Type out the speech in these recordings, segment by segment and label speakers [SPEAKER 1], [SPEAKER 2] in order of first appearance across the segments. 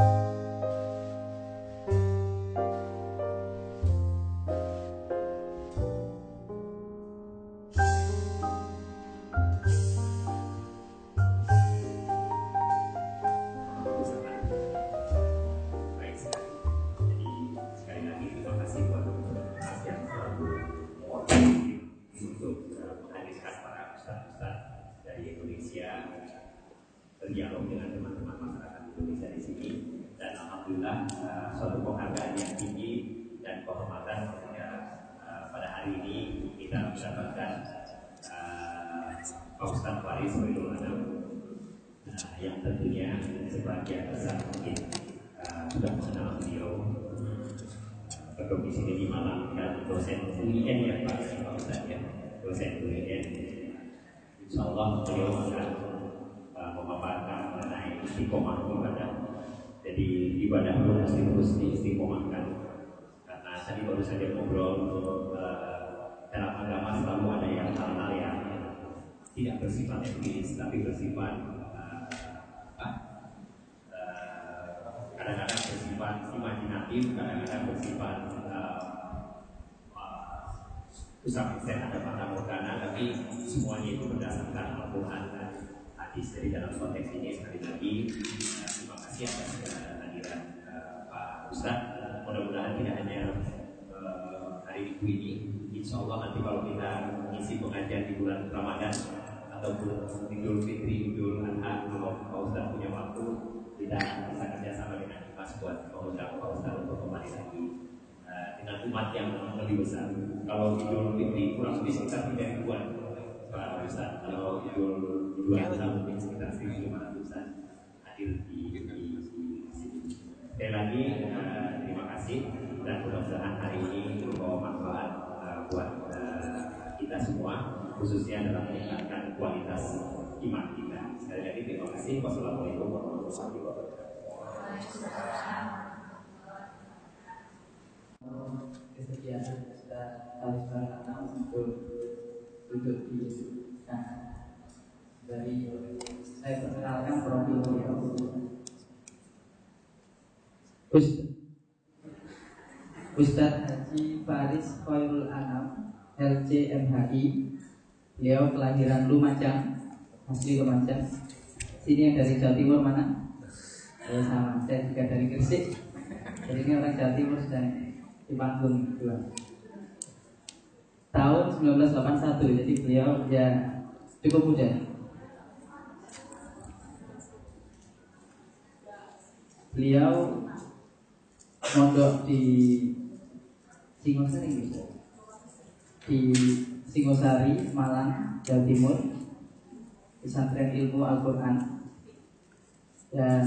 [SPEAKER 1] Baik mesti terus diistiqomahkan karena tadi baru saja ngobrol uh, dalam agama selalu ada yang hal-hal yang tidak bersifat egois tapi bersifat apa? Uh, kadang-kadang bersifat imajinatif, kadang-kadang bersifat usah saya ada fata morgana, tapi semuanya itu berdasarkan Al-Quran dan hadis. Jadi dalam konteks ini sekali lagi terima kasih atas Pak Ustadz. Mudah-mudahan tidak hanya uh, hari minggu ini, Insya Allah nanti kalau kita mengisi pengajian di bulan Ramadan ataupun Idul Fitri, Idul Adha, kalau Pak Ustadz punya waktu, kita bisa kerjasama dengan Mas buat mengundang Pak Ustadz untuk kembali lagi uh, dengan umat yang lebih besar. Kalau Idul Fitri kurang lebih sekitar tiga ribuan Pak Ustadz. Kalau Idul Adha mungkin sekitar seribu lima ratusan hadir di. Sekali lagi uh, terima kasih dan mudah-mudahan hari ini membawa manfaat uh, buat uh, kita semua khususnya dalam meningkatkan kualitas iman kita. Sekali lagi terima kasih. Wassalamualaikum warahmatullahi wabarakatuh.
[SPEAKER 2] kesediaan kita harus berenang untuk duduk dari saya perkenalkan profil beliau Ustaz. Ustadz Haji Faris Khairul Anam LCMHI Beliau kelahiran Lumajang Asli Lumajang. Sini yang dari Jawa Timur mana? Oh, sama, saya juga dari Gresik. Jadi ini orang Jawa Timur sedang di panggung dua. Tahun 1981 Jadi beliau ya cukup muda. Beliau mondok di Singosari gitu. di Singosari, Malang, Jawa Timur, pesantren ilmu Al-Quran. Dan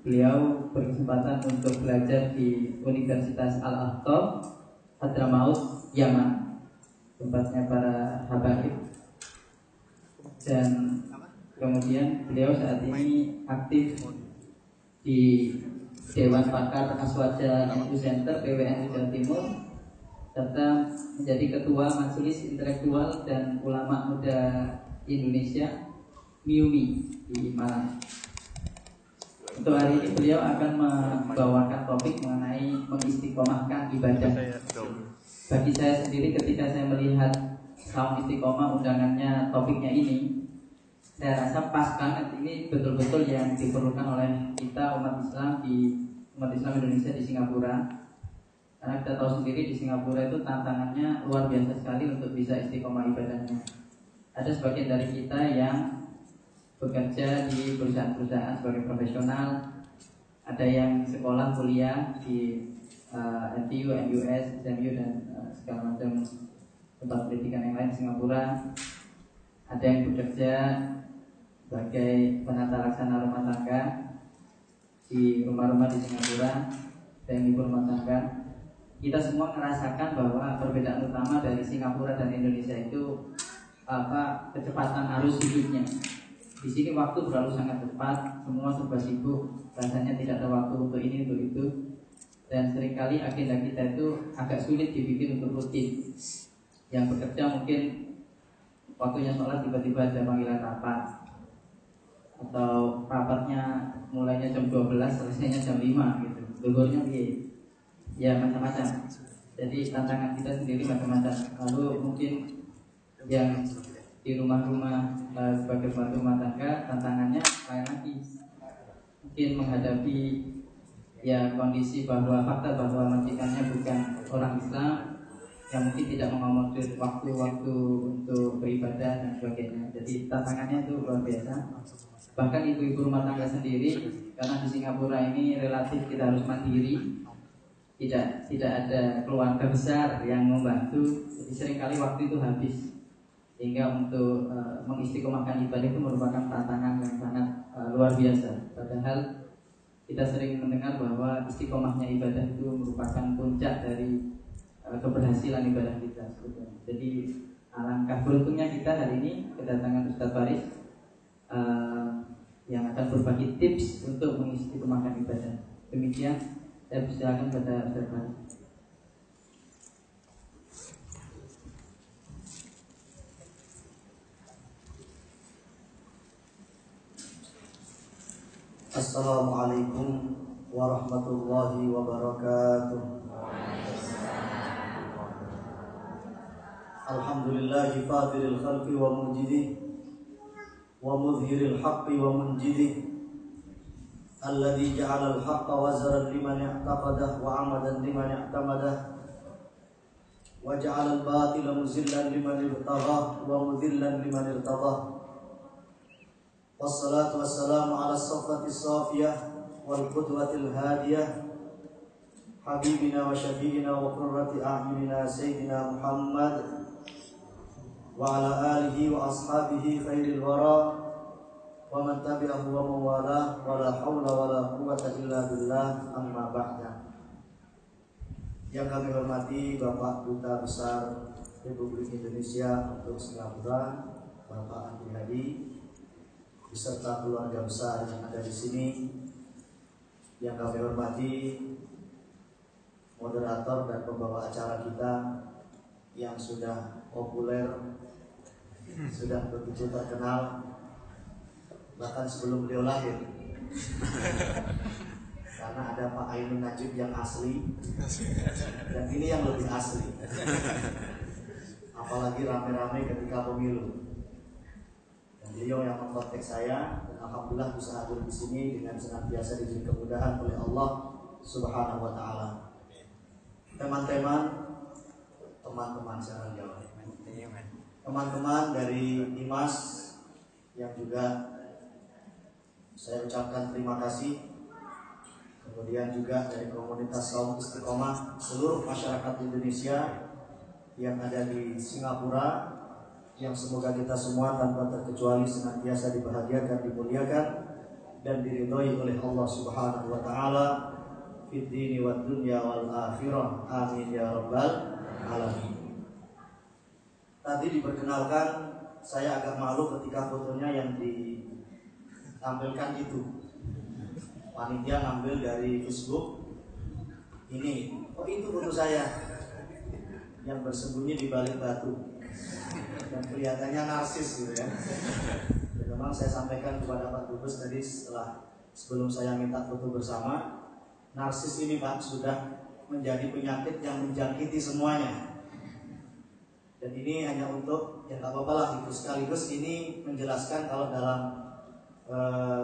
[SPEAKER 2] beliau berkesempatan untuk belajar di Universitas Al-Aqsa Hadramaut, Yaman. Tempatnya para habaib. Dan kemudian beliau saat ini aktif di Dewan Pakar Aswaja NU Center PWNU Jawa Timur serta menjadi ketua Majelis Intelektual dan Ulama Muda Indonesia MIUMI di Malang. Untuk hari ini beliau akan membawakan topik mengenai mengistiqomahkan ibadah. Bagi saya sendiri ketika saya melihat saum istiqomah undangannya topiknya ini, saya rasa pas banget ini betul-betul yang diperlukan oleh kita umat Islam di umat Islam Indonesia di Singapura. Karena kita tahu sendiri di Singapura itu tantangannya luar biasa sekali untuk bisa istiqomah ibadahnya. Ada sebagian dari kita yang bekerja di perusahaan-perusahaan sebagai profesional, ada yang sekolah kuliah di uh, NTU, NUS, SMU dan uh, segala macam tempat pendidikan yang lain di Singapura. Ada yang bekerja sebagai penata laksana rumah tangga di rumah-rumah di Singapura dan ibu rumah tangga. Kita semua merasakan bahwa perbedaan utama dari Singapura dan Indonesia itu apa kecepatan arus hidupnya. Di sini waktu berlalu sangat cepat, semua serba sibuk, rasanya tidak ada waktu untuk ini untuk itu, dan sering kali agenda kita itu agak sulit dibikin untuk rutin. Yang bekerja mungkin waktunya sholat tiba-tiba ada panggilan rapat, atau rapatnya mulainya jam 12 selesainya jam 5 gitu. Dogornya gitu ya macam-macam. Jadi tantangan kita sendiri macam-macam. Lalu mungkin yang di rumah-rumah uh, sebagai suatu rumah tangga tantangannya lain lagi. Mungkin menghadapi ya kondisi bahwa fakta bahwa majikannya bukan orang Islam yang mungkin tidak mengakomodir waktu-waktu untuk beribadah dan sebagainya. Jadi tantangannya itu luar biasa bahkan ibu-ibu rumah tangga sendiri karena di Singapura ini relatif kita harus mandiri tidak tidak ada keluarga besar yang membantu jadi sering kali waktu itu habis sehingga untuk uh, mengistiqomahkan ibadah itu merupakan tantangan yang sangat uh, luar biasa. Padahal kita sering mendengar bahwa istiqomahnya ibadah itu merupakan puncak dari uh, keberhasilan ibadah kita. Jadi alangkah beruntungnya kita hari ini kedatangan Ustadz Faris uh, yang akan berbagi tips untuk mengistiqomahkan ibadah. Demikian saya persilakan pada Faris.
[SPEAKER 3] Assalamualaikum warahmatullahi wabarakatuh Alhamdulillahi fatiril khalqi wa mujidih ومظهر الحق ومنجده الذي جعل الحق وزرا لمن اعتقده وعمدا لمن اعتمده وجعل الباطل مزلا لمن ارتضاه ومذلا لمن ارتضاه والصلاة والسلام على الصفة الصافية والقدوة الهادية حبيبنا وشفينا وقرة أعيننا سيدنا محمد وعلى آله وأصحابه خير الورى ومن تبعه ومن والاه ولا حول ولا قوة إلا بالله أما بعد Yang kami hormati Bapak Duta Besar Republik Indonesia untuk Singapura, Bapak Andi Hadi, beserta keluarga besar yang ada di sini yang kami hormati moderator dan pembawa acara kita yang sudah populer sudah begitu terkenal bahkan sebelum beliau lahir karena ada Pak Ainun Najib yang asli dan ini yang lebih asli apalagi rame-rame ketika pemilu beliau yang mengkontak saya dan alhamdulillah bisa hadir di sini dengan senantiasa diberi kemudahan oleh Allah Subhanahu wa taala. Teman-teman, teman-teman saya jawab. Teman-teman dari Dimas yang juga saya ucapkan terima kasih. Kemudian juga dari komunitas kaum istiqomah seluruh masyarakat Indonesia yang ada di Singapura yang semoga kita semua tanpa terkecuali senantiasa dibahagiakan, dimuliakan dan diridhoi oleh Allah Subhanahu wa taala fid dini wad dunya wal akhirah. Amin ya rabbal alamin. Tadi diperkenalkan saya agak malu ketika fotonya yang ditampilkan itu. Panitia ngambil dari Facebook. Ini, oh itu foto saya yang bersembunyi di balik batu dan kelihatannya narsis gitu ya. Dan memang saya sampaikan kepada Pak Dubes tadi setelah sebelum saya minta foto bersama, narsis ini Pak sudah menjadi penyakit yang menjangkiti semuanya. Dan ini hanya untuk ya tak apa-apa lah itu sekaligus ini menjelaskan kalau dalam uh,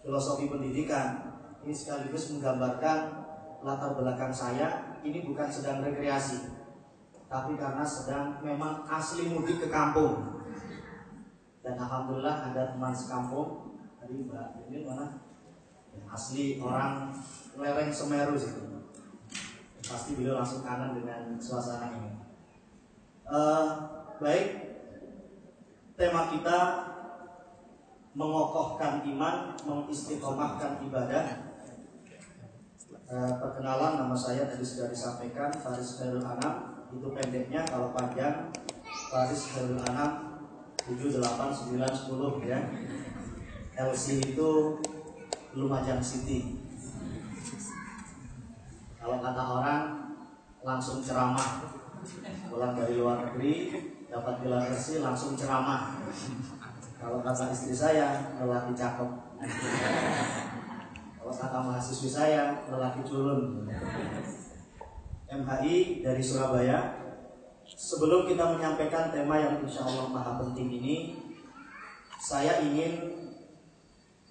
[SPEAKER 3] filosofi pendidikan ini sekaligus menggambarkan latar belakang saya ini bukan sedang rekreasi tapi karena sedang memang asli mudik ke kampung. Dan alhamdulillah ada teman sekampung tadi Mbak ini mana asli orang lereng Semeru sih. Pasti beliau langsung kanan dengan suasana ini. Uh, baik, tema kita mengokohkan iman, mengistiqomahkan ibadah. Uh, perkenalan nama saya tadi sudah disampaikan Faris Khairul Anam. Itu pendeknya kalau panjang Paris Darul Anam 7, 8, 9, 10 ya. LC itu Lumajang City. Kalau kata orang langsung ceramah pulang dari luar negeri dapat gelar LC langsung ceramah Kalau kata istri saya, lelaki cakep. Kalau kata mahasiswi saya, lelaki culun. MHI dari Surabaya. Sebelum kita menyampaikan tema yang insya Allah maha penting ini, saya ingin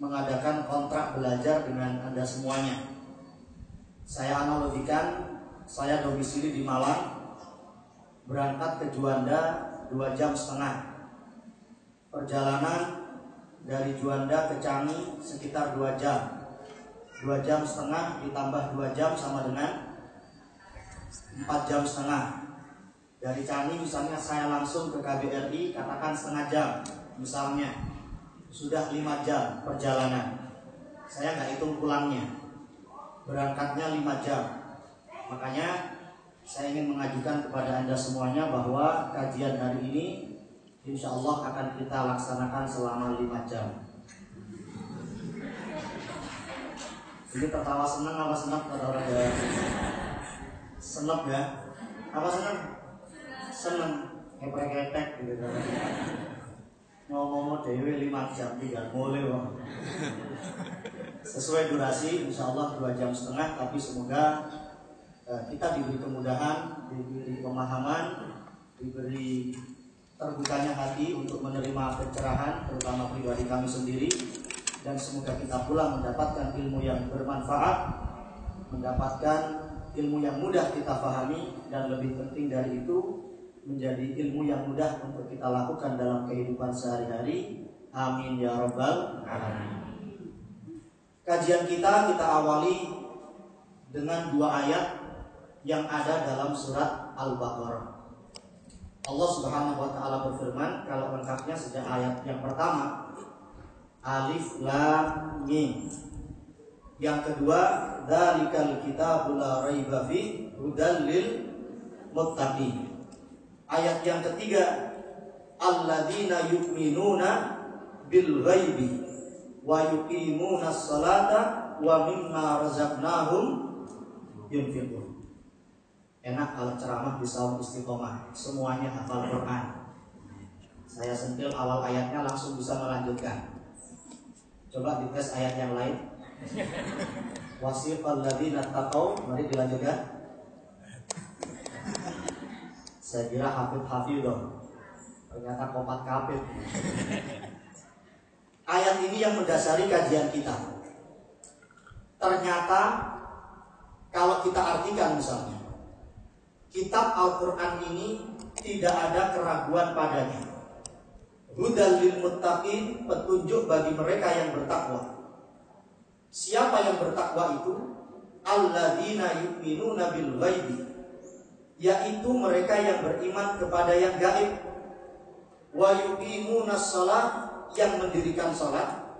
[SPEAKER 3] mengadakan kontrak belajar dengan Anda semuanya. Saya analogikan, saya domisili di Malang, berangkat ke Juanda dua jam setengah. Perjalanan dari Juanda ke Cangi sekitar dua jam. Dua jam setengah ditambah dua jam sama dengan empat jam setengah. Dari Cangi misalnya saya langsung ke KBRI katakan setengah jam misalnya. Sudah lima jam perjalanan. Saya nggak hitung pulangnya. Berangkatnya lima jam. Makanya saya ingin mengajukan kepada anda semuanya bahwa kajian hari ini Insya Allah akan kita laksanakan selama lima jam. Ini tertawa senang apa senang kata orang ya? Senang ya? Apa senang? Senang. Keprek-keprek gitu kan. Ngomong-ngomong dewe lima jam tidak boleh bang. Sesuai durasi, insya Allah dua jam setengah, tapi semoga kita diberi kemudahan, diberi pemahaman, diberi terbukanya hati untuk menerima pencerahan terutama pribadi kami sendiri. Dan semoga kita pula mendapatkan ilmu yang bermanfaat mendapatkan ilmu yang mudah kita pahami dan lebih penting dari itu menjadi ilmu yang mudah untuk kita lakukan dalam kehidupan sehari-hari. Amin ya rabbal alamin. Kajian kita kita awali dengan dua ayat yang ada dalam surat Al-Baqarah Allah Subhanahu wa taala berfirman kalau lengkapnya sejak ayat yang pertama Alif Lam Mim. Yang kedua Dzalikal kitabul la raiba fi hudal lil muttaqin. Ayat yang ketiga Alladzina yu'minuna bil ghaibi wa yuqimuna salata wa mimma razaqnahum yunfiqun enak kalau ceramah di saum istiqomah. Semuanya hafal Quran. Saya sentil awal ayatnya langsung bisa melanjutkan. Coba dites ayat yang lain. Wasifal ladina taqaw mari dilanjutkan. Saya kira hafid dong. Ternyata kopat kapit. Ayat ini yang mendasari kajian kita. Ternyata kalau kita artikan misalnya kitab Al-Quran ini tidak ada keraguan padanya. Hudal lil muttaqin, petunjuk bagi mereka yang bertakwa. Siapa yang bertakwa itu? Alladzina yu'minuna bil ghaibi. Yaitu mereka yang beriman kepada yang gaib. Wa yuqimuna shalah yang mendirikan salat.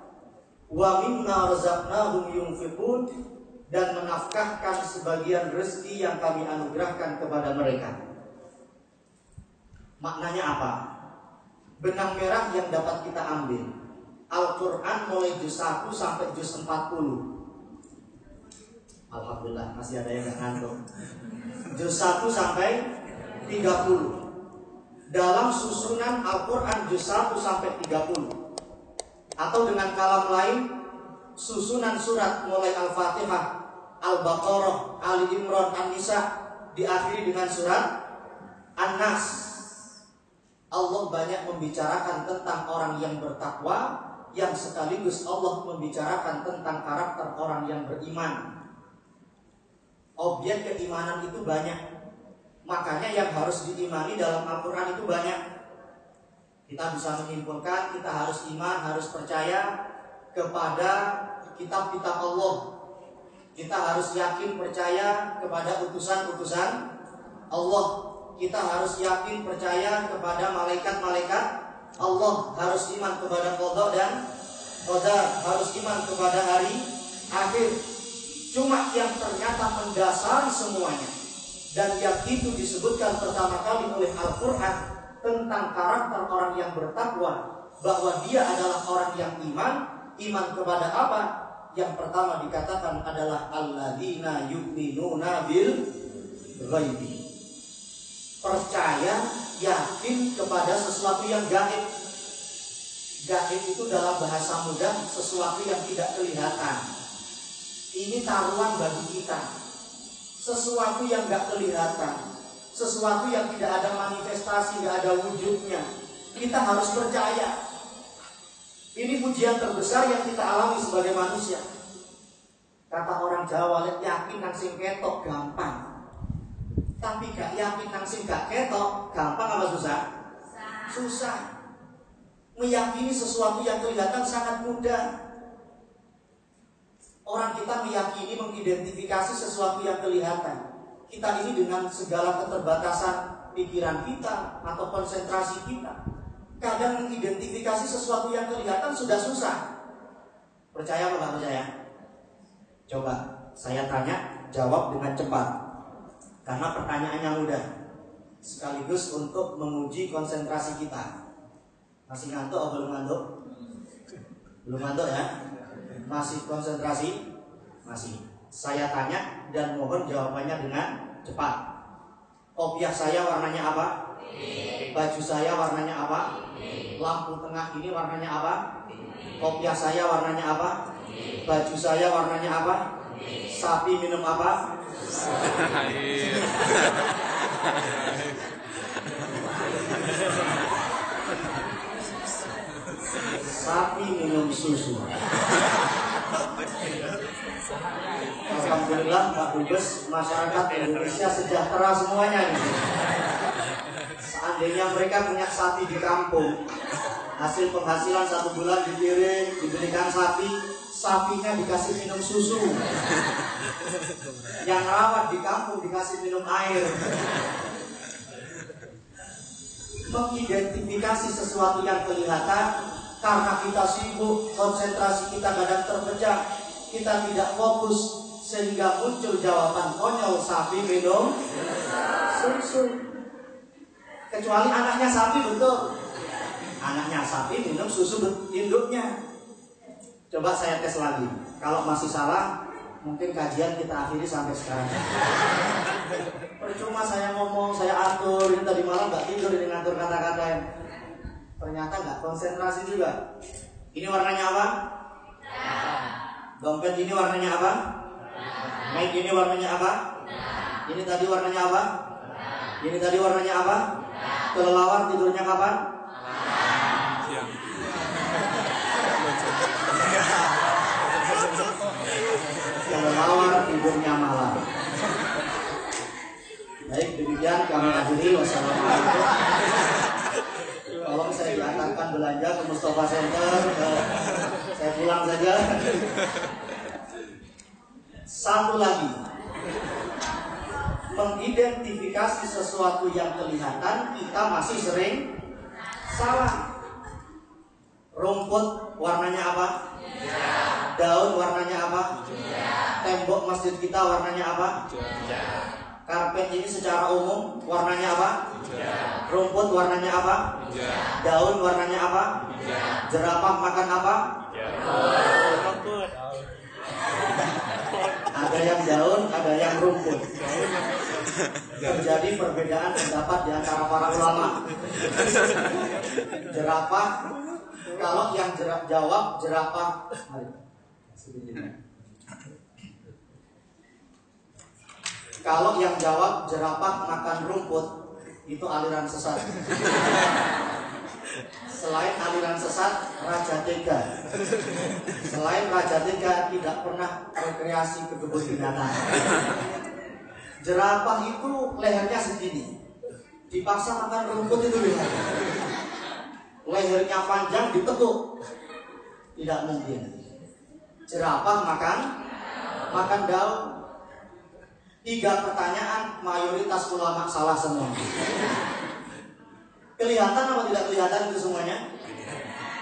[SPEAKER 3] Wa mimma razaqnahum yunfiqun dan menafkahkan sebagian rezeki yang kami anugerahkan kepada mereka. Maknanya apa? Benang merah yang dapat kita ambil. Al-Quran mulai juz 1 sampai juz 40. Alhamdulillah masih ada yang ngantuk. Juz 1 sampai 30. Dalam susunan Al-Quran juz 1 sampai 30. Atau dengan kalam lain, susunan surat mulai Al-Fatihah Al-Baqarah, Ali Imran, An-Nisa diakhiri dengan surat An-Nas. Allah banyak membicarakan tentang orang yang bertakwa yang sekaligus Allah membicarakan tentang karakter orang yang beriman. Objek keimanan itu banyak. Makanya yang harus diimani dalam Al-Quran itu banyak. Kita bisa menyimpulkan kita harus iman, harus percaya kepada kitab-kitab Allah kita harus yakin percaya kepada utusan-utusan Allah. Kita harus yakin percaya kepada malaikat-malaikat Allah. Harus iman kepada kodok dan qadar. Harus iman kepada hari akhir. Cuma yang ternyata mendasari semuanya dan yang itu disebutkan pertama kali oleh Al-Quran tentang karakter orang yang bertakwa bahwa dia adalah orang yang iman iman kepada apa yang pertama dikatakan adalah alladzina yu'minuna bil ghaibi. Percaya, yakin kepada sesuatu yang gaib. Gaib itu dalam bahasa mudah sesuatu yang tidak kelihatan. Ini taruhan bagi kita. Sesuatu yang gak kelihatan. Sesuatu yang tidak ada manifestasi, gak ada wujudnya. Kita harus percaya. Ini ujian terbesar yang kita alami sebagai manusia. Kata orang Jawa, yakin nang sing ketok gampang. Tapi gak yakin nang sing gak ketok, gampang apa susah? Susah. Meyakini sesuatu yang kelihatan sangat mudah. Orang kita meyakini mengidentifikasi sesuatu yang kelihatan. Kita ini dengan segala keterbatasan pikiran kita atau konsentrasi kita, kadang mengidentifikasi sesuatu yang kelihatan sudah susah. Percaya apa nggak percaya? Coba saya tanya, jawab dengan cepat. Karena pertanyaannya mudah. Sekaligus untuk menguji konsentrasi kita. Masih ngantuk atau belum ngantuk? Belum ngantuk ya? Masih konsentrasi? Masih. Saya tanya dan mohon jawabannya dengan cepat. Kopiah saya warnanya apa? Baju saya warnanya apa? Lampu tengah ini warnanya apa? Kopiah saya warnanya apa? Baju saya warnanya apa? Sapi minum apa? Sapi minum susu. Alhamdulillah Pak Dubes masyarakat Indonesia sejahtera semuanya nih. Seandainya mereka punya sapi di kampung, hasil penghasilan satu bulan dikirim, diberikan sapi, sapinya dikasih minum susu. Yang rawat di kampung dikasih minum air. Mengidentifikasi sesuatu yang kelihatan karena kita sibuk, konsentrasi kita kadang terpecah, kita tidak fokus sehingga muncul jawaban konyol sapi minum susu. Kecuali anaknya sapi betul. Anaknya sapi minum susu induknya. Coba saya tes lagi. Kalau masih salah, mungkin kajian kita akhiri sampai sekarang. Percuma saya ngomong, saya atur, ini tadi malam nggak tidur ini ngatur kata-kata ternyata nggak konsentrasi juga. Ini warnanya apa? Dompet ini warnanya apa? Mic ini warnanya apa? Ini tadi warnanya apa? Ini tadi warnanya apa? Kelelawar tidurnya kapan? Kelelawar tidurnya malam. Baik, demikian kami akhiri. Wassalamualaikum tolong saya diantarkan belanja ke Mustafa Center ke, saya pulang saja satu lagi mengidentifikasi sesuatu yang kelihatan kita masih sering salah. Rumput warnanya apa? Daun warnanya apa? Tembok masjid kita warnanya apa? Karpet ini secara umum warnanya apa? Rumput warnanya apa? Daun warnanya apa? Jerapah makan apa? Rumput. Ada yang daun, ada yang rumput. Terjadi perbedaan pendapat di antara para ulama. Jerapah, kalau yang jerap jawab jerapah, Kalau yang jawab jerapah makan rumput, itu aliran sesat. Selain aliran sesat, Raja Tega. Selain Raja Tega tidak pernah rekreasi ke kebun binatang. Jerapah itu lehernya segini. Dipaksa makan rumput itu lihat. Lehernya panjang ditekuk. Tidak mungkin. Jerapah makan makan daun Tiga pertanyaan mayoritas ulama salah semua. Kelihatan apa tidak kelihatan itu semuanya?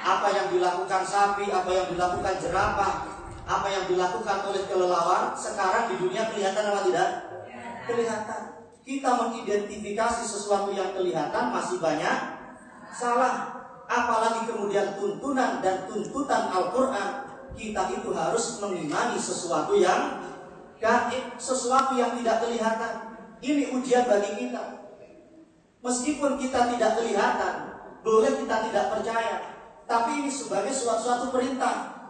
[SPEAKER 3] Apa yang dilakukan sapi, apa yang dilakukan jerapah, apa yang dilakukan oleh kelelawar sekarang di dunia kelihatan apa tidak? Kelihatan. Kita mengidentifikasi sesuatu yang kelihatan masih banyak salah. Apalagi kemudian tuntunan dan tuntutan Al-Quran kita itu harus mengimani sesuatu yang gaib, sesuatu yang tidak kelihatan. Ini ujian bagi kita. Meskipun kita tidak kelihatan, boleh kita tidak percaya. Tapi ini sebagai suatu-suatu perintah.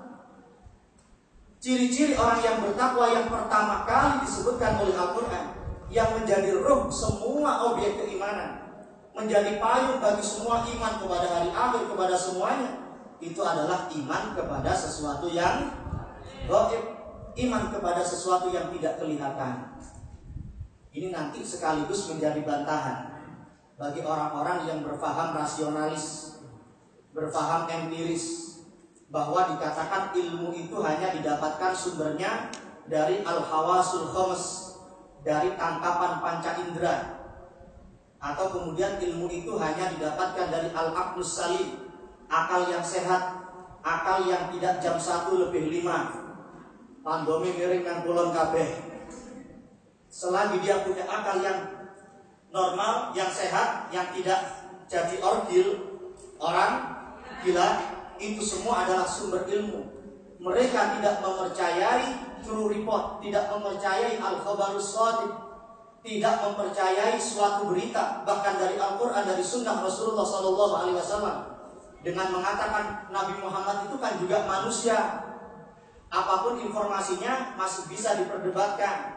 [SPEAKER 3] Ciri-ciri orang yang bertakwa yang pertama kali disebutkan oleh Al-Quran Yang menjadi ruh semua objek keimanan Menjadi payung bagi semua iman kepada hari akhir kepada semuanya Itu adalah iman kepada sesuatu yang gaib Iman kepada sesuatu yang tidak kelihatan Ini nanti sekaligus menjadi bantahan Bagi orang-orang yang berfaham rasionalis Berfaham empiris bahwa dikatakan ilmu itu hanya didapatkan sumbernya dari al-hawasul khams dari tangkapan panca indera. Atau kemudian ilmu itu hanya didapatkan dari al-aqlus salim akal yang sehat akal yang tidak jam satu lebih lima. Pandomi miring dan kulon kabeh. Selagi dia punya akal yang normal yang sehat yang tidak jadi orgil orang gila itu semua adalah sumber ilmu. Mereka tidak mempercayai true report, tidak mempercayai al-khabarus tidak mempercayai suatu berita bahkan dari Al-Qur'an dari sunnah Rasulullah sallallahu alaihi wasallam dengan mengatakan Nabi Muhammad itu kan juga manusia. Apa pun informasinya masih bisa diperdebatkan.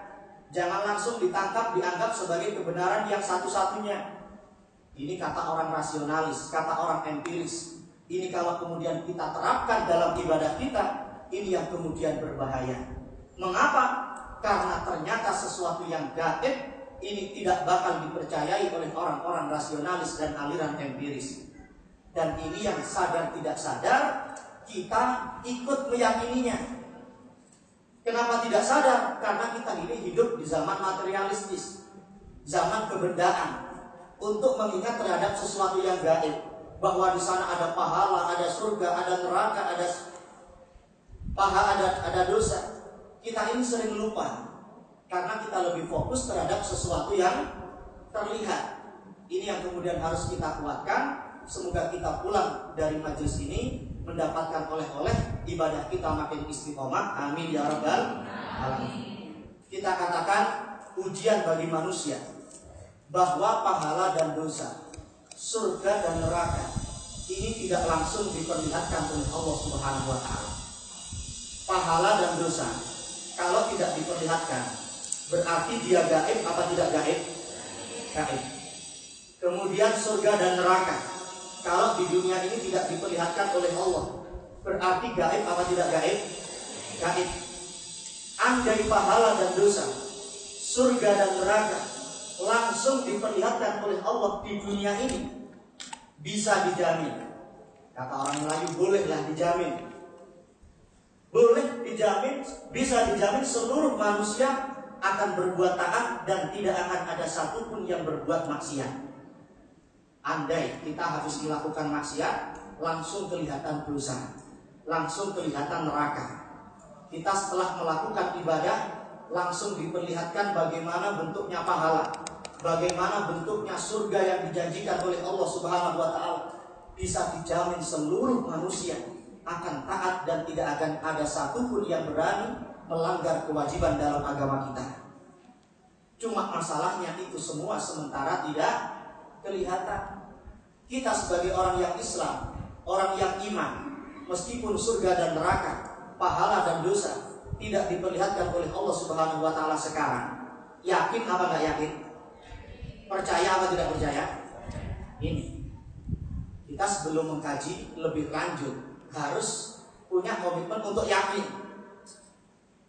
[SPEAKER 3] Jangan langsung ditangkap dianggap sebagai kebenaran yang satu-satunya. Ini kata orang rasionalis, kata orang empiris. Ini kalau kemudian kita terapkan dalam ibadah kita, ini yang kemudian berbahaya. Mengapa? Karena ternyata sesuatu yang gaib ini tidak bakal dipercayai oleh orang-orang rasionalis dan aliran empiris. Dan ini yang sadar tidak sadar kita ikut meyakininya. Kenapa tidak sadar? Karena kita ini hidup di zaman materialistis, zaman kebendaan, untuk mengingat terhadap sesuatu yang gaib bahwa di sana ada pahala, ada surga, ada neraka, ada paha, ada ada dosa. Kita ini sering lupa karena kita lebih fokus terhadap sesuatu yang terlihat. Ini yang kemudian harus kita kuatkan. Semoga kita pulang dari majelis ini mendapatkan oleh-oleh ibadah kita makin istiqomah. Amin ya rabbal alamin. Kita katakan ujian bagi manusia bahwa pahala dan dosa surga dan neraka ini tidak langsung diperlihatkan oleh Allah Subhanahu wa taala. Pahala dan dosa kalau tidak diperlihatkan berarti dia gaib apa tidak gaib? Gaib. Kemudian surga dan neraka kalau di dunia ini tidak diperlihatkan oleh Allah berarti gaib apa tidak gaib? Gaib. Andai pahala dan dosa, surga dan neraka langsung diperlihatkan oleh Allah di dunia ini bisa dijamin. Kata orang Melayu bolehlah dijamin. Boleh dijamin, bisa dijamin seluruh manusia akan berbuat taat dan tidak akan ada satupun yang berbuat maksiat. Andai kita harus dilakukan maksiat, langsung kelihatan dosa, langsung kelihatan neraka. Kita setelah melakukan ibadah, langsung diperlihatkan bagaimana bentuknya pahala, bagaimana bentuknya surga yang dijanjikan oleh Allah Subhanahu wa taala bisa dijamin seluruh manusia akan taat dan tidak akan ada satupun yang berani melanggar kewajiban dalam agama kita. Cuma masalahnya itu semua sementara tidak kelihatan. Kita sebagai orang yang Islam, orang yang iman, meskipun surga dan neraka, pahala dan dosa tidak diperlihatkan oleh Allah Subhanahu wa taala sekarang. Yakin apa nggak yakin? Percaya apa tidak percaya? Ini. Kita sebelum mengkaji lebih lanjut harus punya komitmen untuk yakin.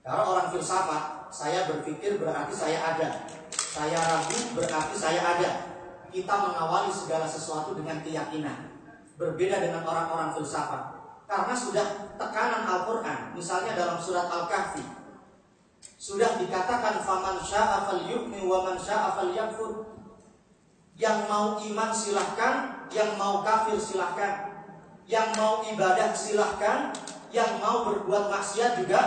[SPEAKER 3] Kalau orang filsafat, saya berpikir berarti saya ada. Saya ragu berarti saya ada. Kita mengawali segala sesuatu dengan keyakinan. Berbeda dengan orang-orang filsafat. Karena sudah tekanan Al-Quran. Misalnya dalam surat Al-Kahfi. Sudah dikatakan faman sya'a falyu'min wa man sya'a falyakfur. Yang mau iman silahkan, yang mau kafir silahkan. Yang mau ibadah silahkan, yang mau berbuat maksiat juga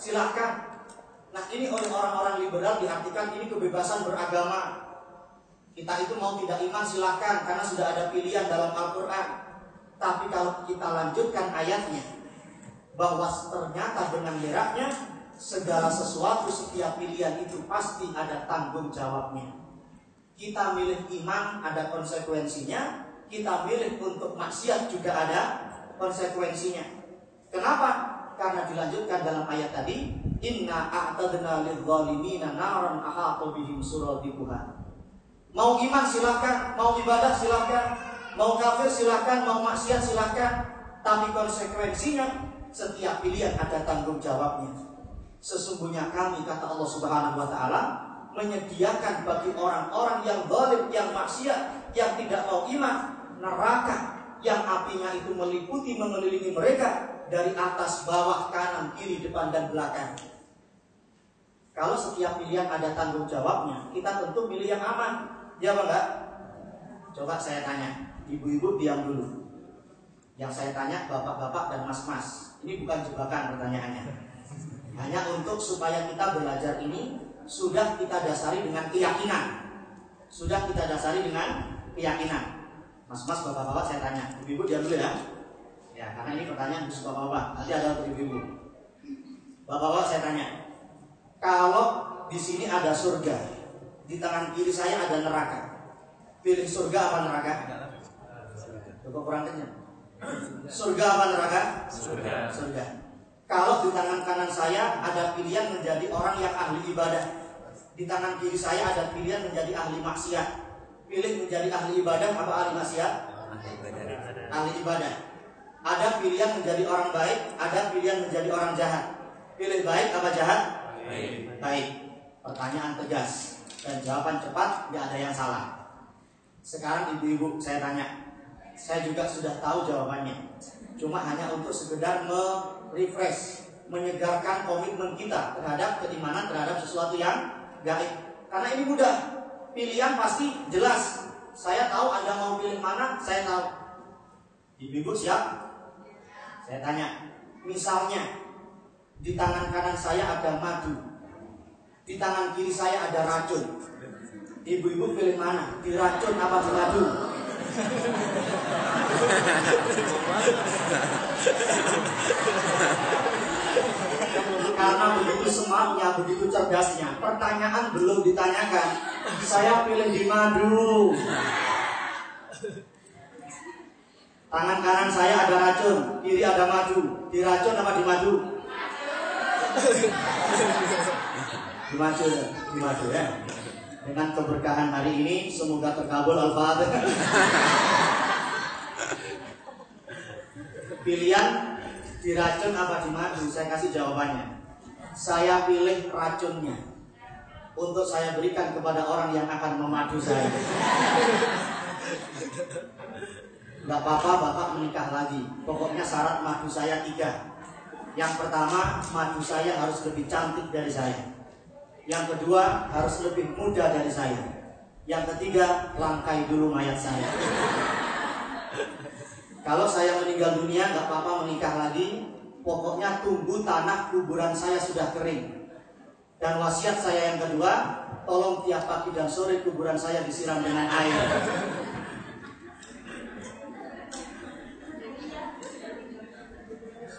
[SPEAKER 3] silahkan. Nah ini oleh orang-orang liberal diartikan ini kebebasan beragama. Kita itu mau tidak iman silahkan karena sudah ada pilihan dalam Al-Quran. Tapi kalau kita lanjutkan ayatnya, bahwa ternyata dengan meraknya segala sesuatu setiap pilihan itu pasti ada tanggung jawabnya. Kita milih iman ada konsekuensinya, kita milih untuk maksiat juga ada konsekuensinya. Kenapa? Karena dilanjutkan dalam ayat tadi, Inna a'tadna lidzalimina naran ahata bihim suradiquha. Mau iman silahkan, mau ibadah silahkan, mau kafir silahkan, mau maksiat silahkan, tapi konsekuensinya setiap pilihan ada tanggung jawabnya. Sesungguhnya kami kata Allah Subhanahu wa taala menyediakan bagi orang-orang yang zalim, yang maksiat, yang tidak mau iman neraka yang apinya itu meliputi mengelilingi mereka dari atas, bawah, kanan, kiri, depan dan belakang. Kalau setiap pilihan ada tanggung jawabnya, kita tentu pilih yang aman. Ya apa enggak? Coba saya tanya, ibu-ibu diam dulu. Yang saya tanya bapak-bapak dan mas-mas. Ini bukan jebakan pertanyaannya. Hanya untuk supaya kita belajar ini sudah kita dasari dengan keyakinan. Sudah kita dasari dengan keyakinan. Mas-mas, bapak-bapak saya tanya, ibu-ibu diam dulu ya. Ya, karena ini pertanyaan khusus bapak-bapak. Nanti ada untuk ibu-ibu. Bapak-bapak saya tanya, kalau di sini ada surga, di tangan kiri saya ada neraka. Pilih surga apa neraka? Cukup kurang kenyang. Surga apa neraka?
[SPEAKER 1] Surga.
[SPEAKER 3] Surga. Kalau di tangan kanan saya ada pilihan menjadi orang yang ahli ibadah. Di tangan kiri saya ada pilihan menjadi ahli maksiat pilih menjadi ahli ibadah apa ahli maksiat? Ahli ibadah. Ada pilihan menjadi orang baik, ada pilihan menjadi orang jahat. Pilih baik apa jahat?
[SPEAKER 1] Baik.
[SPEAKER 3] Baik. Pertanyaan tegas dan jawaban cepat, tidak ada yang salah. Sekarang ibu-ibu saya tanya, saya juga sudah tahu jawabannya. Cuma hanya untuk sekedar merefresh, menyegarkan komitmen kita terhadap keimanan terhadap sesuatu yang gaib. Karena ini mudah, pilihan pasti jelas. Saya tahu Anda mau pilih mana, saya tahu. Ibu-ibu siap? Saya tanya, misalnya di tangan kanan saya ada madu, di tangan kiri saya ada racun. Ibu-ibu pilih mana? Di racun apa di madu? Karena begitu semangatnya, begitu cerdasnya, pertanyaan belum ditanyakan. Saya pilih di madu. Tangan kanan saya ada racun, kiri ada madu. Di racun apa di madu? Di madu, di madu ya. Dengan keberkahan hari ini, semoga terkabul al-fatihah. Pilihan diracun apa di madu? Saya kasih jawabannya. Saya pilih racunnya untuk saya berikan kepada orang yang akan memadu saya. Gak apa-apa bapak menikah lagi. Pokoknya syarat madu saya tiga. Yang pertama, madu saya harus lebih cantik dari saya. Yang kedua, harus lebih muda dari saya. Yang ketiga, langkai dulu mayat saya. Kalau saya meninggal dunia, gak apa-apa menikah lagi, Pokoknya tunggu tanah kuburan saya sudah kering. Dan wasiat saya yang kedua, tolong tiap pagi dan sore kuburan saya disiram dengan air.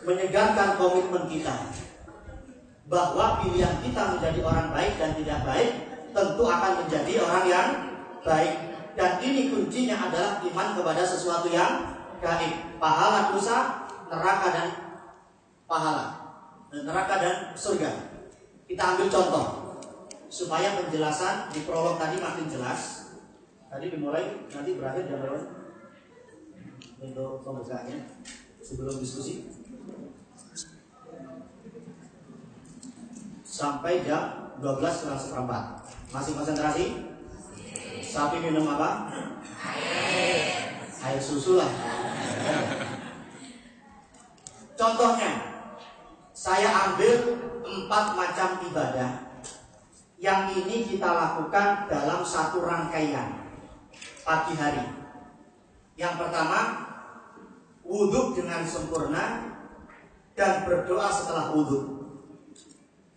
[SPEAKER 3] Menyegarkan komitmen kita bahwa pilihan kita menjadi orang baik dan tidak baik tentu akan menjadi orang yang baik. Dan ini kuncinya adalah iman kepada sesuatu yang gaib. Pahala dosa, neraka dan pahala neraka dan surga. Kita ambil contoh supaya penjelasan di prolog tadi makin jelas. Tadi dimulai nanti berakhir jam berapa? Untuk pembukaannya sebelum diskusi sampai jam 12 kurang seperempat. Masih konsentrasi? Sapi minum apa? Air. Air susu lah. Contohnya, saya ambil empat macam ibadah yang ini kita lakukan dalam satu rangkaian pagi hari. Yang pertama, wudhu dengan sempurna dan berdoa setelah wudhu.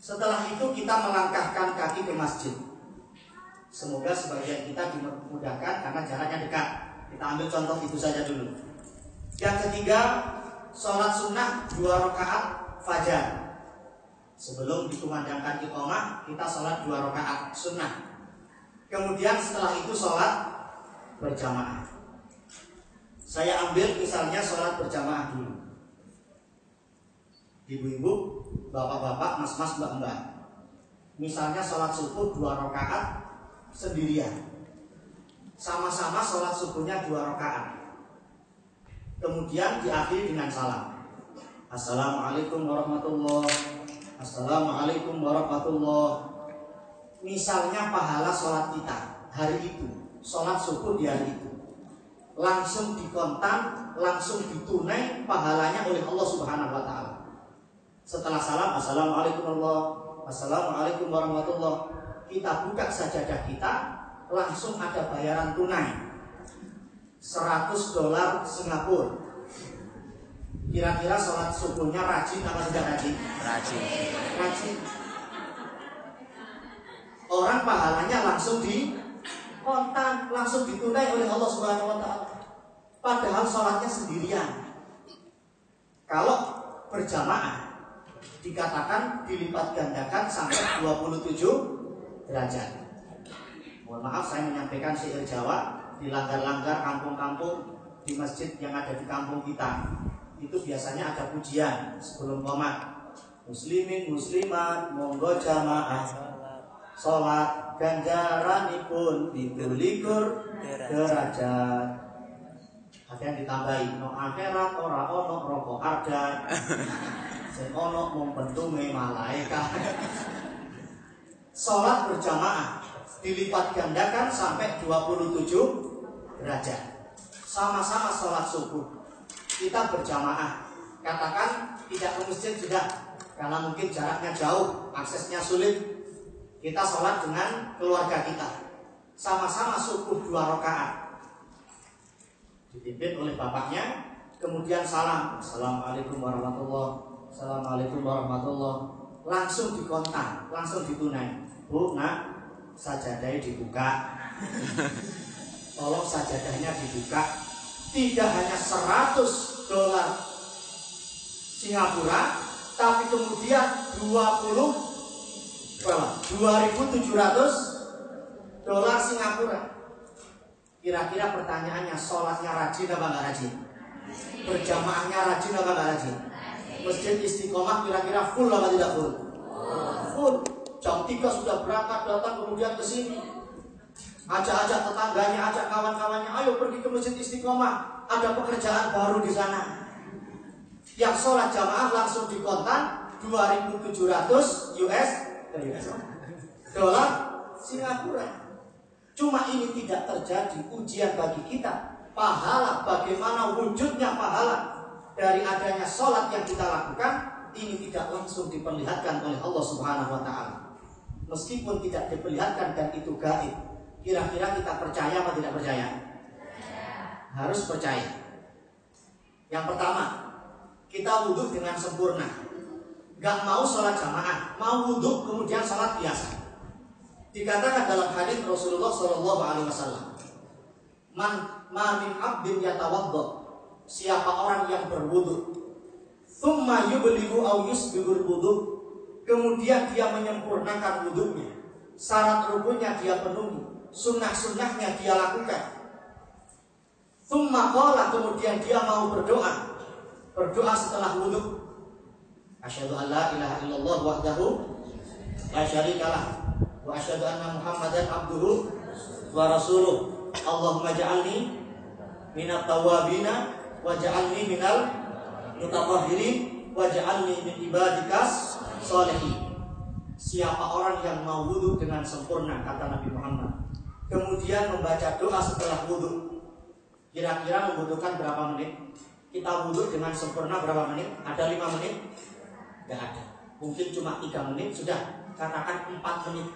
[SPEAKER 3] Setelah itu kita melangkahkan kaki ke masjid. Semoga sebagian kita dimudahkan karena jaraknya dekat. Kita ambil contoh itu saja dulu. Yang ketiga, sholat sunnah dua rakaat fajar. Sebelum dikumandangkan iqamah, kita sholat dua rakaat sunnah. Kemudian setelah itu sholat berjamaah. Saya ambil misalnya sholat berjamaah dulu. Ibu-ibu, bapak-bapak, mas-mas, mbak-mbak. Misalnya sholat subuh dua rakaat sendirian. Sama-sama sholat subuhnya dua rakaat. Kemudian diakhiri dengan salam. Assalamualaikum warahmatullahi Assalamualaikum warahmatullahi Misalnya pahala sholat kita hari itu Sholat subuh di hari itu Langsung dikontan Langsung ditunai pahalanya oleh Allah subhanahu wa ta'ala Setelah salam Assalamualaikum warahmatullahi Assalamualaikum warahmatullahi Kita buka sajadah kita Langsung ada bayaran tunai 100 dolar Singapura Kira-kira sholat subuhnya rajin apa tidak rajin?
[SPEAKER 4] Rajin.
[SPEAKER 3] Rajin. Orang pahalanya langsung di kontan, langsung ditunai oleh Allah Subhanahu wa taala. Padahal sholatnya sendirian. Kalau berjamaah dikatakan dilipat gandakan sampai 27 derajat. Mohon maaf saya menyampaikan syair Jawa di langgar-langgar kampung-kampung di masjid yang ada di kampung kita. Itu biasanya ada pujian sebelum komat muslimin muslimat monggo jamaah. Sholat ganjaranipun likur derajat. Ada yang ditambahi no akhirat ora ono rokok ardan sing ono mung malaikat. Sholat berjamaah dilipat gandakan sampai 27 derajat. Sama-sama sholat subuh. Kita berjamaah. Katakan tidak ke masjid sudah karena mungkin jaraknya jauh aksesnya sulit. Kita sholat dengan keluarga kita. Sama-sama subuh dua rakaat. Dipimpin oleh bapaknya kemudian salam. Assalamualaikum warahmatullah assalamualaikum warahmatullah. Langsung dikontak langsung ditunai. Bu nak sajadahnya dibuka. Tolong sajadahnya dibuka. Tidak hanya 100 dolar Singapura tapi kemudian 20 berapa? 2700 dolar Singapura. Kira-kira pertanyaannya sholatnya rajin apa nggak rajin? Berjamaahnya rajin apa nggak rajin masjid istiqomah kira-kira full apa tidak full full jam 3 sudah berangkat datang kemudian ke sini ajak-ajak tetangganya ajak kawan-kawannya ayo pergi ke masjid istiqomah ada pekerjaan baru di sana. Yang sholat jamaah langsung dikontan 2.700 US dolar Singapura. Cuma ini tidak terjadi ujian bagi kita. Pahala, bagaimana wujudnya pahala dari adanya sholat yang kita lakukan ini tidak langsung diperlihatkan oleh Allah Subhanahu Wa Taala. Meskipun tidak diperlihatkan dan itu gaib, kira-kira kita percaya apa tidak percaya? harus percaya. Yang pertama, kita wudhu dengan sempurna. Gak mau sholat jamaah, mau wudhu kemudian sholat biasa. Dikatakan dalam hadis Rasulullah Shallallahu Alaihi Wasallam, man min abdin siapa orang yang berwudhu, thumma yublihu au yusbihul wudhu, kemudian dia menyempurnakan wudhunya, syarat rukunnya dia penuhi, sunnah-sunnahnya dia lakukan, Tumma qala kemudian dia mau berdoa. Berdoa setelah wudhu. Asyhadu an la ilaha illallah wahdahu la syarikalah wa asyhadu anna Muhammadan abduhu wa rasuluh. Allahumma ja'alni minat tawabina wa ja'alni minal mutatahhirin wa ja'alni min ibadikas salihin. Siapa orang yang mau wudhu dengan sempurna kata Nabi Muhammad. Kemudian membaca doa setelah wudhu Kira-kira membutuhkan berapa menit? Kita wudhu dengan sempurna berapa menit? Ada lima menit? Tidak ada. Mungkin cuma tiga menit sudah. Katakan empat menit.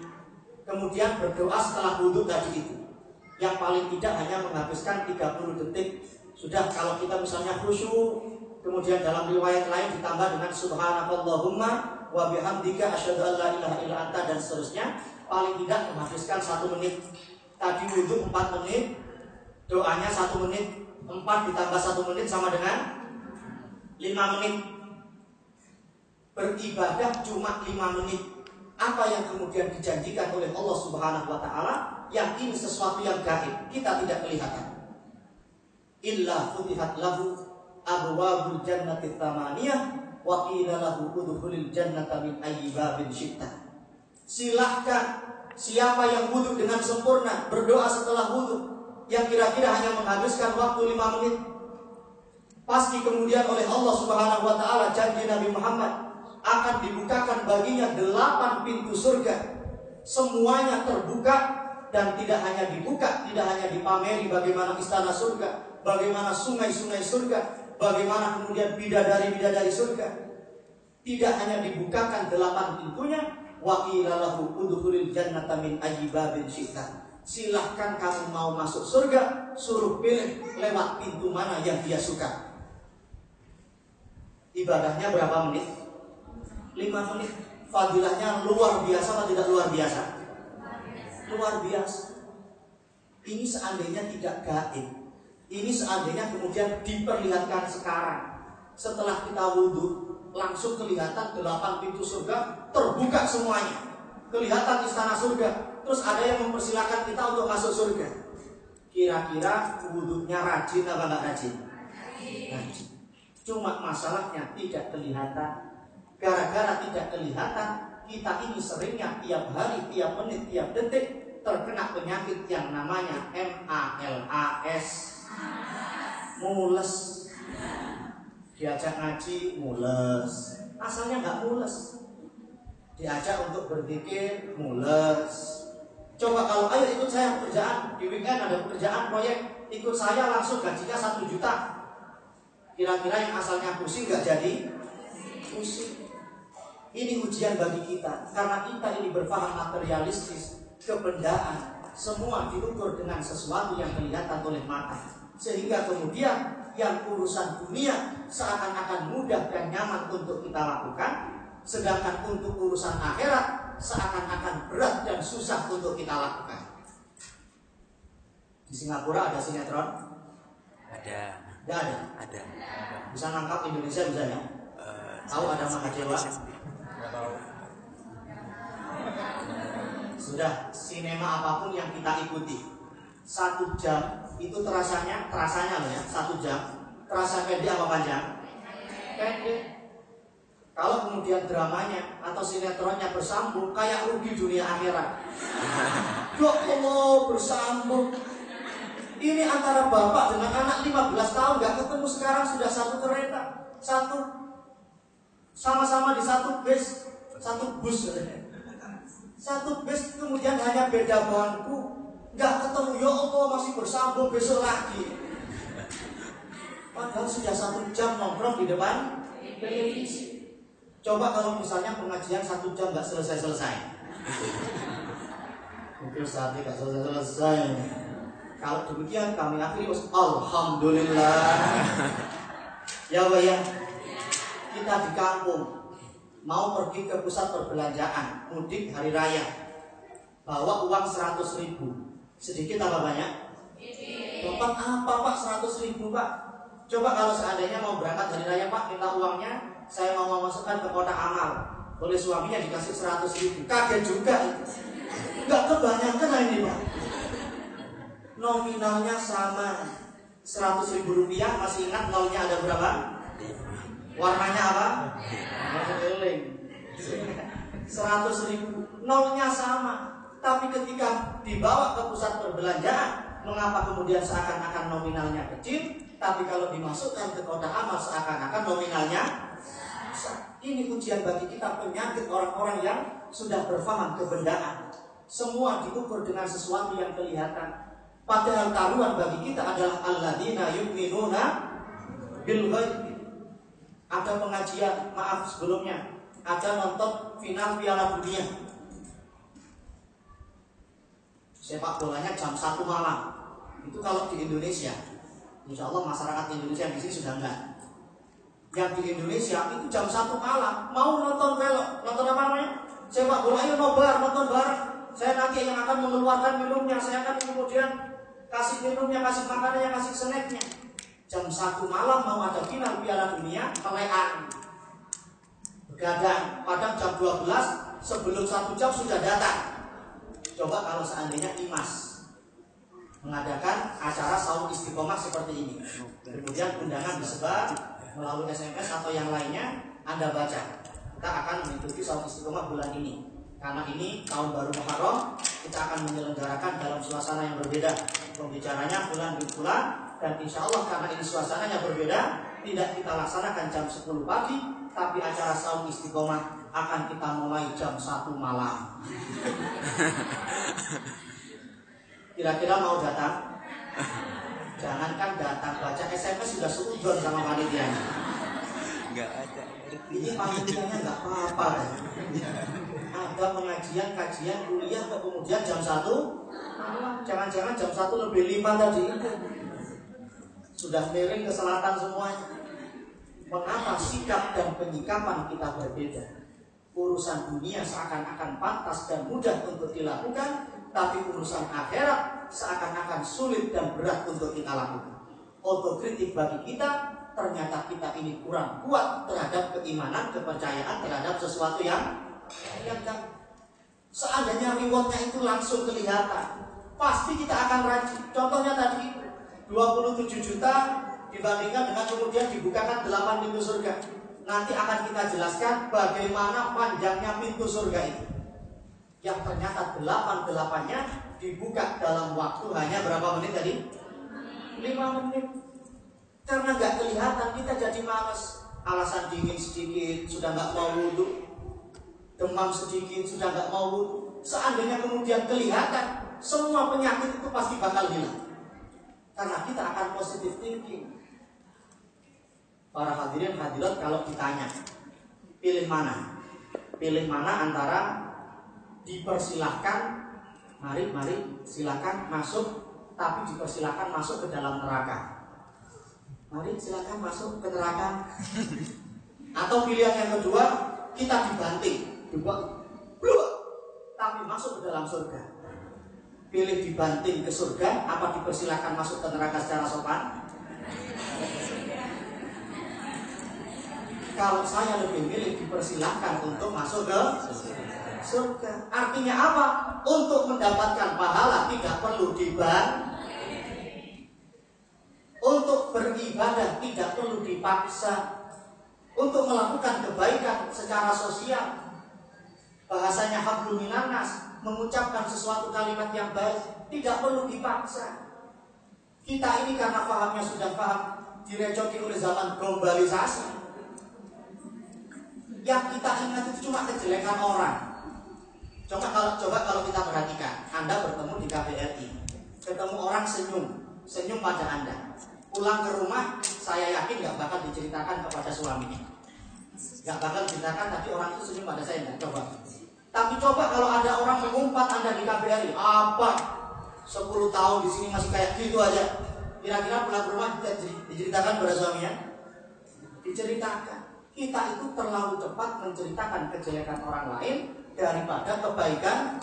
[SPEAKER 3] Kemudian berdoa setelah wudhu tadi itu. Yang paling tidak hanya menghabiskan 30 detik. Sudah kalau kita misalnya khusyuk, kemudian dalam riwayat lain ditambah dengan subhanakallahumma wa bihamdika asyhadu an la ilaha illa anta dan seterusnya, paling tidak menghabiskan satu menit. Tadi wudhu empat menit, doanya satu menit empat ditambah satu menit sama dengan lima menit. Beribadah cuma lima menit. Apa yang kemudian dijanjikan oleh Allah Subhanahu wa taala? Yang ini sesuatu yang gaib. Kita tidak kelihatan illa futihat lahu abwabul jannati tsamaniyah wa qila lahu udkhulil jannata min ayyi babin syi'ta. Silahkan siapa yang wudhu dengan sempurna berdoa setelah wudhu yang kira-kira hanya menghabiskan waktu lima menit pasti kemudian oleh Allah Subhanahu wa taala janji Nabi Muhammad akan dibukakan baginya delapan pintu surga. Semuanya terbuka dan tidak hanya dibuka, tidak hanya dipameri bagaimana istana surga, bagaimana sungai-sungai surga, bagaimana kemudian bidadari-bidadari surga. Tidak hanya dibukakan delapan pintunya, wakilalahu udhulil jannata min ajibabin syita. Silahkan kamu mau masuk surga, suruh pilih lewat pintu mana yang dia suka. Ibadahnya berapa menit? 5 menit. Fadilahnya luar biasa atau tidak luar biasa? Luar biasa. Ini seandainya tidak gaib. Ini seandainya kemudian diperlihatkan sekarang. Setelah kita wudhu, langsung kelihatan delapan pintu surga terbuka semuanya. Kelihatan istana surga. Terus ada yang mempersilahkan kita untuk masuk surga. Kira-kira wudhunya rajin apa nggak rajin? Rajin. Cuma masalahnya tidak kelihatan Gara-gara tidak kelihatan, kita ini seringnya tiap hari, tiap menit, tiap detik terkena penyakit yang namanya MALAS. Mules. Diajak ngaji, mules. Asalnya nggak mules. Diajak untuk berpikir, mules. Coba kalau ayo ikut saya pekerjaan di weekend ada pekerjaan proyek, ikut saya langsung gajinya satu juta. Kira-kira yang asalnya pusing nggak jadi pusing. Ini ujian bagi kita karena kita ini berfaham materialistis, kebendaan, semua diukur dengan sesuatu yang kelihatan oleh mata. Sehingga kemudian yang urusan dunia seakan-akan mudah dan nyaman untuk kita lakukan, sedangkan untuk urusan akhirat seakan-akan berat dan susah untuk kita lakukan. Di Singapura ada sinetron?
[SPEAKER 4] Ada.
[SPEAKER 3] Tidak ada.
[SPEAKER 4] Ada.
[SPEAKER 3] Bisa nangkap Indonesia bisa ya?
[SPEAKER 4] Uh,
[SPEAKER 3] Tahu ada Maha Dewa? Sudah sinema apa pun yang kita ikuti Satu jam itu terasanya Terasanya loh ya? Satu jam. Terasa pendek apa panjang? Pendek. Kalau kemudian dramanya Atau sinetronnya bersambung Kayak rugi dunia akhirat. Ya Allah bersambung. Ini antara bapak dengan anak 15 tahun Gak ketemu sekarang sudah satu kereta. Satu. Sama-sama di satu bus Satu bus. Satu bus kemudian hanya beda bangku nggak ketemu ya Allah masih bersambung besok lagi. Padahal sudah satu jam nongkrong di depan televisi. Coba kalau misalnya pengajian satu jam nggak selesai selesai mungkin saat ini selesai selesai kalau demikian kami akhiri. Alhamdulillah. Ya Pak ya. Kita di kampung mau pergi ke pusat perbelanjaan mudik hari raya bawa uang 100 ribu sedikit apa banyak? Bapak apa pak 100 ribu pak? Coba kalau seandainya mau berangkat hari raya pak minta uangnya saya mau memasukkan ke kotak amal oleh suaminya dikasih 100 ribu kaget juga nggak kebanyakan ini pak nominalnya sama 100 ribu rupiah masih ingat nolnya ada berapa? Warnanya apa? Keliling. 100 ribu. Nolnya sama. Tapi ketika dibawa ke pusat perbelanjaan, mengapa kemudian seakan-akan nominalnya kecil, tapi kalau dimasukkan ke kotak amal seakan-akan nominalnya. Ini ujian bagi kita penyakit orang-orang yang sudah berfaham kebendaan. Semua diukur dengan sesuatu yang kelihatan. Padahal taruhan bagi kita adalah alladzina yu'minuna bil ghaib ada pengajian, maaf sebelumnya, ada nonton final Piala Dunia. Sepak bolanya jam 1 malam. Itu kalau di Indonesia. Insya Allah masyarakat Indonesia di sini sudah enggak. Yang di Indonesia itu jam 1 malam mau nonton velok, nonton apa namanya? Sepak bola ayo nobar, nonton bareng. Saya nanti yang akan mengeluarkan minumnya, saya akan kemudian kasih minumnya, kasih makanannya, kasih snacknya jam satu malam mau ada final Piala Dunia pelean begadang padahal jam 12 sebelum satu jam sudah datang coba kalau seandainya imas mengadakan acara saum istiqomah seperti ini. Kemudian undangan disebar melalui SMS atau yang lainnya Anda baca. Kita akan mengikuti saum istiqomah bulan ini. Karena ini tahun baru Muharram, kita akan menyelenggarakan dalam suasana yang berbeda. Pembicaranya bulan di bulan dan insya Allah karena ini suasananya berbeda, tidak kita laksanakan jam 10 pagi, tapi acara saum istiqomah akan kita mulai jam 1 malam. Kira-kira mau datang? Jangankan datang baca SMS sudah seudon sama panitia.
[SPEAKER 4] Enggak ada.
[SPEAKER 3] Ini panitianya nggak apa-apa. Ada pengajian, kajian, kuliah, kemudian jam 1 malam. Jangan-jangan jam 1 lebih 5 tadi. Sudah miring ke selatan semuanya. Mengapa sikap dan penyikapan kita berbeda? Urusan dunia seakan-akan pantas dan mudah untuk dilakukan, tapi urusan akhirat seakan-akan sulit dan berat untuk kita lakukan. Otokritik bagi kita, ternyata kita ini kurang kuat terhadap keimanan, kepercayaan terhadap sesuatu yang yang Seandainya rewardnya itu langsung kelihatan, pasti kita akan rajin. Contohnya tadi 27 juta dibandingkan dengan kemudian dibukakan 8 pintu surga. Nanti akan kita jelaskan bagaimana panjangnya pintu surga itu. Yang ternyata delapan delapannya dibuka dalam waktu hanya berapa menit tadi? 5 menit. Karena nggak kelihatan kita jadi males. Alasan dingin sedikit sudah nggak mau wudhu, demam sedikit sudah nggak mau wudhu. Seandainya kemudian kelihatan, semua penyakit itu pasti bakal hilang. Karena kita akan positif thinking. Para hadirin hadirat kalau ditanya, pilih mana? Pilih mana antara dipersilahkan, mari mari silakan masuk, tapi dipersilahkan masuk ke dalam neraka Mari silakan masuk ke neraka. Atau pilihan yang kedua, kita dibanting, dibuat tapi masuk ke dalam surga. Pilih dibanting ke surga, apa dipersilakan masuk ke neraka secara sopan? Kalau saya lebih milih dipersilahkan untuk masuk ke surga. Artinya apa? Untuk mendapatkan pahala tidak perlu dibanting untuk beribadah tidak perlu dipaksa. Untuk melakukan kebaikan secara sosial. Bahasanya hablum minanas, mengucapkan sesuatu kalimat yang baik tidak perlu dipaksa. Kita ini karena pahamnya sudah paham direcoki oleh zaman globalisasi. Yang kita ingat itu cuma kejelekan orang. Coba kalau coba kalau kita perhatikan, Anda bertemu di KBRI, ketemu orang senyum, senyum pada Anda. Pulang ke rumah saya yakin nggak bakal diceritakan kepada suaminya. Nggak bakal diceritakan tapi orang itu senyum pada saya coba. Tapi coba kalau ada orang mengumpat anda di KBRI apa? 10 tahun di sini masih kayak gitu aja. Kira-kira pulang ke rumah diceritakan pada suaminya? Diceritakan kita itu terlalu cepat menceritakan kejelekan orang lain daripada kebaikan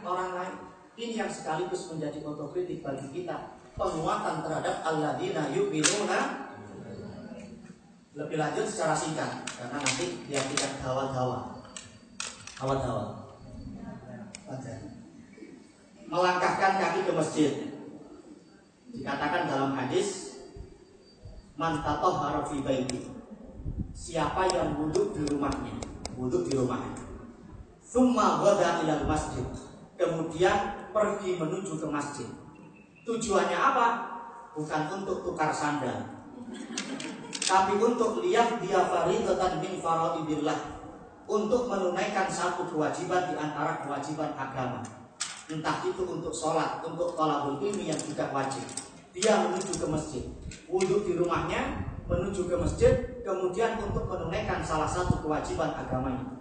[SPEAKER 3] orang lain. Ini yang sekaligus menjadi otokritik bagi kita. Penguatan terhadap alladzina yu'minuna. Lebih lanjut secara singkat karena nanti dia tidak hawa-hawa. Hawa-hawa melangkahkan kaki ke masjid. Dikatakan dalam hadis man tatahhara fi siapa yang wudhu di rumahnya wudhu di rumahnya summa wada ila masjid kemudian pergi menuju ke masjid Tujuannya apa? Bukan untuk tukar sandal. Tapi untuk lihat dia faridatan min faraidillah. Untuk menunaikan satu kewajiban di antara kewajiban agama. Entah itu untuk sholat, untuk tolabul ilmi yang juga wajib. Dia menuju ke masjid. Wudhu di rumahnya, menuju ke masjid, kemudian untuk menunaikan salah satu kewajiban agamanya.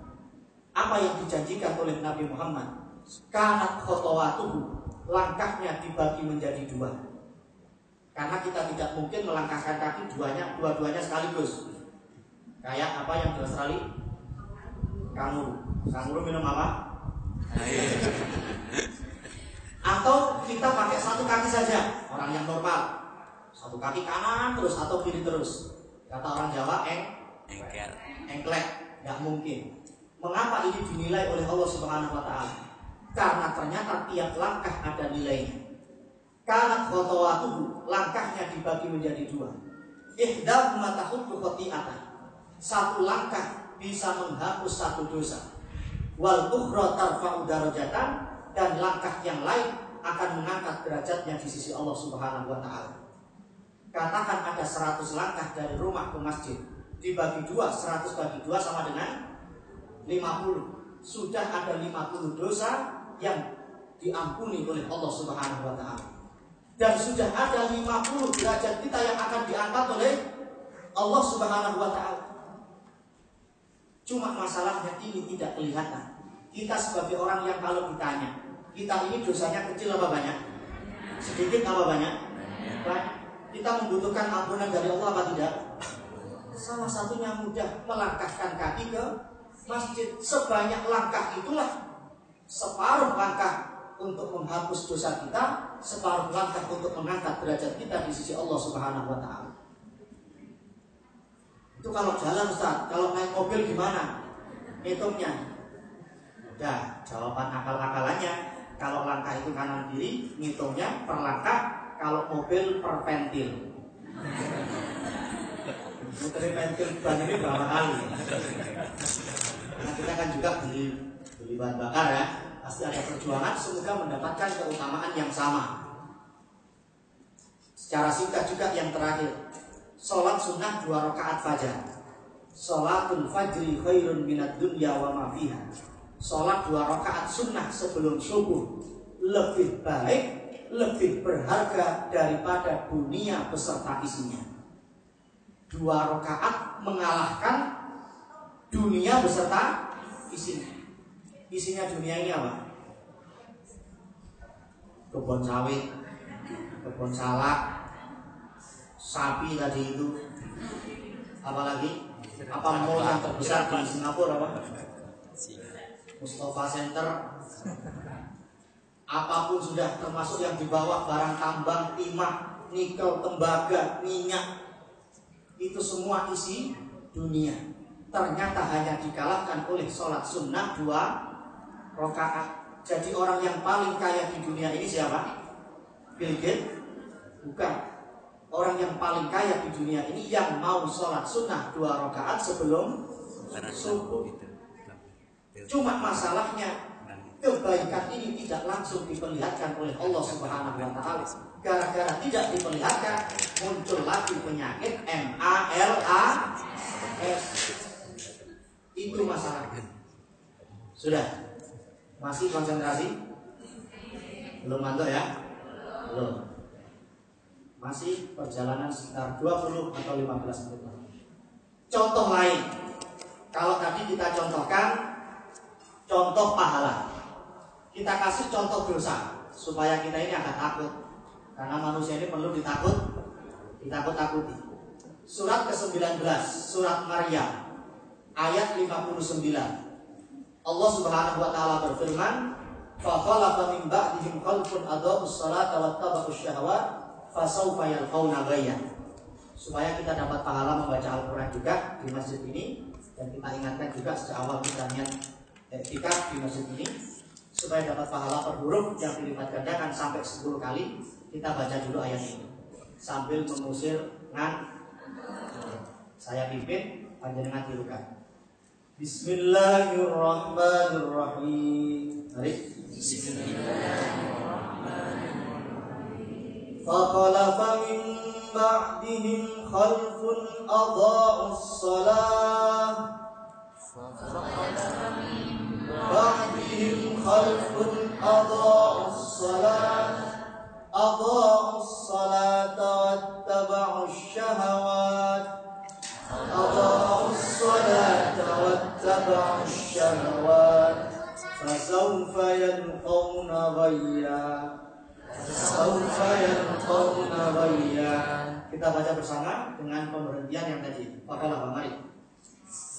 [SPEAKER 3] Apa yang dijanjikan oleh Nabi Muhammad? Kanat khotowatuhu langkahnya dibagi menjadi dua. Karena kita tidak mungkin melangkahkan kaki duanya, dua-duanya sekaligus. Kayak apa yang di Australia? Kanguru. Kanguru minum apa? Atau kita pakai satu kaki saja, orang yang normal. Satu kaki kanan terus atau kiri terus. Kata orang Jawa, eng, engkel, engklek, nggak mungkin. Mengapa ini dinilai oleh Allah Subhanahu Wa Taala? Karena ternyata tiap langkah ada nilainya. Karena khotowatuhu langkahnya dibagi menjadi dua. Ihdahuma tahuddu khoti'atan. Satu langkah bisa menghapus satu dosa. Wal ukhra tarfa'u darajatan dan langkah yang lain akan mengangkat derajatnya di sisi Allah Subhanahu wa taala. Katakan ada 100 langkah dari rumah ke masjid. Dibagi dua, 100 bagi dua sama dengan 50. Sudah ada 50 dosa yang diampuni oleh Allah Subhanahu wa taala dan sudah ada 50 derajat kita yang akan diangkat oleh Allah Subhanahu wa taala. Cuma masalahnya ini tidak kelihatan. Kita sebagai orang yang kalau ditanya, kita ini dosanya kecil apa banyak? Sedikit apa banyak? Banyak. Kita membutuhkan ampunan dari Allah apa tidak? Salah satunya mudah melangkahkan kaki ke masjid. Sebanyak langkah itulah separuh langkah untuk menghapus dosa kita, separuh langkah untuk mengangkat derajat kita di sisi Allah Subhanahu wa taala. Itu kalau jalan Ustaz, kalau naik mobil gimana? Hitungnya. Udah, jawaban akal-akalannya. Kalau langkah itu kanan kiri, ngitungnya per langkah, kalau mobil per pentil. Muterin pentil ban ini berapa kali? Nah, kita kan juga beli beli bahan bakar ya. Pasti ada perjuangan semoga mendapatkan keutamaan yang sama. Secara singkat juga yang terakhir. Sholat sunnah dua rakaat fajar. Sholatul fajri khairun minat dunya wa ma fiha. Sholat dua rakaat sunnah sebelum subuh lebih baik lebih berharga daripada dunia beserta isinya dua rakaat mengalahkan dunia beserta isinya Isinya dunia ini apa? Kebun sawit, kebun salak, sapi tadi itu, apalagi apa mall yang terbesar di Singapura apa? Mustafa Center. Apa pun sudah termasuk yang di bawah barang tambang, timah, nikel, tembaga, minyak, itu semua isi dunia. Ternyata hanya dikalahkan oleh sholat sunnah dua rokaat. Jadi orang yang paling kaya di dunia ini siapa? Bill Gates? Bukan. Orang yang paling kaya di dunia ini yang mau sholat sunnah dua rakaat sebelum subuh. Cuma masalahnya kebaikan ini tidak langsung diperlihatkan oleh Allah Subhanahu wa taala. Gara-gara tidak diperlihatkan muncul lagi penyakit M A L A S. Itu masalahnya. Sudah. Masih konsentrasi? Belum mantuk ya? Belum. Masih perjalanan sekitar 20 atau 15 menit Contoh lain. Kalau tadi kita contohkan contoh pahala. Kita kasih contoh dosa supaya kita ini agak takut. Karena manusia ini perlu ditakut, ditakut-takuti. Surat ke-19, surat Maryam ayat 59. Allah Subhanahu wa taala berfirman, "Fa khalafa min ba'dihim khalqun adaa'us salata wattaba'us syahawat fasawfa yalqauna ghayya." Supaya kita dapat pahala membaca Al-Qur'an juga di masjid ini dan kita ingatkan juga sejak awal kita niat etika di masjid ini supaya dapat pahala per huruf yang dilipat gandakan sampai 10 kali kita baca dulu ayat ini sambil mengusir ngan saya pimpin panjenengan tirukan Bismillahirrahmanirrahim. Mari. Bismillahirrahmanirrahim. Min ba'dihim khalfun adha'us salah. Faqalafa min ba'dihim khalfun adha'us salah. Adha'us salata wattaba'us syahawat. أضاعوا الصلاة واتبعوا الشهوات فسوف يلقون غيا سوف يلقون غيا kita baca bersama dengan pemberhentian yang tadi. Pakai mari.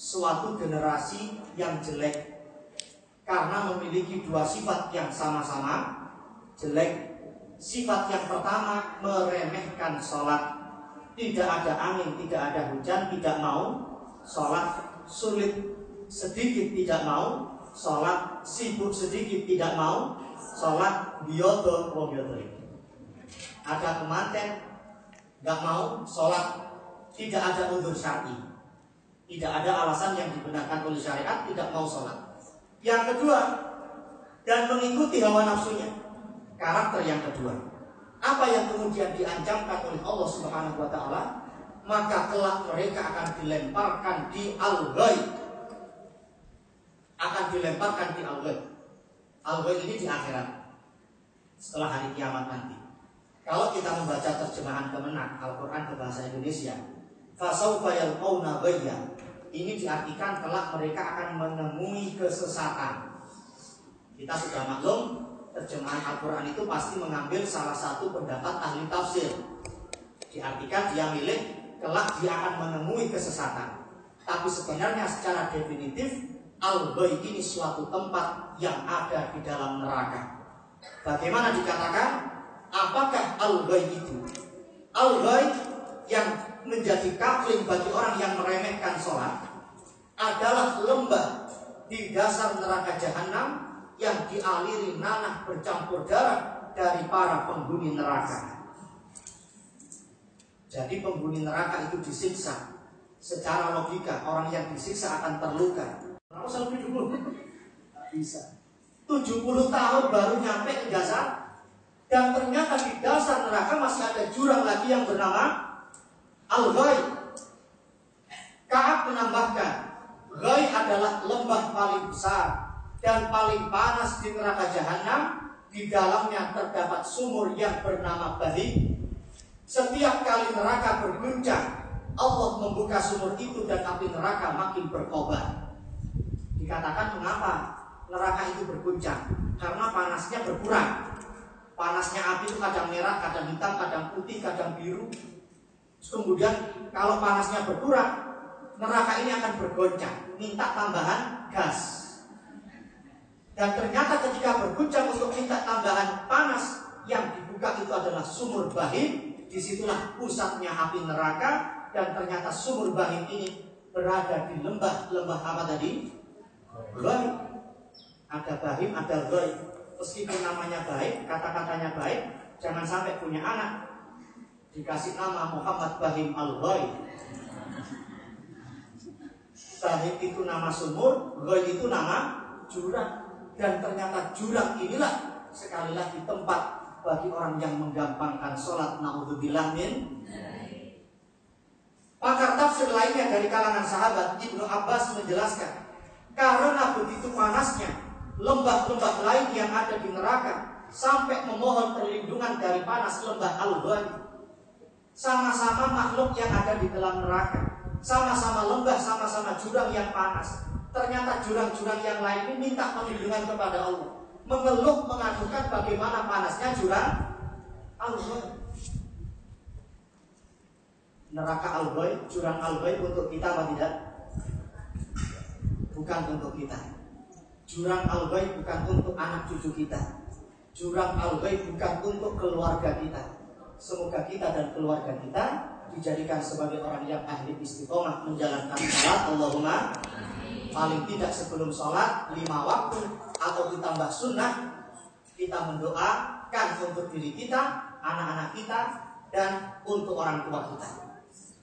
[SPEAKER 3] suatu generasi yang jelek. Karena memiliki dua sifat yang sama-sama jelek. Sifat yang pertama meremehkan sholat, tidak ada angin, tidak ada hujan, tidak mau sholat. Sulit sedikit tidak mau sholat. Sibuk sedikit tidak mau sholat. Biodo oh biodo ada kemanten nggak mau sholat. Tidak ada udur syar'i tidak ada alasan yang dibenarkan oleh syariat tidak mau sholat yang kedua dan mengikuti hawa nafsunya karakter yang kedua. Apa yang kemudian diancamkan oleh Allah Subhanahu wa taala, maka kelak mereka akan dilemparkan di al-ghaib. Akan dilemparkan di al-ghaib. Al-ghaib ini di akhirat. Setelah hari kiamat nanti. Kalau kita membaca terjemahan kemenak Al-Qur'an ke bahasa Indonesia, fasaufa yalqauna ghayya. Ini diartikan kelak mereka akan menemui kesesatan. Kita sudah maklum terjemahan Al-Quran itu pasti mengambil salah satu pendapat ahli tafsir. Diartikan dia milik, kelak dia akan menemui kesesatan. Tapi sebenarnya secara definitif, Al-Ghaib ini suatu tempat yang ada di dalam neraka. Bagaimana dikatakan? Apakah Al-Ghaib itu? Al-Ghaib yang menjadi kapling bagi orang yang meremehkan sholat adalah lembah di dasar neraka jahanam yang dialiri nanah bercampur darah dari para penghuni neraka. Jadi penghuni neraka itu disiksa. Secara logika orang yang disiksa akan terluka. Kenapa sampai dulu? bisa. 70 tahun baru nyampe ke dasar dan ternyata di dasar neraka masih ada jurang lagi yang bernama Al-Ghaib. Kaab menambahkan, Ghaib adalah lembah paling besar dan paling panas di neraka jahanam di dalamnya terdapat sumur yang bernama Bali. Setiap kali neraka berguncang, Allah membuka sumur itu dan api neraka makin berkobar. Dikatakan mengapa neraka itu berguncang? Karena panasnya berkurang. Panasnya api itu kadang merah, kadang hitam, kadang putih, kadang biru. Kemudian kalau panasnya berkurang, neraka ini akan bergoncang, minta tambahan gas. Dan ternyata ketika berguncang untuk minta tambahan panas yang dibuka itu adalah sumur bahim. Di situlah pusatnya api neraka dan ternyata sumur bahim ini berada di lembah lembah apa tadi? Bahim. Ada bahim, ada bahim. Meskipun namanya baik, kata-katanya baik, jangan sampai punya anak dikasih nama Muhammad Bahim al Ghaib. Bahim itu nama sumur, Ghaib itu nama jurang. Dan ternyata jurang inilah sekali lagi tempat bagi orang yang menggampangkan sholat. Naudzubillah min Pakar tafsir lainnya dari kalangan sahabat Ibnu Abbas menjelaskan karena begitu panasnya lembah-lembah lain yang ada di neraka sampai memohon perlindungan dari panas lembah al Sama-sama makhluk yang ada di dalam neraka, sama-sama lembah, sama-sama jurang yang panas. Ternyata jurang-jurang yang lain ini minta perlindungan kepada Allah. Mengeluh mengadukan bagaimana panasnya jurang al Neraka al jurang al untuk kita apa tidak? Bukan untuk kita. Jurang al bukan untuk anak cucu kita. Jurang al bukan untuk keluarga kita. Semoga kita dan keluarga kita dijadikan sebagai orang yang ahli istiqomah menjalankan salat Allahumma. Paling tidak sebelum sholat lima waktu atau ditambah sunnah kita mendoakan untuk diri kita, anak-anak kita, dan untuk orang tua kita.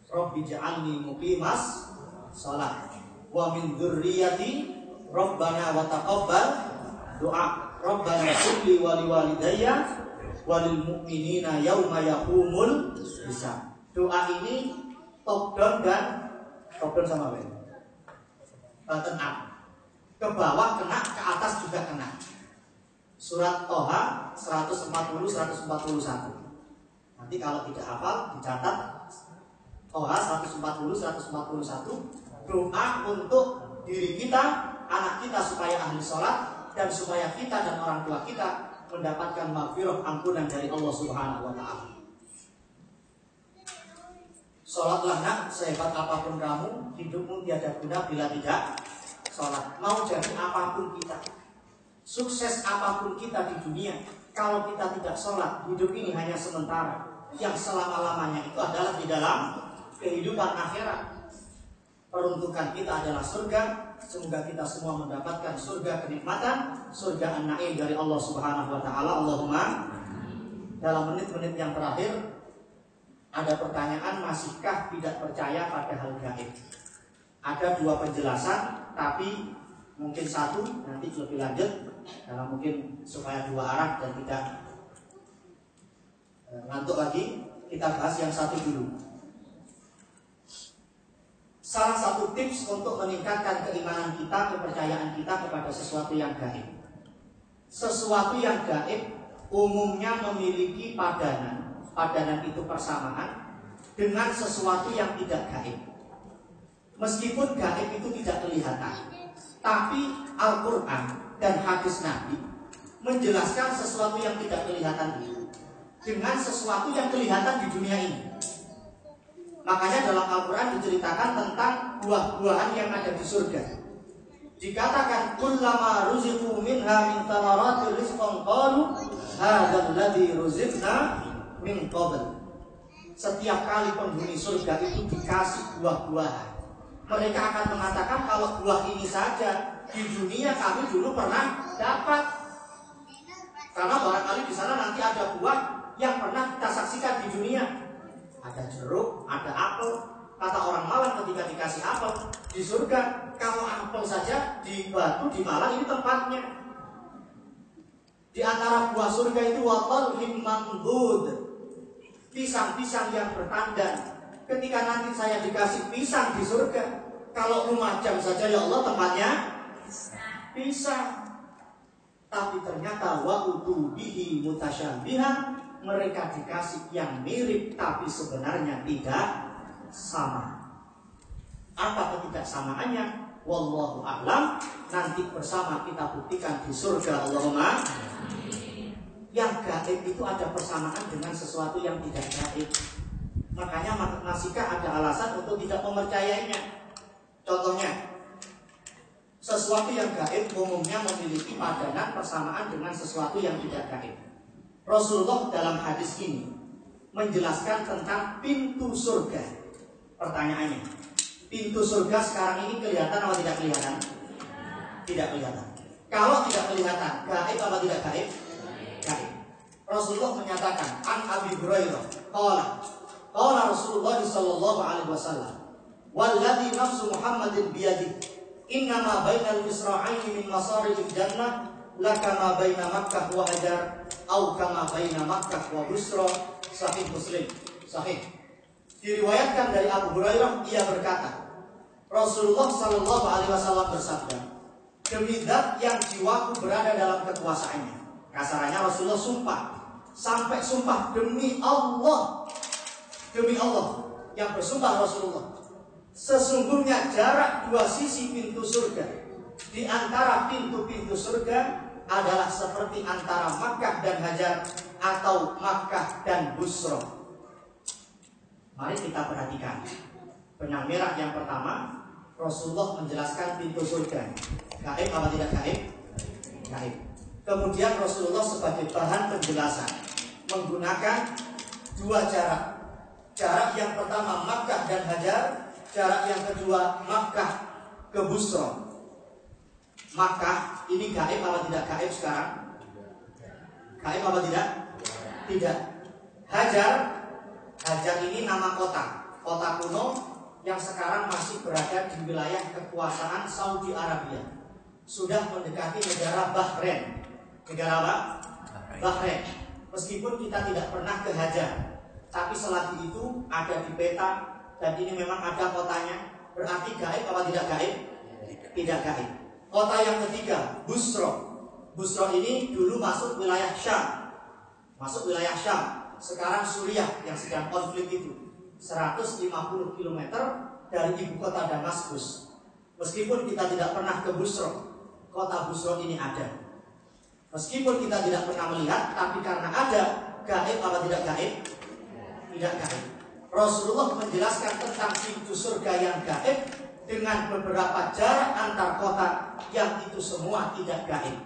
[SPEAKER 3] Robbi ja'alni muqimas sholat. Wa min dzurriyyati Rabbana wa taqabbal doa Rabbana kulli wali walidayya walil mu'minina yauma yaqumul hisab. Doa ini top down dan top down sama apa bottom up. Ke bawah kena, ke atas juga kena. Surat Toha 140 141. Nanti kalau tidak hafal dicatat Toha 140 141 doa untuk diri kita, anak kita supaya ahli sholat dan supaya kita dan orang tua kita mendapatkan maghfirah ampunan dari Allah Subhanahu wa taala. Sholatlah nak sehebat apa pun kamu, hidupmu tiada guna bila tidak sholat. Mau jadi apa pun kita, sukses apa pun kita di dunia, kalau kita tidak sholat, hidup ini hanya sementara. Yang selama-lamanya itu adalah di dalam kehidupan akhirat. Peruntukan kita adalah surga. Semoga kita semua mendapatkan surga kenikmatan, surga an-naim dari Allah Subhanahu wa taala. Allahumma dalam menit-menit yang terakhir ada pertanyaan masihkah tidak percaya pada hal gaib? Ada dua penjelasan, tapi mungkin satu nanti lebih lanjut karena mungkin supaya dua arah dan tidak eh, ngantuk lagi. Kita bahas yang satu dulu. Salah satu tips untuk meningkatkan keimanan kita, kepercayaan kita kepada sesuatu yang gaib. Sesuatu yang gaib umumnya memiliki padanan padanan itu persamaan dengan sesuatu yang tidak gaib. Meskipun gaib itu tidak kelihatan, tapi Al-Quran dan hadis Nabi menjelaskan sesuatu yang tidak kelihatan itu dengan sesuatu yang kelihatan di dunia ini. Makanya dalam Al-Quran diceritakan tentang buah-buahan yang ada di surga. Dikatakan kullama ruziku minha min tamarati rizqan qalu hadzal ladzi ruzikna min qabl. Setiap kali penghuni surga itu dikasih buah-buahan. Mereka akan mengatakan kalau buah ini saja di dunia kami dulu pernah dapat. Karena barangkali di sana nanti ada buah yang pernah kita saksikan di dunia. Ada jeruk, ada apel. Kata orang Malang ketika dikasih apel di surga, kalau apel saja di Batu di Malang ini tempatnya. Di antara buah surga itu watal himmanhud pisang-pisang yang bertanda. Ketika nanti saya dikasih pisang di surga, kalau rumah saja ya Allah tempatnya pisang. Tapi ternyata wa bihi mutasyabihan mereka dikasih yang mirip tapi sebenarnya tidak sama. Apa ketidaksamaannya? Wallahu a'lam. Nanti bersama kita buktikan di surga Allahumma yang gaib itu ada persamaan dengan sesuatu yang tidak gaib. Makanya masihkah ada alasan untuk tidak mempercayainya. Contohnya, sesuatu yang gaib umumnya memiliki padanan persamaan dengan sesuatu yang tidak gaib. Rasulullah dalam hadis ini menjelaskan tentang pintu surga. Pertanyaannya, pintu surga sekarang ini kelihatan atau tidak kelihatan? Tidak kelihatan. Kalau tidak kelihatan, gaib apa tidak gaib? gaib. Rasulullah menyatakan an Abi Hurairah qala qala Rasulullah sallallahu alaihi wasallam walladzi nafsu Muhammadin biyadi innama bainal misra'aini min masaril jannah lakama baina Makkah wa Hajar au kama baina Makkah wa Busra. Sahih Muslim. Sahih. Diriwayatkan dari Abu Hurairah ia berkata Rasulullah sallallahu alaihi wasallam bersabda demi zat yang jiwaku berada dalam kekuasaannya Kasarannya Rasulullah sumpah. Sampai sumpah demi Allah, demi Allah yang bersumpah Rasulullah. Sesungguhnya jarak dua sisi pintu surga di antara pintu-pintu surga adalah seperti antara Makkah dan Hajar atau Makkah dan Busro. Mari kita perhatikan. Benang merah yang pertama, Rasulullah menjelaskan pintu surga. Gaib apa tidak gaib? Gaib. Kemudian Rasulullah sebagai bahan penjelasan menggunakan dua jarak. Jarak yang pertama Makkah dan Hajar, jarak yang kedua Makkah ke Busro. Makkah ini gaib apa tidak gaib sekarang? Gaib apa tidak? Tidak. Hajar, Hajar ini nama kota, kota kuno yang sekarang masih berada di wilayah kekuasaan Saudi Arabia. Sudah mendekati negara Bahrain Negara apa? Bahrain. Meskipun kita tidak pernah ke Hajar, tapi selagi itu ada di peta dan ini memang ada kotanya, berarti gaib apa tidak gaib? Tidak gaib. Kota yang ketiga, Busro. Busro ini dulu masuk wilayah Syam. Masuk wilayah Syam. Sekarang Suriah yang sedang konflik itu. 150 km dari ibu kota Damaskus. Meskipun kita tidak pernah ke Busro, kota Busro ini ada. Meskipun kita tidak pernah melihat, tapi karena ada gaib apa tidak gaib? Tidak gaib. Rasulullah menjelaskan tentang pintu surga yang gaib dengan beberapa jarak antar kota yang itu semua tidak gaib.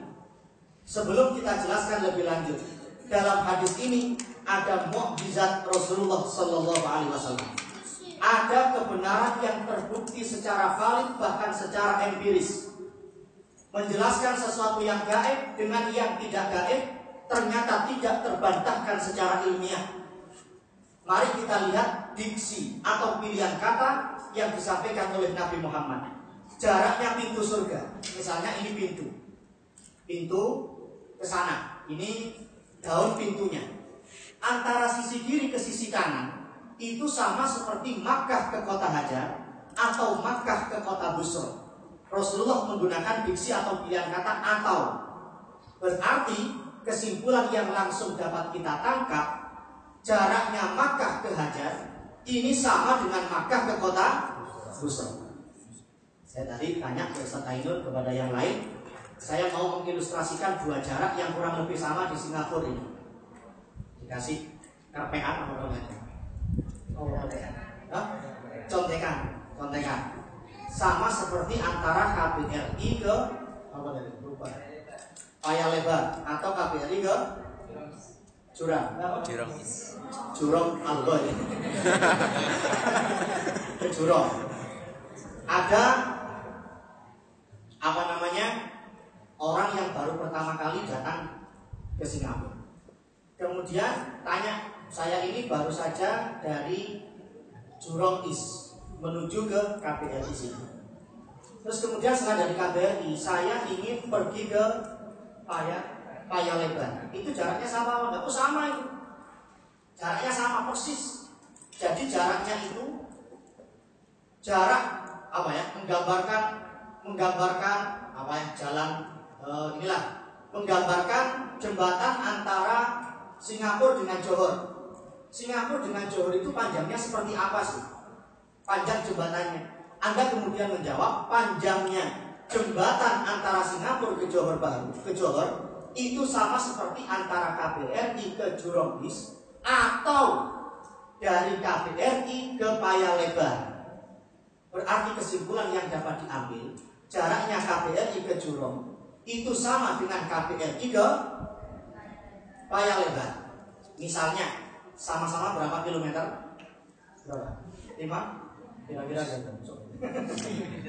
[SPEAKER 3] Sebelum kita jelaskan lebih lanjut, dalam hadis ini ada mukjizat Rasulullah Sallallahu Alaihi Wasallam. Ada kebenaran yang terbukti secara valid bahkan secara empiris. Menjelaskan sesuatu yang gaib dengan yang tidak gaib ternyata tidak terbantahkan secara ilmiah. Mari kita lihat diksi atau pilihan kata yang disampaikan oleh Nabi Muhammad. Jaraknya pintu surga. Misalnya ini pintu. Pintu ke sana. Ini daun pintunya. Antara sisi kiri ke sisi kanan itu sama seperti Makkah ke kota Hajar atau Makkah ke kota Busro. Rasulullah menggunakan diksi atau pilihan kata atau. Berarti kesimpulan yang langsung dapat kita tangkap jaraknya Makkah ke Hajar ini sama dengan Makkah ke kota Busro. Saya tadi tanya ke Ustaz Ainul kepada yang lain, saya mau mengilustrasikan dua jarak yang kurang lebih sama di Singapura ini. Dikasih karpean apa namanya? Oh, Hah? Contekan, contekan. Sama seperti antara KBRI ke apa tadi? Lupa. Paya lebar atau KBRI ke Jurang.
[SPEAKER 4] Jurang.
[SPEAKER 3] Jurong Alboy. ke Jurong. Ada apa namanya orang yang baru pertama kali datang ke Singapura. Kemudian tanya, saya ini baru saja dari Jurong East menuju ke KBRI sini. Terus kemudian setelah dari KBRI, saya ingin pergi ke Paya Paya Lebar. Itu jaraknya sama apa enggak? Oh sama itu. Jaraknya sama persis. Jadi jaraknya itu jarak apa ya? Menggambarkan menggambarkan apa ya? Jalan eh, inilah menggambarkan jembatan antara Singapura dengan Johor. Singapura dengan Johor itu panjangnya seperti apa sih? Panjang jembatannya. Anda kemudian menjawab panjangnya jembatan antara Singapura ke Johor Baru ke Johor itu sama seperti antara KBRI ke Jurong East atau dari KBRI ke Paya Lebar. Berarti kesimpulan yang dapat diambil jaraknya KBRI ke Jurong itu sama dengan KBRI ke Paya Lebar. Misalnya sama-sama berapa kilometer? Berapa? Lima? Kira-kira gitu.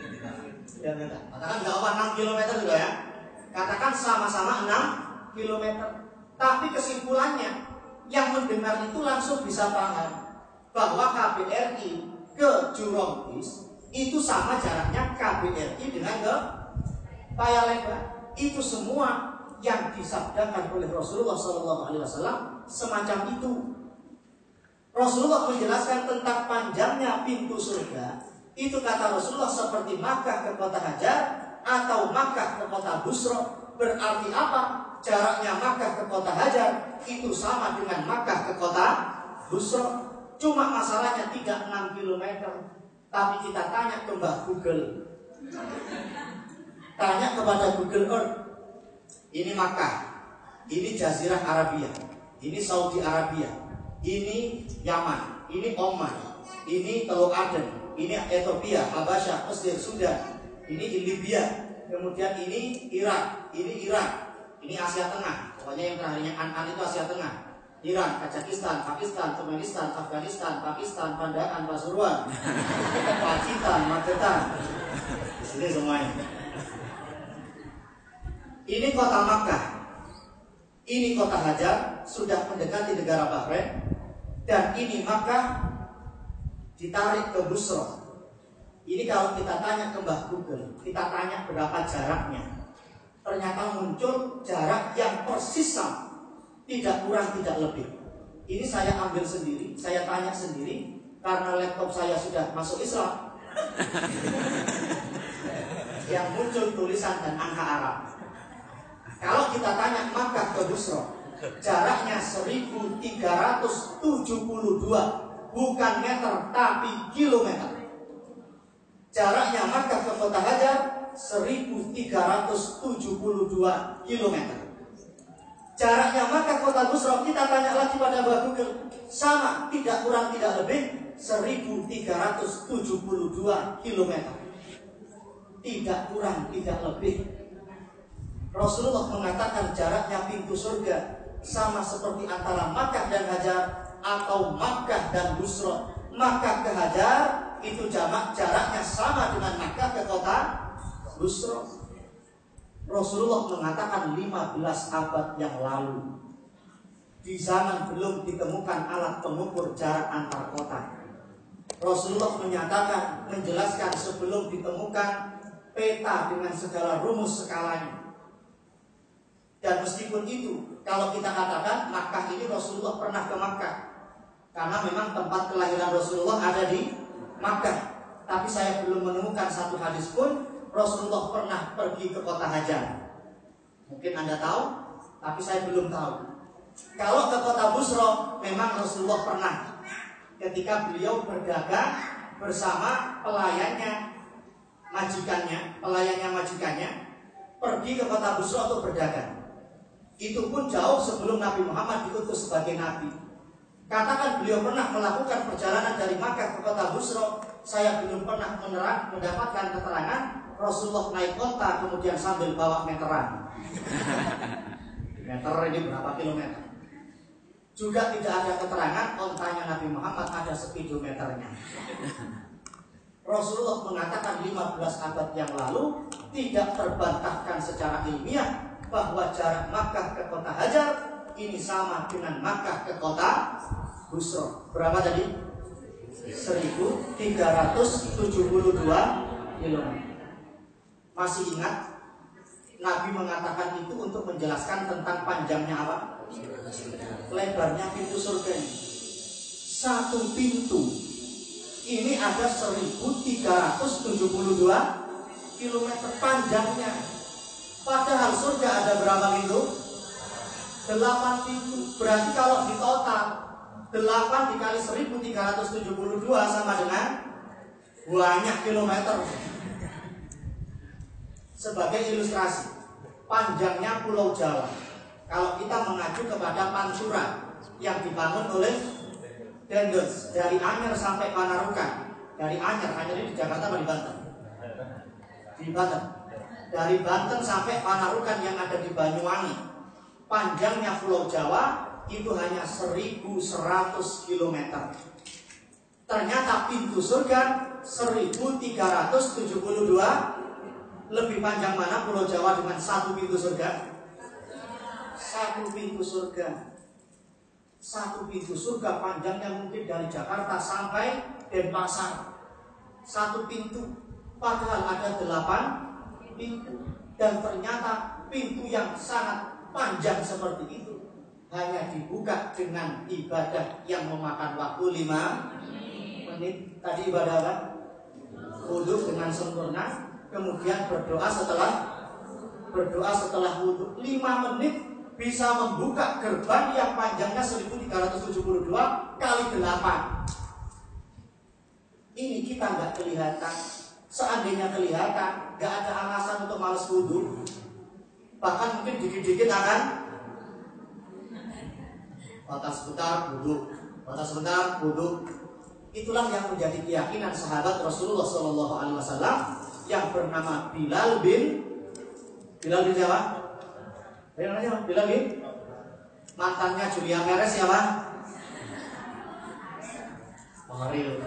[SPEAKER 3] Ya, Katakan jawaban 6 kilometer juga ya. Katakan sama-sama 6 kilometer. Tapi kesimpulannya yang mendengar itu langsung bisa paham bahwa KBRI ke Jurong East itu sama jaraknya KBRI dengan ke Paya Lebar. Itu semua yang disabdakan oleh Rasulullah SAW semacam itu. Rasulullah menjelaskan tentang panjangnya pintu surga. Itu kata Rasulullah seperti Makkah ke kota Hajar atau Makkah ke kota Busro. Berarti apa? Jaraknya Makkah ke kota Hajar itu sama dengan Makkah ke kota Busro. Cuma masalahnya tidak 6 km. Tapi kita tanya ke Mbak Google. Tanya kepada Google Earth. Ini Makkah. Ini Jazirah Arabia. Ini Saudi Arabia. Ini Yaman. Ini Oman. Ini Teluk Aden. Ini Ethiopia, Habasyah, Mesir, Sudan. Ini Libya. Kemudian ini Irak. Ini Irak. Ini Asia Tengah. Pokoknya yang terakhirnya An-An itu Asia Tengah. Iran, Kazakhstan, Pakistan, Turkmenistan, Afghanistan, Pakistan, Pandaan, Pasuruan, Pacitan, Magetan. Di sini semuanya. Ini kota Makkah. Ini kota Hajar sudah mendekati negara Bahrain dan ini Makkah ditarik ke Busro. Ini kalau kita tanya ke Mbah Google, kita tanya berapa jaraknya. Ternyata muncul jarak yang persis sama, tidak kurang tidak lebih. Ini saya ambil sendiri, saya tanya sendiri karena laptop saya sudah masuk Islam. yang muncul tulisan dan angka Arab. Kalau kita tanya Makkah ke Busro, jaraknya 1372 bukan meter tapi kilometer. Jaraknya Makkah ke Kota Hajar 1372 kilometer. Jaraknya Makkah Kota Busro kita tanya lagi pada Mbak Google, sama tidak kurang tidak lebih 1372 km. Tidak kurang tidak lebih. Rasulullah mengatakan jaraknya pintu surga sama seperti antara Makkah dan Hajar atau Makkah dan Busro. Makkah ke Hajar itu jamak jaraknya sama dengan Makkah ke kota Busro. Rasulullah mengatakan 15 abad yang lalu di zaman belum ditemukan alat pengukur jarak antar kota. Rasulullah menyatakan, menjelaskan sebelum ditemukan peta dengan segala rumus skalanya. Dan meskipun itu, kalau kita katakan Makkah ini Rasulullah pernah ke Makkah, karena memang tempat kelahiran Rasulullah ada di Makkah. Tapi saya belum menemukan satu hadis pun Rasulullah pernah pergi ke kota Hajar. Mungkin Anda tahu, tapi saya belum tahu. Kalau ke kota Busro, memang Rasulullah pernah ketika beliau berdagang bersama pelayannya, majikannya, pelayannya majikannya, pergi ke kota Busro untuk berdagang. Itu pun jauh sebelum Nabi Muhammad diutus sebagai Nabi. Katakan beliau pernah melakukan perjalanan dari Makkah ke kota Busro, saya belum pernah menerang, mendapatkan keterangan Rasulullah naik kota kemudian sambil bawa meteran. Meter ini berapa kilometer? Juga tidak ada keterangan ontanya Nabi Muhammad ada speedometernya. Rasulullah mengatakan 15 abad yang lalu tidak terbantahkan secara ilmiah bahwa jarak Makkah ke kota Hajar ini sama dengan Makkah ke kota Busro. Berapa tadi? 1372 km. Masih ingat Nabi mengatakan itu untuk menjelaskan tentang panjangnya apa? Lebarnya pintu surga ini. Satu pintu ini ada 1372 km panjangnya. Padahal surga ada berapa pintu? Delapan pintu. Berarti kalau di total 8 dikali 1372 sama dengan banyak kilometer. Sebagai ilustrasi, panjangnya Pulau Jawa. Kalau kita mengacu kepada Pantura yang dibangun oleh Dendels dari Anyer sampai Panarukan, dari Anyer, Anyer ini di Jakarta atau di Banten? Di Banten dari Banten sampai Panarukan yang ada di Banyuwangi. Panjangnya Pulau Jawa itu hanya 1100 km. Ternyata pintu surga 1372 lebih panjang mana Pulau Jawa dengan satu pintu surga? Satu pintu surga. Satu pintu surga panjangnya mungkin dari Jakarta sampai Denpasar. Satu pintu. Padahal ada delapan pintu dan ternyata pintu yang sangat panjang seperti itu hanya dibuka dengan ibadah yang memakan waktu lima menit. Tadi ibadah apa? wudhu dengan sempurna kemudian berdoa setelah berdoa setelah wudhu. Lima menit bisa membuka gerbang yang panjangnya 1372 kali 8 ini kita nggak kelihatan. Seandainya kelihatan, gak ada alasan untuk malas wudhu, bahkan mungkin dikit-dikit akan batas sebentar wudhu, batas sebentar wudhu. Itulah yang menjadi keyakinan sahabat Rasulullah Shallallahu Alaihi Wasallam yang bernama Bilal bin Bilal bin siapa? Bilal bin Bilal bin mantannya Julia Perez siapa? Mario.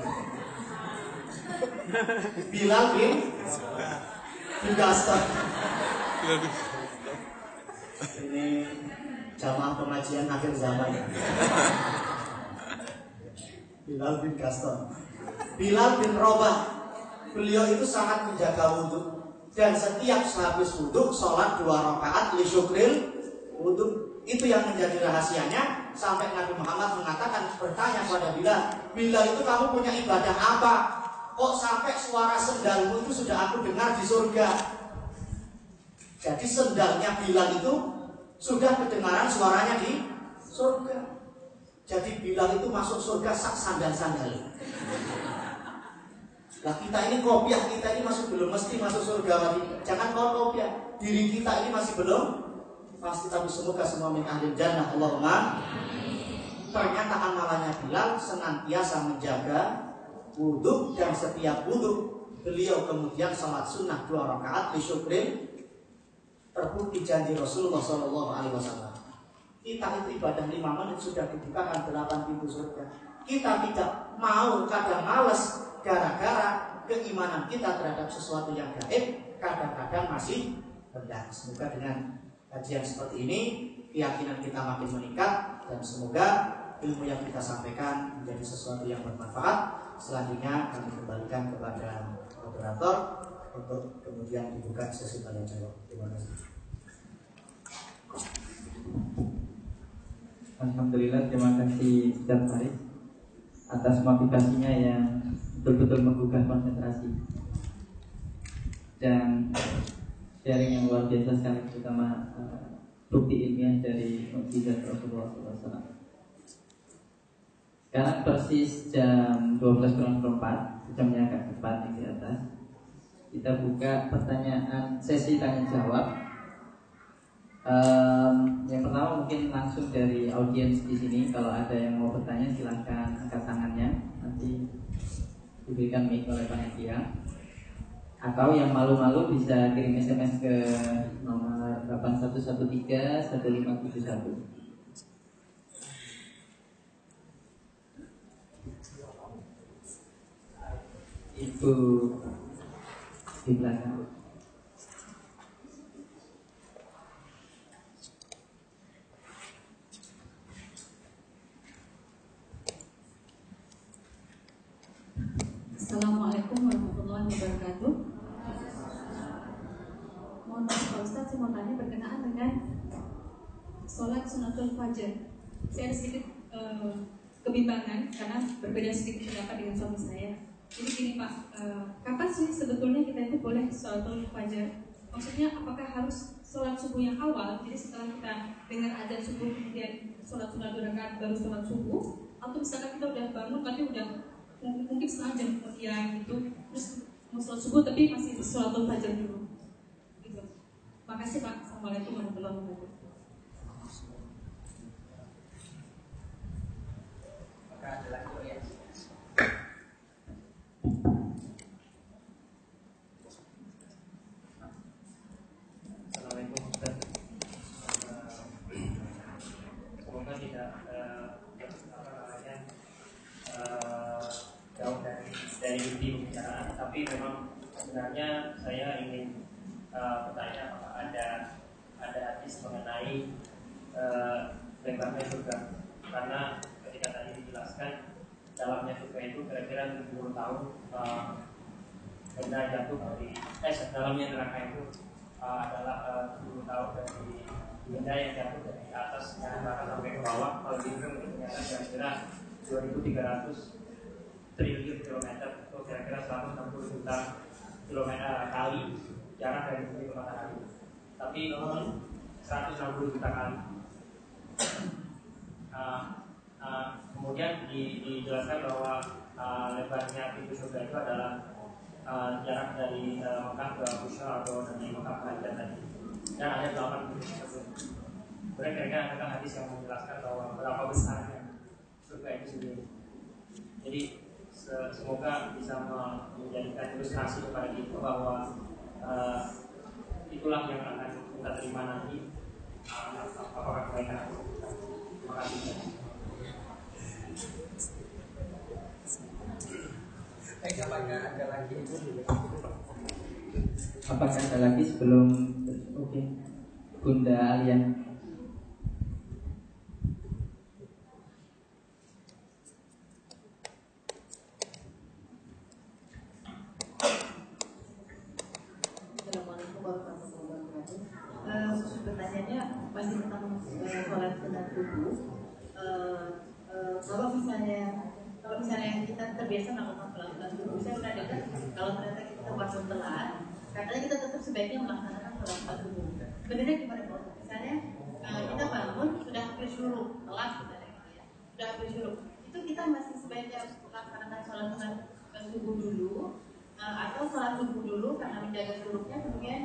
[SPEAKER 3] Bilal bin bin. Ini jamaah pengajian akhir zaman. Bilal bin Gaston. Bilal bin Robah. Beliau itu sangat menjaga wudhu dan setiap sehabis wudhu sholat dua rakaat li syukril wudhu itu yang menjadi rahasianya sampai Nabi Muhammad mengatakan bertanya pada Bilal, Bilal itu kamu punya ibadah apa? kok sampai suara sendalmu itu sudah aku dengar di surga. Jadi sendalnya Bilal itu sudah kedengaran suaranya di surga. Jadi Bilal itu masuk surga sak sandal-sandal. Nah kita ini kopiah kita ini masih belum mesti masuk surga lagi. Jangan kau kopiah, diri kita ini masih belum pasti kami semoga semua min ahli jannah Allahumma ternyata amalnya Bilal senantiasa menjaga wudhu dan setiap wudhu beliau kemudian sholat sunnah dua rakaat disyukrin terbukti janji Rasulullah Shallallahu Alaihi Wasallam. Kita itu ibadah lima menit sudah dibukakan delapan pintu surga. Kita tidak mau kadang males gara-gara keimanan kita terhadap sesuatu yang gaib kadang-kadang masih rendah. Semoga dengan kajian seperti ini keyakinan kita makin meningkat dan semoga ilmu yang kita sampaikan menjadi sesuatu yang bermanfaat. Selanjutnya kami kembalikan kepada moderator untuk kemudian dibuka sesi tanya jawab. Terima kasih.
[SPEAKER 2] Alhamdulillah terima kasih Ustaz Faris atas motivasinya yang betul-betul menggugah konsentrasi dan sharing yang luar biasa sekali terutama uh, bukti ilmiah dari mukjizat Rasulullah SAW. Sekarang persis jam 12 kurang 4 Jamnya agak cepat di atas Kita buka pertanyaan sesi tanya jawab. Um, Yang pertama mungkin langsung dari audiens di sini. Kalau ada yang mau bertanya silahkan angkat tangannya. Nanti diberikan mic oleh panitia. Atau yang malu-malu bisa kirim SMS ke nomor 8113 1571 itu
[SPEAKER 5] Assalamualaikum warahmatullahi wabarakatuh. Mohon maaf Pak Ustadz, saya mau tanya berkenaan dengan sholat sunatul fajar. Saya ada sedikit uh, kebimbangan karena berbeda sedikit pendapat dengan suami saya. Jadi gini Pak, uh, kapan sih sebetulnya kita itu boleh sholat fajar? Maksudnya apakah harus sholat subuh yang awal? Jadi setelah kita dengar azan subuh kemudian sholat sunat dua rakaat baru sholat subuh, atau misalkan kita udah bangun tapi udah mungkin setengah jam kemudian gitu, terus mau sholat subuh tapi masih sholat fajar dulu. Gitu. Makasih Pak. Assalamualaikum warahmatullahi wabarakatuh.
[SPEAKER 2] Maka ada lagi ya.
[SPEAKER 6] Assalamualaikum Ustaz. Semoga tidak eh, apa namanya eh, jauh dari dari inti pembicaraan, tapi memang sebenarnya saya ingin eh, bertanya apakah ada ada hadis mengenai eh, lebarnya surga karena ketika tadi dijelaskan dalamnya surga itu kira-kira 70 tahun eh, benda jatuh dari eh dalamnya neraka itu uh, adalah uh, 10 tahun dari benda yang jatuh dari atas neraka sampai ke bawah kalau dihitung itu ternyata kira-kira 2300 triliun kilometer atau kira-kira 160 juta kilometer uh, kali jarak dari bumi ke matahari tapi 160 juta kali uh, uh, kemudian di, dijelaskan bahwa uh, lebarnya pintu surga itu adalah uh, jarak dari uh, Mekah ke Busra atau dari Mekah ke Hajar tadi dan ada delapan pintu tersebut. Kemudian kira-kira adakah hadis yang menjelaskan bahwa berapa besarnya surga itu sendiri. Jadi se- semoga bisa me- menjadikan ilustrasi kepada kita bahwa uh, itulah yang akan kita terima nanti uh, apakah kebaikan atau. Terima kasih.
[SPEAKER 2] Apakah ada lagi sebelum Oke Bunda Alia
[SPEAKER 7] Assalamualaikum warahmatullahi wabarakatuh. Eh, pertanyaannya masih tentang sholat sunat subuh. Eh, eh, kalau misalnya kalau misalnya kita terbiasa melakukan sholat subuh, saya pernah dengar kalau ternyata kita bangun telat, katanya kita tetap sebaiknya melaksanakan sholat subuh. Sebenarnya gimana Pak? Misalnya eh, kita bangun sudah hampir syuruk, telat misalnya gitu ya, sudah hampir syuruk, itu kita masih sebaiknya melaksanakan sholat sunat subuh dulu uh, atau sholat subuh dulu karena menjaga suluknya kemudian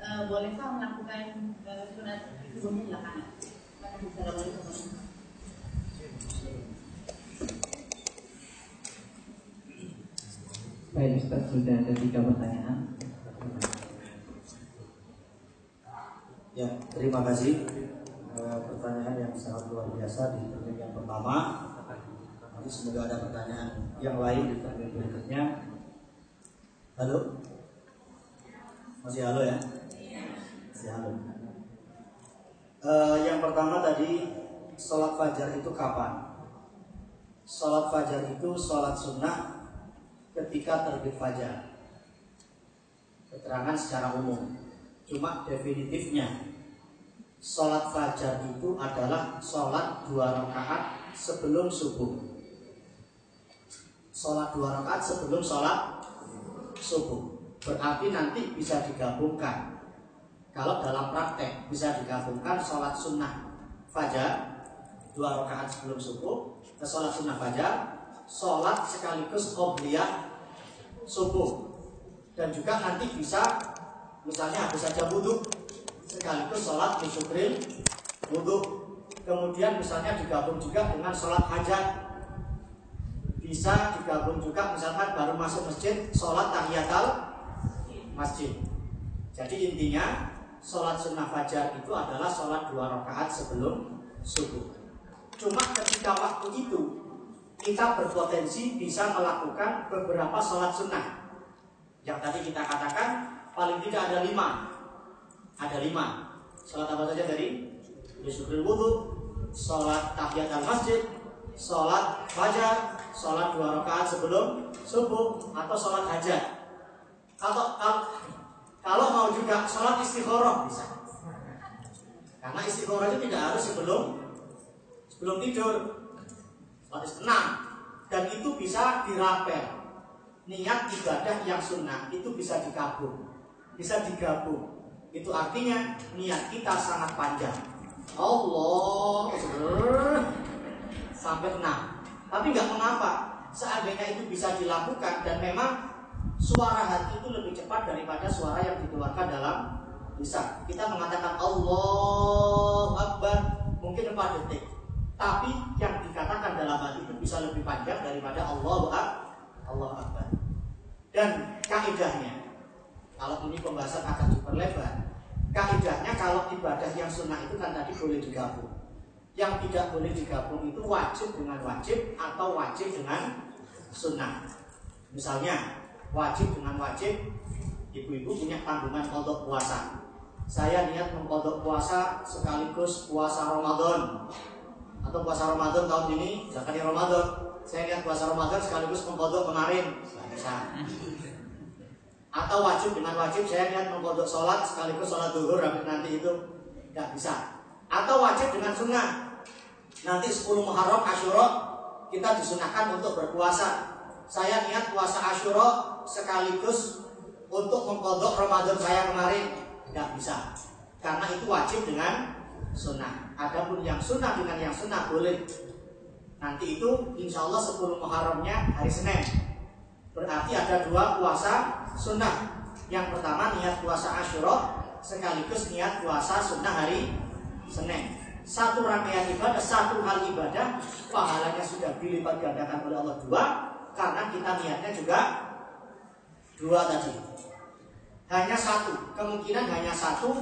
[SPEAKER 7] uh, bolehkah melakukan uh, sunat subuhnya belakangan? Assalamualaikum
[SPEAKER 2] Baik Ustaz, sudah ada tiga pertanyaan
[SPEAKER 3] Ya, terima kasih uh, pertanyaan yang sangat luar biasa di termin yang pertama. Nanti semoga ada pertanyaan yang lain di termin berikutnya. Halo, masih halo ya? Masih halo. Uh, yang pertama tadi sholat fajar itu kapan? Sholat fajar itu sholat sunnah ketika terbit fajar. Keterangan secara umum. Cuma definitifnya Sholat fajar itu adalah sholat dua rakaat sebelum subuh Sholat dua rakaat sebelum sholat subuh. Berarti nanti bisa digabungkan. Kalau dalam praktek bisa digabungkan sholat sunnah fajar Dua rakaat sebelum subuh ke Sholat sunnah fajar Sholat sekaligus obliyah subuh. Dan juga nanti bisa misalnya habis saja wudhu sekaligus sholat disyukril wudhu. Kemudian misalnya digabung juga dengan sholat hajat bisa digabung juga misalkan baru masuk masjid sholat tahiyatul masjid. Jadi intinya sholat sunnah fajar itu adalah sholat dua rakaat sebelum subuh. Cuma ketika waktu itu kita berpotensi bisa melakukan beberapa sholat sunnah. Yang tadi kita katakan paling tidak ada lima. Ada lima. Sholat apa saja dari syukur wudhu sholat tahiyat al masjid sholat fajar sholat dua rakaat sebelum subuh atau sholat hajat. Kalau kalau, kalau mau juga sholat istikharah bisa. Karena istikharah itu tidak harus sebelum sebelum tidur. Sholat istikharah dan itu bisa dirapel. Niat ibadah yang sunnah itu bisa digabung. Bisa digabung. Itu artinya niat kita sangat panjang. Allah sampai enam. Tapi nggak mengapa. Seandainya itu bisa dilakukan dan memang suara hati itu lebih cepat daripada suara yang dikeluarkan dalam bisa. Kita mengatakan Allah Akbar mungkin 4 detik. Tapi yang dikatakan dalam hati itu bisa lebih panjang daripada Allah. Allah Akbar. Dan kaidahnya kalau ini pembahasan akan diperlebar, kaidahnya kalau ibadah yang sunnah itu kan tadi boleh digabung. Yang tidak boleh digabung itu wajib dengan wajib atau wajib dengan sunnah. Misalnya wajib dengan wajib, ibu-ibu punya tanggungan untuk puasa. Saya niat mengkodok puasa sekaligus puasa Ramadan atau puasa Ramadan tahun ini, jangan Ramadan. Saya niat puasa Ramadan sekaligus mengkodok kemarin, atau wajib dengan wajib saya niat mengkodok sholat sekaligus sholat duhur nanti itu nggak bisa atau wajib dengan sunnah. Nanti 10 Muharram Ashura kita disunahkan untuk berpuasa. Saya niat puasa Ashura sekaligus untuk mengkodok Ramadan saya kemarin. Nggak bisa. Karena itu wajib dengan sunnah. Adapun yang sunnah dengan yang sunnah boleh. Nanti itu insya Allah 10 Muharramnya hari Senin. Berarti ada dua puasa sunnah. Yang pertama niat puasa Ashura sekaligus niat puasa sunnah hari Senin. Satu rangkaian ibadah, satu hal ibadah, pahalanya sudah dilipat gandakan oleh Allah dua, karena kita niatnya juga dua tadi. Hanya satu, kemungkinan hanya satu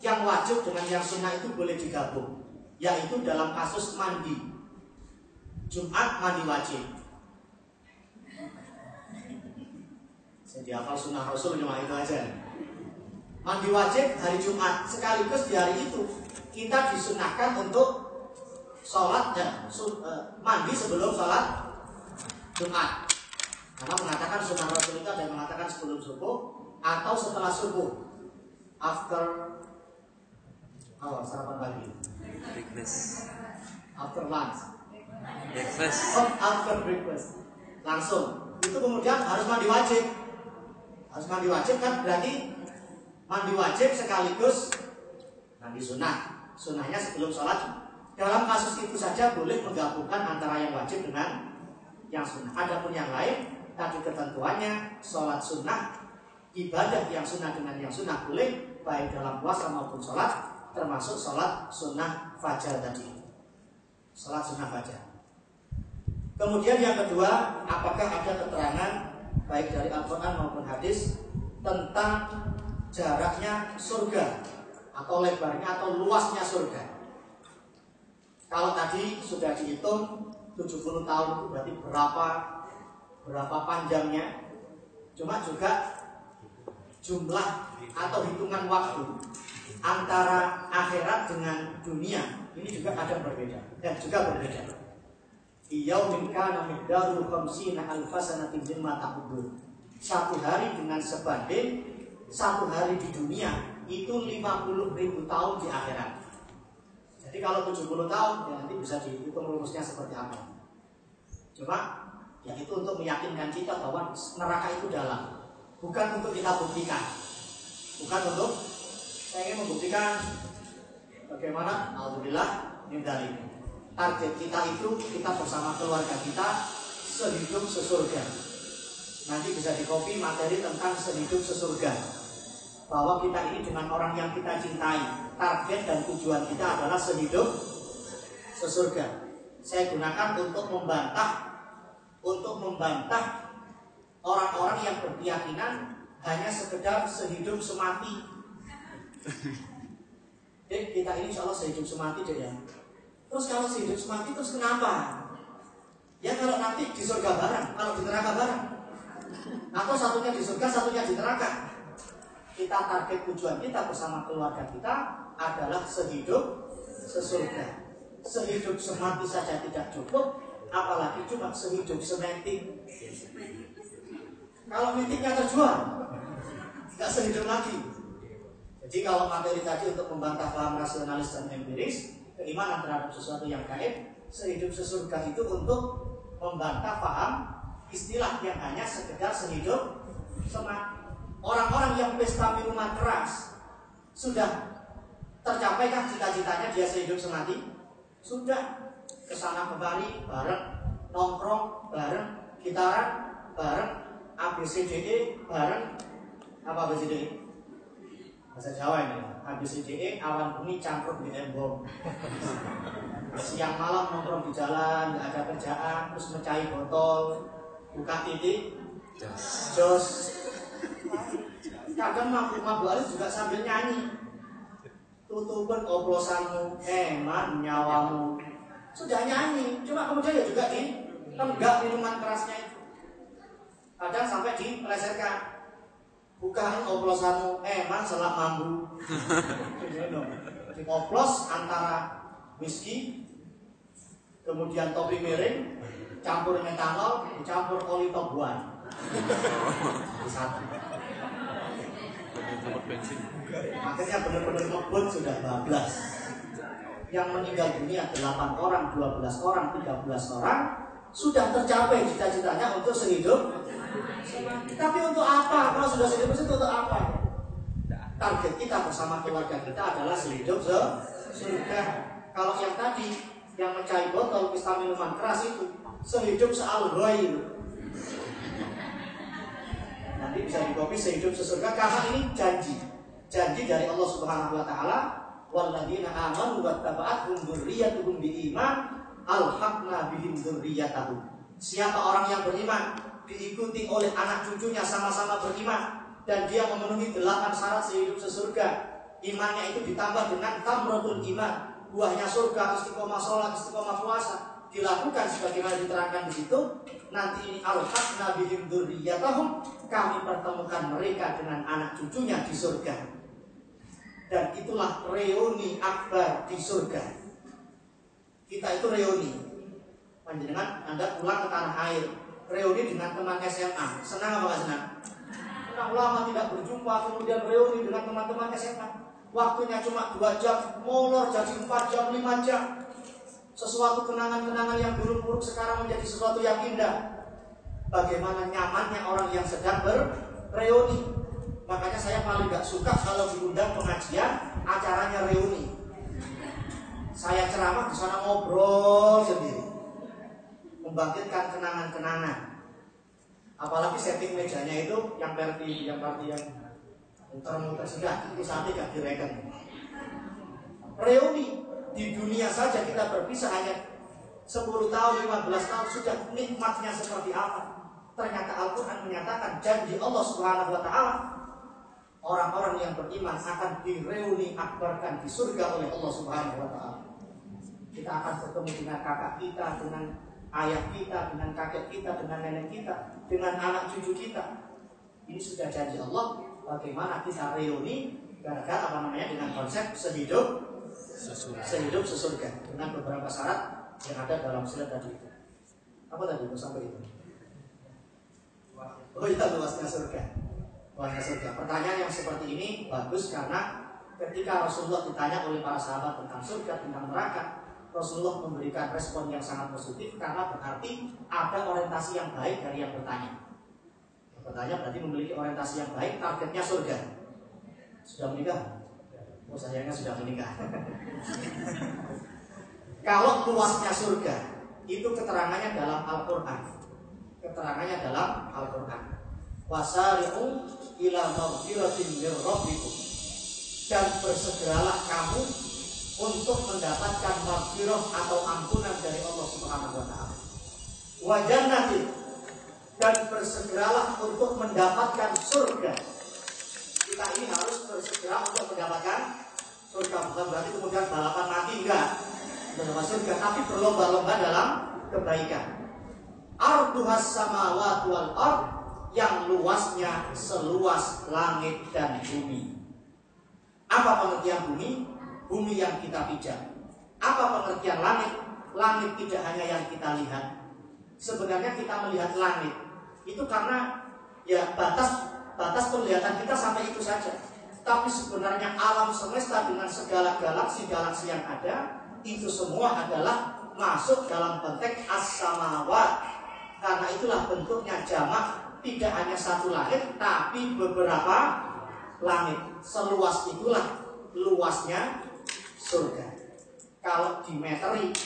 [SPEAKER 3] yang wajib dengan yang sunnah itu boleh digabung, yaitu dalam kasus mandi. Jumat mandi wajib, Saya dihafal sunnah Rasul cuma itu aja. Mandi wajib hari Jumat sekaligus di hari itu kita disunahkan untuk sholat dan uh, mandi sebelum sholat Jumat. Karena mengatakan sunnah Rasul itu ada yang mengatakan sebelum subuh atau setelah subuh. After awal oh, sarapan pagi.
[SPEAKER 4] Breakfast.
[SPEAKER 3] After lunch.
[SPEAKER 4] Breakfast.
[SPEAKER 3] Oh, after breakfast. Langsung. Itu kemudian harus mandi wajib harus mandi wajib kan berarti mandi wajib sekaligus mandi sunnah sunnahnya sebelum sholat. Dalam kasus itu saja boleh menggabungkan antara yang wajib dengan yang sunnah. Adapun yang lain tadi ketentuannya sholat sunnah ibadah yang sunnah dengan yang sunnah boleh baik dalam puasa maupun sholat termasuk sholat sunnah fajar tadi. Sholat sunnah fajar. Kemudian yang kedua apakah ada keterangan baik dari Al-Quran maupun hadis tentang jaraknya surga atau lebarnya atau luasnya surga. Kalau tadi sudah dihitung 70 tahun itu berarti berapa berapa panjangnya? Cuma juga jumlah atau hitungan waktu antara akhirat dengan dunia ini juga ada berbeda dan juga berbeda. Iyaumin kana miqdaru khamsina alfasanatin mimma ta'udun Satu hari dengan sebanding Satu hari di dunia Itu 50 ribu tahun di akhirat Jadi kalau 70 tahun ya Nanti bisa dihitung rumusnya seperti apa Cuma Ya itu untuk meyakinkan kita bahwa neraka itu dalam Bukan untuk kita buktikan Bukan untuk Saya ingin membuktikan Bagaimana Alhamdulillah Ini dari target kita itu kita bersama keluarga kita sehidup sesurga. Nanti bisa dikopi materi tentang sehidup sesurga. Bahwa kita ini dengan orang yang kita cintai, target dan tujuan kita adalah sehidup sesurga. Saya gunakan untuk membantah untuk membantah orang-orang yang berkeyakinan hanya sekedar sehidup semati. Dek, kita ini insya Allah sehidup semati deh ya. Terus kalau hidup semati terus kenapa? Ya kalau nanti di surga bareng, kalau di neraka bareng. Atau satunya di surga, satunya di neraka. Kita target tujuan kita bersama keluarga kita adalah sehidup sesurga. Sehidup semati saja tidak cukup, apalagi cuma sehidup semetik. Kalau metiknya terjual, nggak sehidup lagi. Jadi kalau materi tadi untuk membantah paham rasionalis dan empiris, keimanan terhadap sesuatu yang gaib sehidup sesurga itu untuk membantah paham istilah yang hanya sekedar sehidup semat orang-orang yang pesta minuman keras sudah tercapaikah cita-citanya dia sehidup semati? Sudah. Ke sana kembali bareng nongkrong bareng gitaran bareng ABCDE bareng. Apa ABCDE bahasa Jawa ini habis IDE awan bumi campur di embong siang malam nongkrong di jalan nggak ada kerjaan terus mencari botol buka titik jos kadang mabuk mabuk juga sambil nyanyi. Tutupin oplosanmu eman nyawamu. Sudah nyanyi cuma kemudian ya juga di tenggak minuman kerasnya itu. Kadang sampai dipelesetkan bukan oplosanmu eman selak mambu. Oplos antara whisky kemudian topi miring campur metanol campur oli satu akhirnya benar-benar ngebut sudah bablas yang meninggal dunia 8 orang, 12 orang, 13 orang sudah tercapai cita-citanya untuk sehidup tapi untuk apa? Kalau sudah sehidup itu untuk apa? Target kita bersama keluarga kita adalah sehidup se surga. Kalau yang tadi yang mencari botol pesta minuman keras itu sehidup seal Nanti bisa dikopi sehidup sesurga karena ini janji. Janji dari Allah Subhanahu wa taala walladzina amanu wattaba'athum dzurriyyatuhum biiman alhaqna bihim dzurriyyatahum. Siapa orang yang beriman diikuti oleh anak cucunya sama-sama beriman dan dia memenuhi delapan syarat sehidup sesurga imannya itu ditambah dengan tamrotul iman buahnya surga istiqomah sholat istiqomah puasa dilakukan sebagaimana diterangkan di situ nanti al-haq nabihim dzurriyyatahum kami pertemukan mereka dengan anak cucunya di surga dan itulah reuni akbar di surga kita itu reuni panjenengan anda pulang ke tanah air reuni dengan teman SMA. Senang apa senang? Senang lama tidak berjumpa, kemudian reuni dengan teman-teman SMA. Waktunya cuma dua jam, molor jadi empat jam, lima jam. Sesuatu kenangan-kenangan yang buruk-buruk sekarang menjadi sesuatu yang indah. Bagaimana nyamannya orang yang sedang berreuni. Makanya saya paling gak suka kalau diundang pengajian, acaranya reuni. Saya ceramah di sana ngobrol sendiri membangkitkan kenangan-kenangan. Apalagi setting mejanya itu yang verti yang verti yang muter-muter sudah itu saatnya gak direken. Reuni di dunia saja kita berpisah hanya 10 tahun, 15 tahun sudah nikmatnya seperti apa. Ternyata Al-Quran menyatakan janji Allah Subhanahu wa Ta'ala orang-orang yang beriman akan direuni akbarkan di surga oleh Allah Subhanahu wa taala. Kita akan bertemu dengan kakak kita, dengan ayah kita, dengan kakek kita, dengan nenek kita, dengan anak cucu kita. Ini sudah janji Allah bagaimana kita reuni gara-gara apa namanya dengan konsep sehidup sehidup sesurga dengan beberapa syarat yang ada dalam surat tadi itu. Apa tadi mau sampai itu? Oh iya luasnya surga luasnya surga. Pertanyaan yang seperti ini bagus karena ketika Rasulullah ditanya oleh para sahabat tentang surga, tentang neraka, Rasulullah memberikan respon yang sangat positif karena berarti ada orientasi yang baik dari yang bertanya. Yang bertanya berarti memiliki orientasi yang baik, targetnya surga. Sudah menikah? Oh sayangnya sudah menikah. Kalau luasnya surga, itu keterangannya dalam Al-Quran. Keterangannya dalam Al-Quran. Wasari'u ila rabbikum. Dan bersegeralah kamu untuk mendapatkan maghfirah atau ampunan dari Allah Subhanahu wa taala. Wa jannatin dan bersegeralah untuk mendapatkan surga. Kita ini harus bersegera untuk mendapatkan surga bukan berarti kemudian balapan mati enggak mendapat surga tapi berlomba-lomba dalam kebaikan. Arduhas samawati wal ard yang luasnya seluas langit dan bumi. Apa pengertian bumi? Bumi yang kita pijak. Apa pengertian langit? Langit tidak hanya yang kita lihat. Sebenarnya kita melihat langit itu karena ya batas batas penglihatan kita sampai itu saja. Tapi sebenarnya alam semesta dengan segala galaksi-galaksi yang ada itu semua adalah masuk dalam konteks as-samawat. Karena itulah bentuknya jamak tidak hanya satu langit tapi beberapa langit. Seluas itulah luasnya surga. Kalau dimeteri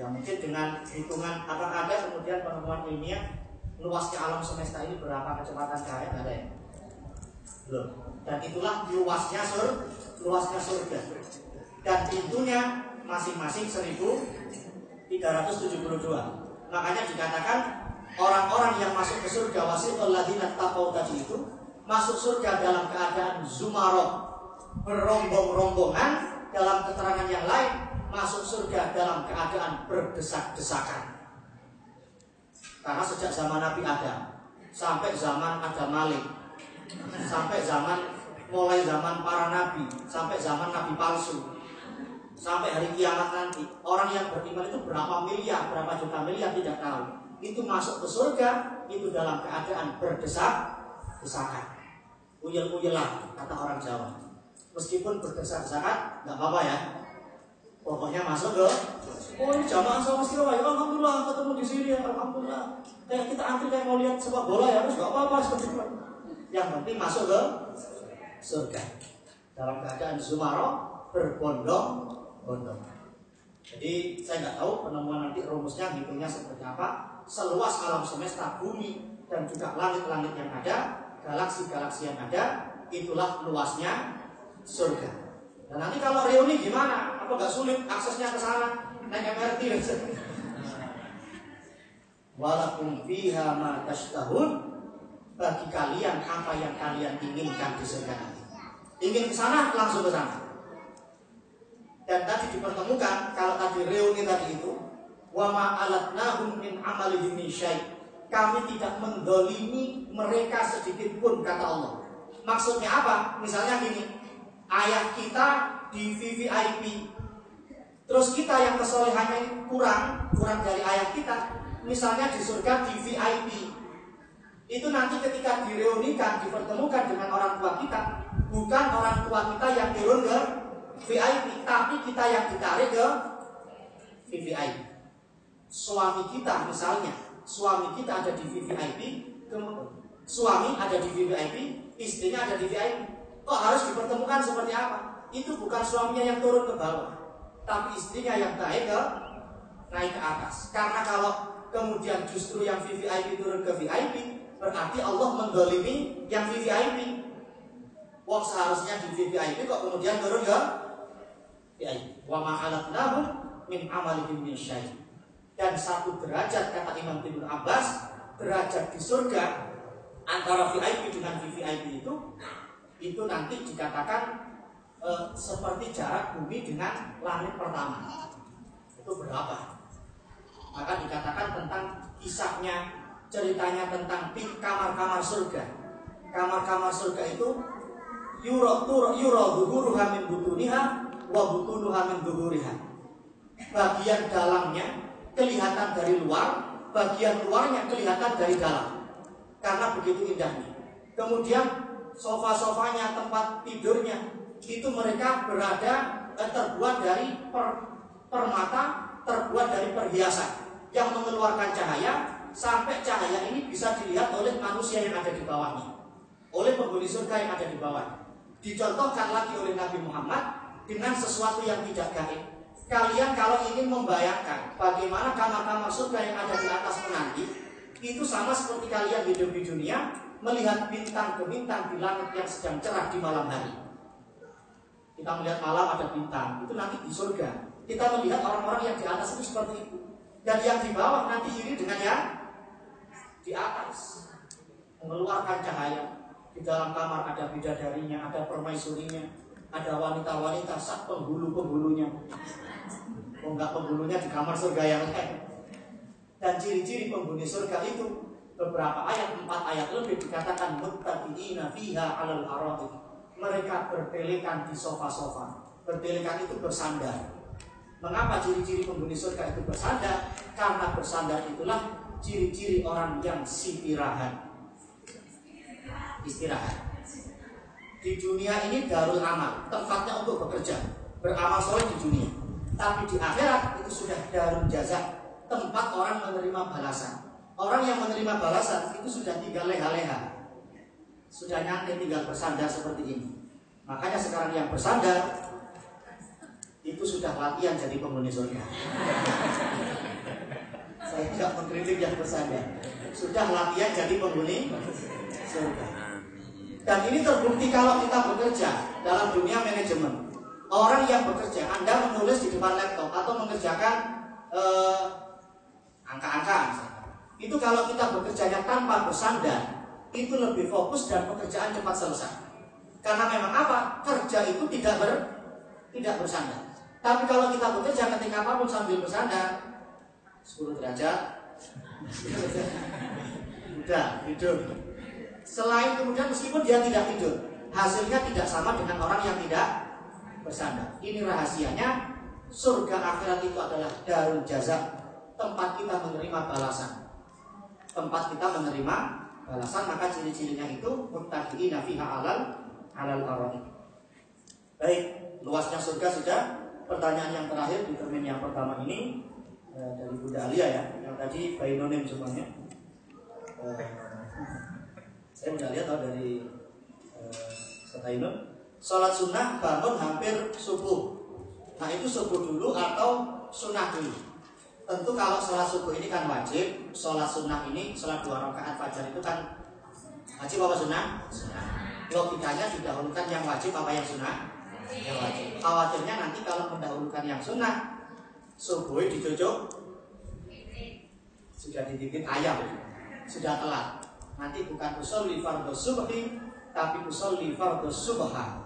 [SPEAKER 3] ya mungkin dengan hitungan apa ada kemudian penemuan ilmiah luasnya alam semesta ini berapa kecepatan cahaya ada ya? Belum. Dan itulah luasnya sur luasnya surga. Dan pintunya masing-masing 1372. Makanya dikatakan orang-orang yang masuk ke surga wasiqul ladzina taqau tadi itu masuk surga dalam keadaan zumarok berombong-rombongan dalam keterangan yang lain masuk surga dalam keadaan berdesak-desakan karena sejak zaman Nabi Adam sampai zaman Adam Malik sampai zaman mulai zaman para nabi sampai zaman nabi palsu sampai hari kiamat nanti orang yang beriman itu berapa miliar berapa juta miliar tidak tahu. Itu masuk ke surga itu dalam keadaan berdesak desakan uyel-uyelan kata orang Jawa. Meskipun berdesak-desakan nggak apa-apa ya. Pokoknya masuk ke oh ini jamaah sama sekali ya alhamdulillah ketemu di sini. Ya alhamdulillah. Kayak kita antri kayak mau lihat sepak bola ya harus nggak apa-apa seperti itu. Yang penting masuk ke surga. Dalam keadaan zumaro berbondong-bondong. Jadi saya nggak tahu penemuan nanti rumusnya hitungnya seperti apa. Seluas alam semesta bumi dan juga langit-langit yang ada galaksi-galaksi yang ada itulah luasnya surga. Dan nanti kalau reuni gimana? Apa nggak sulit aksesnya ke sana naik MRT walakum fiha ma tashtahun bagi kalian apa yang kalian inginkan di surga. Ingin ke sana langsung ke sana. Dan tadi dipertemukan kalau tadi reuni tadi itu wa ma alatnahum min amalihim min. Kami tidak mendolimi mereka sedikit pun kata Allah. Maksudnya apa? Misalnya gini, ayah kita di VVIP, terus kita yang kesolehannya kurang, kurang dari ayah kita, misalnya di surga di VIP, itu nanti ketika direunikan, dipertemukan dengan orang tua kita, bukan orang tua kita yang turun ke VIP, tapi kita yang ditarik ke VVIP. Suami kita misalnya, suami kita ada di VVIP, suami ada di VVIP, istrinya ada di VIP. Kok harus dipertemukan seperti apa? Itu bukan suaminya yang turun ke bawah, tapi istrinya yang naik ke naik ke atas. Karena kalau kemudian justru yang VVIP turun ke VIP, berarti Allah mendolimi yang VVIP. Wong seharusnya di VVIP kok kemudian turun ke VIP. Wa ma'alatnahum min amalihim min syai. Dan satu derajat kata Imam Ibnu Abbas, derajat di surga antara VIP dengan VVIP itu itu nanti dikatakan eh, seperti jarak bumi dengan langit pertama. Itu berapa? Maka dikatakan tentang kisahnya, ceritanya tentang kamar-kamar surga. Kamar-kamar surga itu yuro tur yuro duhuruha min butuniha wa butunuha min. Bagian dalamnya kelihatan dari luar, bagian luarnya kelihatan dari dalam. Karena begitu indahnya. Kemudian sofa-sofanya, tempat tidurnya itu mereka berada eh, terbuat dari per, permata, terbuat dari perhiasan yang mengeluarkan cahaya sampai cahaya ini bisa dilihat oleh manusia yang ada di bawahnya, oleh penghuni surga yang ada di bawah. Dicontohkan lagi oleh Nabi Muhammad dengan sesuatu yang tidak gaib. Kalian kalau ingin membayangkan bagaimana kamar-kamar surga yang ada di atas menanti, itu sama seperti kalian hidup di dunia melihat bintang ke bintang di langit yang sedang cerah di malam hari. Kita melihat malam ada bintang, itu nanti di surga. Kita melihat orang-orang yang di atas itu seperti itu. Dan yang di bawah nanti iri dengan yang di atas. Mengeluarkan cahaya. Di dalam kamar ada bidadarinya, ada permaisurinya, ada wanita-wanita sak penghulu-penghulunya. Oh enggak penghulunya di kamar surga yang lain. Dan ciri-ciri penghuni surga itu beberapa ayat, empat ayat lebih dikatakan muttaqina fiha alal arati. Mereka berpelekan di sofa-sofa. Berpelekan itu bersandar. Mengapa ciri-ciri penghuni surga itu bersandar? Karena bersandar itulah ciri-ciri orang yang istirahat. Istirahat. Di dunia ini darul amal, tempatnya untuk bekerja, beramal soleh di dunia. Tapi di akhirat itu sudah darul jaza, tempat orang menerima balasan. Orang yang menerima balasan itu sudah tinggal leha-leha, sudah nyantai tinggal bersandar seperti ini. Makanya sekarang yang bersandar itu sudah latihan jadi penghuni surga. Saya tidak mengkritik yang bersandar. Sudah latihan jadi penghuni surga. Dan ini terbukti kalau kita bekerja dalam dunia manajemen. Orang yang bekerja, Anda menulis di depan laptop atau mengerjakan eh, angka-angka Itu kalau kita bekerjanya tanpa bersandar, itu lebih fokus dan pekerjaan cepat selesai. Karena memang apa? Kerja itu tidak ber, tidak bersandar. Tapi kalau kita bekerja ketika apa pun sambil bersandar 10 derajat Udah tidur Selain kemudian meskipun dia tidak tidur Hasilnya tidak sama dengan orang yang tidak bersandar Ini rahasianya Surga akhirat itu adalah darul jaza Tempat kita menerima balasan Tempat kita menerima balasan Maka ciri-cirinya itu Muttaqiina fiha alal alal arani Baik, luasnya surga sudah pertanyaan yang terakhir di termin yang pertama ini uh, dari Bunda Alia ya, yang tadi Bainonim semuanya. Uh, saya Bunda Alia tahu dari uh, Sholat sunnah bangun hampir subuh. Nah itu subuh dulu atau sunnah dulu. Tentu kalau sholat subuh ini kan wajib, sholat sunnah ini, sholat dua rakaat fajar itu kan wajib apa sunnah? Sunnah. Logikanya didahulukan yang wajib apa yang sunnah? yang wajib. Khawatirnya nanti kalau mendahulukan yang sunnah, subuh dicocok sudah digigit ayam, sudah telat. Nanti bukan usul li fardhu subhi, tapi usul li fardhu subha.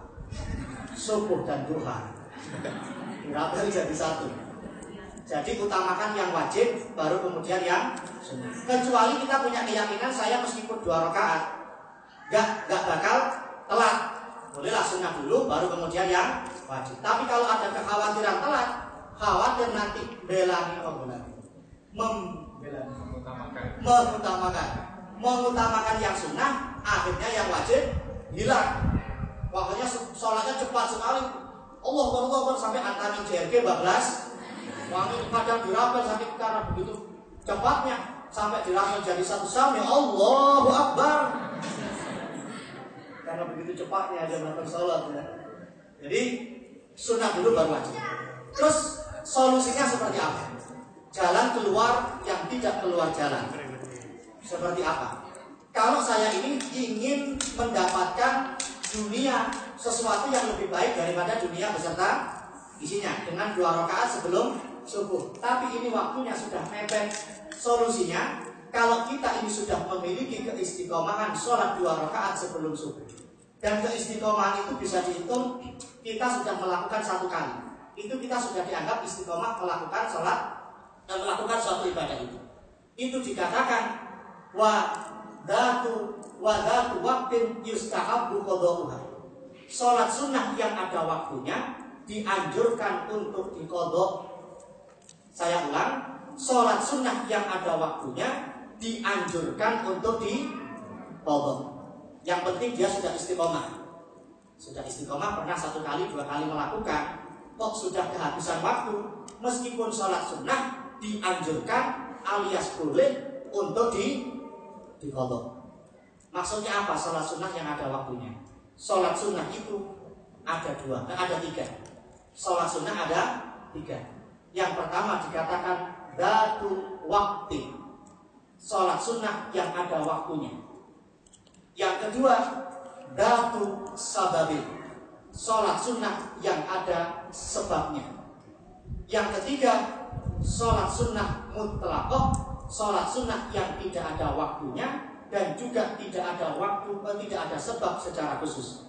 [SPEAKER 3] Subuh dan duha. Berapa jadi satu? Jadi utamakan yang wajib, baru kemudian yang sunnah. Kecuali kita punya keyakinan saya meskipun dua rakaat, gak gak bakal telat. Bolehlah sunnah dulu baru kemudian yang wajib. Tapi kalau ada kekhawatiran telat khawatir nanti belani apa belani mem mengutamakan. Mengutamakan. Yang sunnah akhirnya yang wajib hilang. Waktunya sholatnya cepat sekali. Allah Allah sampai antara JRG 12 wangi kadang dirapel sampai karena begitu cepatnya. Sampai dirapel jadi satu sam ya Allahu Akbar karena begitu cepatnya dia melakukan sholat ya. Jadi sunnah dulu baru wajib. Terus solusinya seperti apa? jalan keluar yang tidak keluar jalan. Seperti apa? Kalau saya ini ingin mendapatkan dunia sesuatu yang lebih baik daripada dunia beserta isinya dengan dua rakaat sebelum subuh. Tapi ini waktunya sudah mepet. Solusinya, kalau kita ini sudah memiliki keistiqomahan sholat dua rakaat sebelum subuh, dan keistiqomahan itu bisa dihitung kita sudah melakukan satu kali. Itu kita sudah dianggap istiqomah melakukan sholat dan melakukan suatu ibadah itu. Itu dikatakan wa datu wa datu waktin yustahabbu qada'uha. Sholat sunnah yang ada waktunya dianjurkan untuk dikodok. Saya ulang, sholat sunnah yang ada waktunya dianjurkan untuk dikodok. Yang penting dia sudah istiqomah. Sudah istiqomah pernah satu kali dua kali melakukan, kok sudah kehabisan waktu, meskipun sholat sunnah dianjurkan alias boleh untuk di dikodok. Maksudnya apa sholat sunnah yang ada waktunya? Sholat sunnah itu ada dua, eh, ada tiga. Sholat sunnah ada tiga. Yang pertama dikatakan datu waktu. Sholat sunnah yang ada waktunya. Yang kedua datu sababil. Sholat sunnah yang ada sebabnya. Yang ketiga sholat sunnah mutlakoh. Sholat sunnah yang tidak ada waktunya dan juga tidak ada waktu, eh, tidak ada sebab secara khusus.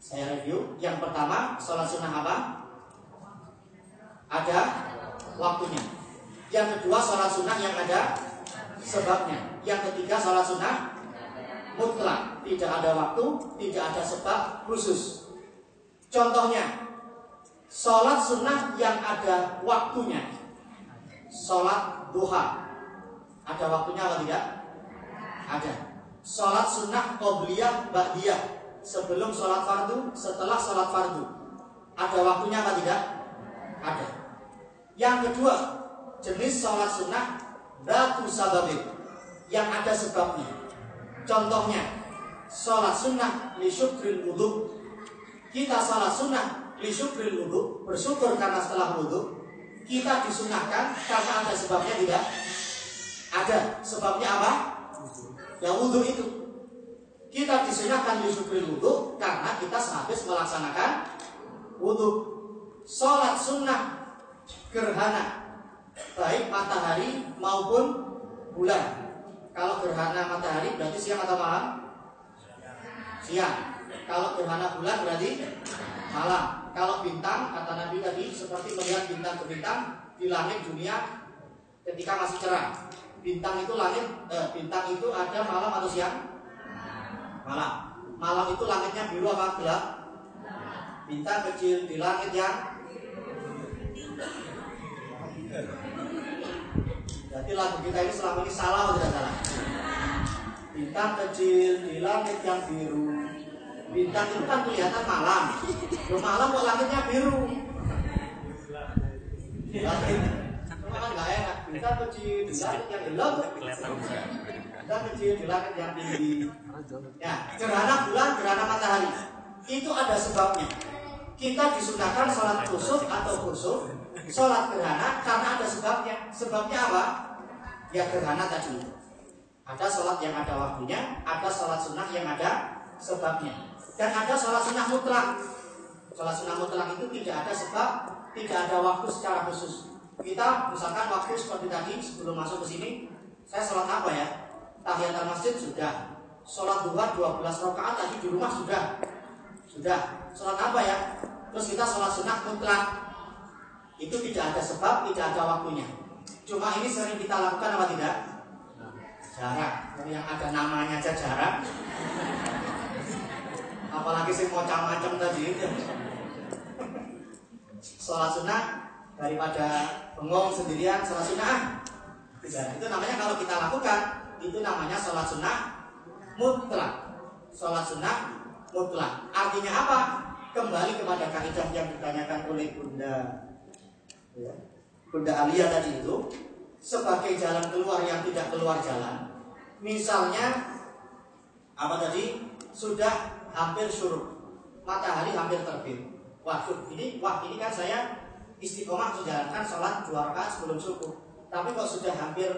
[SPEAKER 3] Saya review. Yang pertama, sholat sunnah apa? Ada waktunya. Yang kedua, sholat sunnah yang ada sebabnya. Yang ketiga, sholat sunnah mutlak, tidak ada waktu, tidak ada sebab khusus. Contohnya, sholat sunnah yang ada waktunya, sholat duha, ada waktunya atau tidak? Ada. Sholat sunnah qobliyah ba'diyah sebelum sholat fardu, setelah sholat fardu. Ada waktunya apa tidak? Ada. Yang kedua, jenis sholat sunnah datu sababin yang ada sebabnya. Contohnya, sholat sunnah li syukril wudhu. Kita sholat sunnah li syukril wudhu, bersyukur karena setelah wudhu. Kita disunahkan karena ada sebabnya tidak? Ada. Sebabnya apa? Ya wudhu itu. Kita disunahkan li syukril wudhu karena kita sehabis melaksanakan wudhu. Sholat sunnah gerhana baik matahari maupun bulan. Kalau gerhana matahari berarti siang atau malam? Siang. Kalau gerhana bulan berarti malam. Kalau bintang kata Nabi tadi seperti melihat bintang ke bintang di langit dunia ketika masih cerah. Bintang itu langit, eh, bintang itu ada malam atau siang? Malam. Malam itu langitnya biru apa gelap? Bintang kecil di langit yang Berarti lagu kita ini selama ini salah atau tidak salah? Bintang kecil di langit yang biru. Bintang itu kan kelihatan malam. Lo malam kok langitnya biru. Langit kan nggak enak. Bintang kecil di langit yang gelap. Bintang kecil di langit yang tinggi. Ya, gerhana bulan, gerhana matahari. Itu ada sebabnya. Kita disunahkan sholat kusuf atau kusuf sholat gerhana karena ada sebabnya. Sebabnya apa? Ya gerhana tadi. Ada sholat yang ada waktunya, ada sholat sunnah yang ada sebabnya. Dan ada sholat sunnah mutlak. Sholat sunnah mutlak itu tidak ada sebab, tidak ada waktu secara khusus. Kita misalkan waktu seperti tadi sebelum masuk ke sini, saya sholat apa ya? Tahiyatul masjid sudah. Sholat duha 12 rakaat tadi di rumah sudah. Sudah. Sholat apa ya? Terus kita sholat sunnah mutlak itu tidak ada sebab, tidak ada waktunya. Cuma ini sering kita lakukan apa tidak? Jarak. Yang ada namanya aja jarak. Apalagi sih macam-macam tadi itu. Sholat sunnah daripada bengong sendirian sholat sunnah. Tidak. Itu namanya kalau kita lakukan itu namanya sholat sunnah mutlak. Sholat sunnah mutlak. Artinya apa? Kembali kepada kaidah yang ditanyakan oleh Bunda ya. Bunda Alia tadi itu sebagai jalan keluar yang tidak keluar jalan. Misalnya apa tadi sudah hampir syuruk, matahari hampir terbit. Wah, ini wah ini kan saya istiqomah menjalankan sholat dua rakaat sebelum subuh. Tapi kok sudah hampir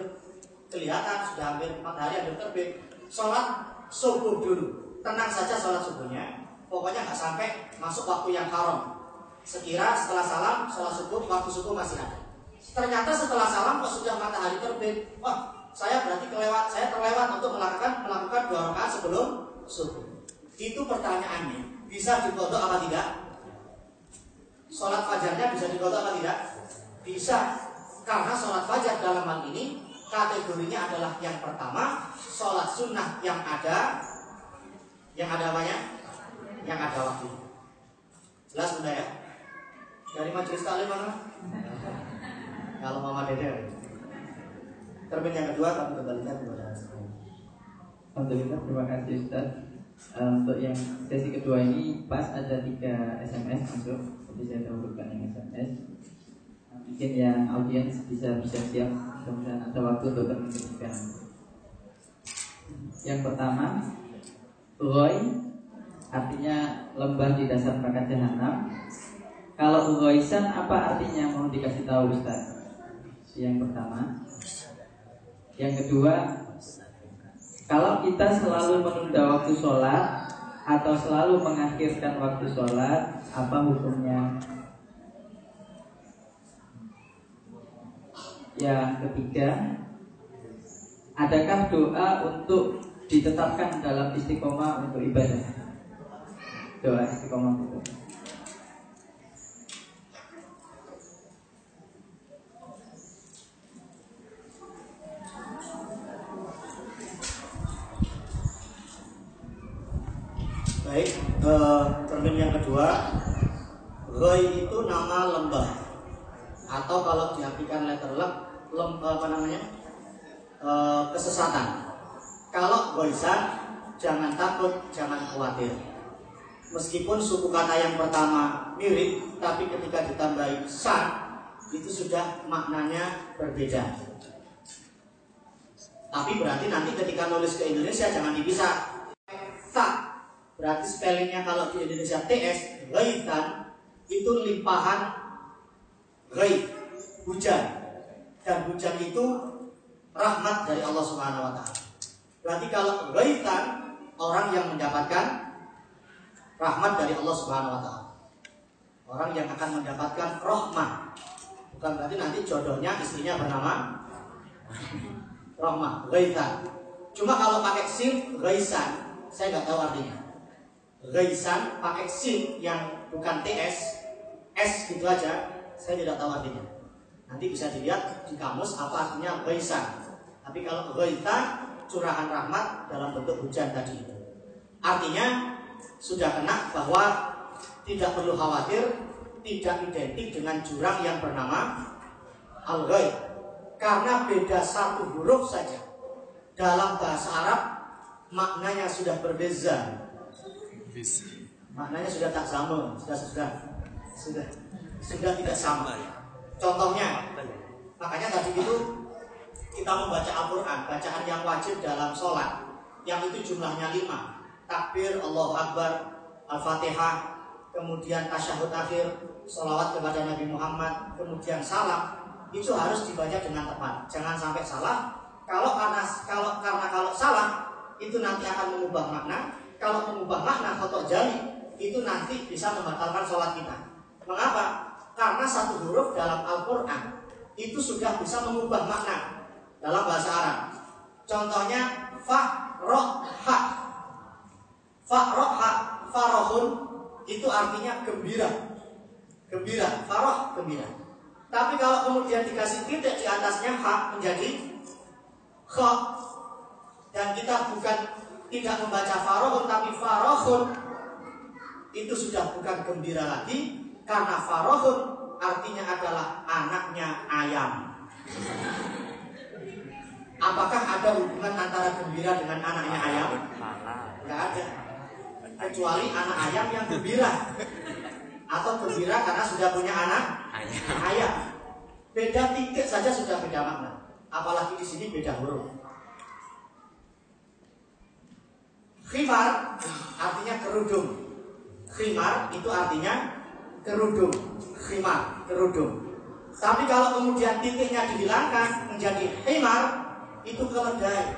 [SPEAKER 3] kelihatan, sudah hampir empat hari hampir terbit, sholat subuh dulu. Tenang saja sholat subuhnya. Pokoknya nggak sampai masuk waktu yang haram. Sekira setelah salam, sholat subuh, waktu subuh masih ada. Ternyata setelah salam kok sudah matahari terbit. Wah, saya berarti kelewat, saya terlewat untuk melakukan melakukan dua rakaat sebelum subuh. Itu pertanyaannya. Bisa dikodok apa tidak? Sholat fajarnya bisa dikodok apa tidak? Bisa. Karena sholat fajar dalam hal ini kategorinya adalah yang pertama sholat sunnah yang ada yang ada apanya? Yang ada waktu. Jelas bunda ya? Dari majelis taklim mana? Kalau Mama Dede. Termin yang kedua kami kembalikan kepada.
[SPEAKER 2] Alhamdulillah terima kasih Ustaz. Eh, Untuk yang sesi kedua ini pas ada tiga SMS masuk Jadi saya dahulukan yang SMS Mungkin yang audiens bisa bersiap-siap Kemudian ada waktu untuk terminkan Yang pertama Roy Artinya lembah di dasar neraka jahanam. Kalau Roysan apa artinya? Mau dikasih tahu Ustaz Yang pertama Yang kedua kalau kita selalu menunda waktu sholat atau selalu mengakhirkan waktu sholat, apa hukumnya? Yang ketiga, adakah doa untuk ditetapkan dalam istiqomah untuk ibadah? Doa istiqomah itu.
[SPEAKER 3] Baik, eh, termin yang kedua Roy itu nama lembah. Atau kalau diartikan letter lem, lem apa namanya? Eh, Kesesatan. Kalau goisan Jangan takut, jangan khawatir. Meskipun suku kata yang pertama mirip Tapi ketika ditambahi san Itu sudah maknanya berbeda. Tapi berarti nanti ketika nulis ke Indonesia Jangan dipisah. Tak Berarti spellingnya kalau di Indonesia TS Gaitan itu limpahan Gaib Hujan Dan hujan itu rahmat dari Allah Subhanahu wa. Berarti kalau gaitan orang yang mendapatkan rahmat dari Allah Subhanahu wa. Orang yang akan mendapatkan rahmat. Bukan berarti nanti jodohnya istrinya bernama rahmat, gaitan. Cuma kalau pakai sin, gaisan, saya nggak tahu artinya. Gaisan pakai sin yang bukan TS, S gitu aja, saya tidak tahu artinya. Nanti bisa dilihat di kamus apa artinya gaisan. Tapi kalau gaita curahan rahmat dalam bentuk hujan tadi itu. Artinya sudah kena bahwa tidak perlu khawatir tidak identik dengan jurang yang bernama al ghaib karena beda satu huruf saja dalam bahasa Arab maknanya sudah berbeza maknanya sudah tak sama. Sudah sudah. Sudah. Sudah tidak sama. Contohnya makanya. tadi itu kita membaca Al-Quran bacaan yang wajib dalam sholat. Yang itu jumlahnya lima. Takbir Allah Akbar Al-Fatihah kemudian tasyahud akhir sholawat kepada Nabi Muhammad kemudian salam. Itu harus dibaca dengan tepat. Jangan sampai salah. Kalau karena kalau karena kalau salah itu nanti akan mengubah makna kalau mengubah makna kotor jali itu nanti bisa membatalkan sholat kita mengapa karena satu huruf dalam Al-Quran itu sudah bisa mengubah makna dalam bahasa Arab. Contohnya fa roh ha. Fa roh ha farohun itu artinya gembira. Gembira, faroh gembira. Tapi kalau kemudian dikasih titik di atasnya ha menjadi kha dan kita bukan tidak membaca farohun tapi farohun itu sudah bukan gembira lagi karena farohun artinya adalah anaknya ayam. Apakah ada hubungan antara gembira dengan anaknya ayam? Tidak ada. Kecuali anak ayam yang gembira. Atau gembira karena sudah punya anak ayam. Beda tiket saja sudah beda makna. Apalagi di sini beda huruf. Khimar artinya kerudung. Khimar itu artinya kerudung, khimar, kerudung. Tapi kalau kemudian titiknya dihilangkan menjadi himar, itu keledai.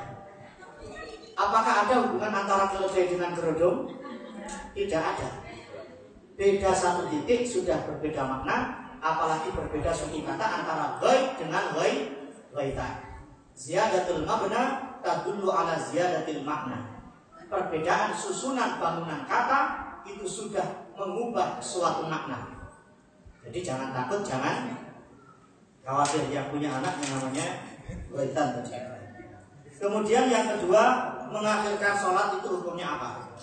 [SPEAKER 3] Apakah ada hubungan antara keledai dengan kerudung? Tidak ada. Beda satu titik sudah berbeda makna, apalagi berbeda suku kata antara baik dengan baik baitan. Ziyadatul mabna tadullu ala ziyadatil makna. Perbedaan susunan bangunan kata itu sudah mengubah suatu makna. Jadi jangan takut, jangan khawatir yang punya anak yang namanya baitan tadi. Kemudian yang kedua, mengakhirkan sholat itu hukumnya apa?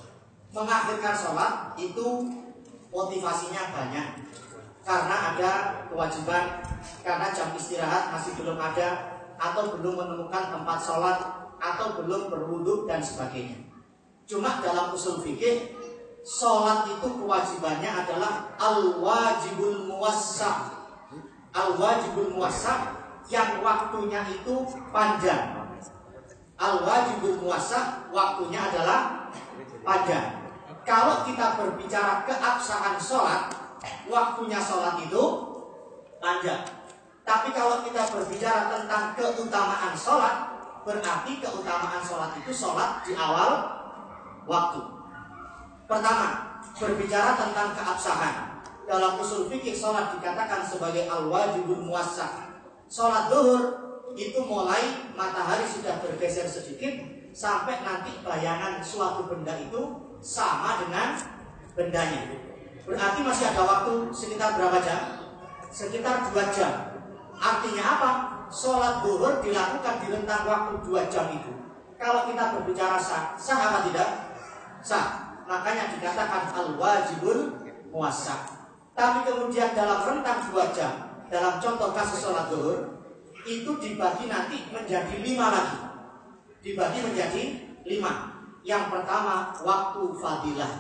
[SPEAKER 3] Mengakhirkan sholat itu motivasinya banyak karena ada kewajiban, karena jam istirahat masih belum ada, atau belum menemukan tempat sholat, atau belum berwudhu dan sebagainya. Cuma dalam usul fikih, sholat itu kewajibannya adalah al-wajibul muwassa. Al-wajibul muwassa yang waktunya itu panjang. Al-wajibul muwassa waktunya adalah panjang. Kalau kita berbicara keabsahan sholat, waktunya sholat itu panjang. Tapi kalau kita berbicara tentang keutamaan sholat, berarti keutamaan sholat itu sholat di awal waktu. Pertama, berbicara tentang keabsahan. Dalam usul fikih sholat dikatakan sebagai al-wajibul muwassa. Sholat duhur itu mulai matahari sudah bergeser sedikit sampai nanti bayangan suatu benda itu sama dengan bendanya. Berarti masih ada waktu sekitar berapa jam? Sekitar dua jam. Artinya apa? Sholat duhur dilakukan di rentang waktu dua jam itu. Kalau kita berbicara sah, sah apa tidak? Sah. Makanya dikatakan al-wajibul muasa. Tapi kemudian dalam rentang dua jam, dalam contoh kasus sholat duhur, itu dibagi nanti menjadi lima lagi. Dibagi menjadi lima. Yang pertama waktu fadilah,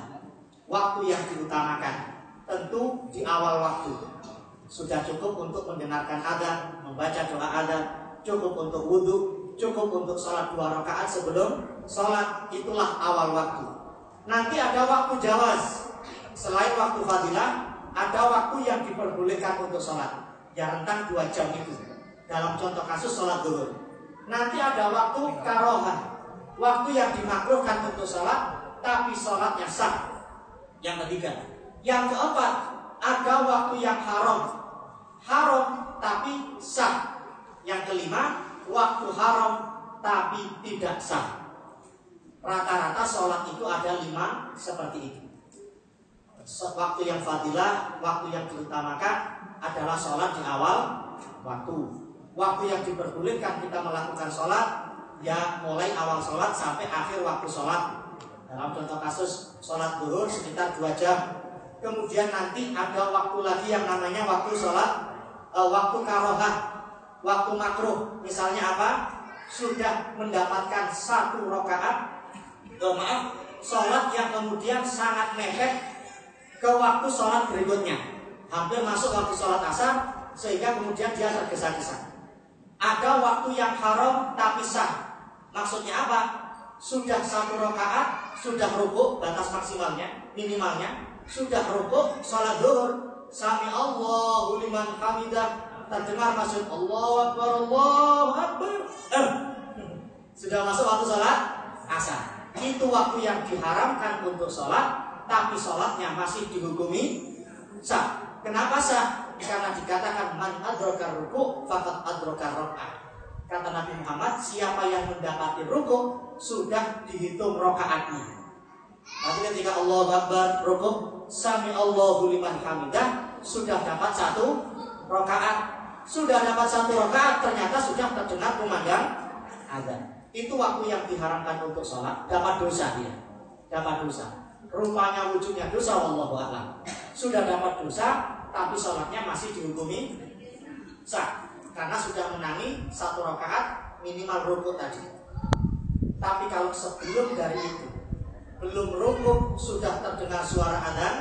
[SPEAKER 3] waktu yang diutamakan. Tentu di awal waktu. Sudah cukup untuk mendengarkan adab, membaca doa adab, cukup untuk wudhu, cukup untuk sholat dua rakaat sebelum sholat. Itulah awal waktu. Nanti ada waktu jawas. Selain waktu fadilah, ada waktu yang diperbolehkan untuk sholat. Ya rentang dua jam itu. Dalam contoh kasus sholat dulu. Nanti ada waktu karohah. Waktu yang dimakruhkan untuk sholat, tapi sholatnya sah. Yang ketiga. Yang keempat, ada waktu yang haram. Haram tapi sah. Yang kelima, waktu haram tapi tidak sah. Rata-rata sholat itu ada lima seperti itu. Waktu yang fadilah, waktu yang diutamakan adalah sholat di awal waktu. Waktu yang diperbolehkan kita melakukan sholat, ya mulai awal sholat sampai akhir waktu sholat. Dalam contoh kasus sholat duhur sekitar dua jam. Kemudian nanti ada waktu lagi yang namanya waktu sholat, uh, waktu karohah, waktu makruh. Misalnya apa? Sudah mendapatkan satu rakaat, oh, maaf, sholat yang kemudian sangat mepet ke waktu sholat berikutnya. Hampir masuk waktu sholat asar, sehingga kemudian dia tergesa-gesa. Ada waktu yang haram tapi sah. Maksudnya apa? Sudah satu rakaat, sudah rukuk batas maksimalnya, minimalnya, sudah rukuk sholat duhur, sami Allahu liman hamidah, terdengar masuk Allahu Akbar, Allahu Akbar. Eh, sudah masuk waktu sholat asar. Itu waktu yang diharamkan untuk sholat, tapi sholatnya masih dihukumi sah. Kenapa sah? Karena dikatakan man adrokar ruku fakat adrokar rokah. Kata Nabi Muhammad, siapa yang mendapati ruku sudah dihitung rokaatnya. Nanti ketika Allah Akbar ruku, sami Allahu liman hamidah sudah dapat satu rokaat. Sudah dapat satu rokaat, ternyata sudah terdengar kumandang azan. Itu waktu yang diharamkan untuk sholat, dapat dosa dia, dapat dosa. Rupanya wujudnya dosa, wallahu a'lam. Sudah dapat dosa, tapi sholatnya masih dihukumi sah karena sudah menangi satu rakaat minimal rukuk tadi. Tapi kalau sebelum dari itu belum rukuk sudah terdengar suara adzan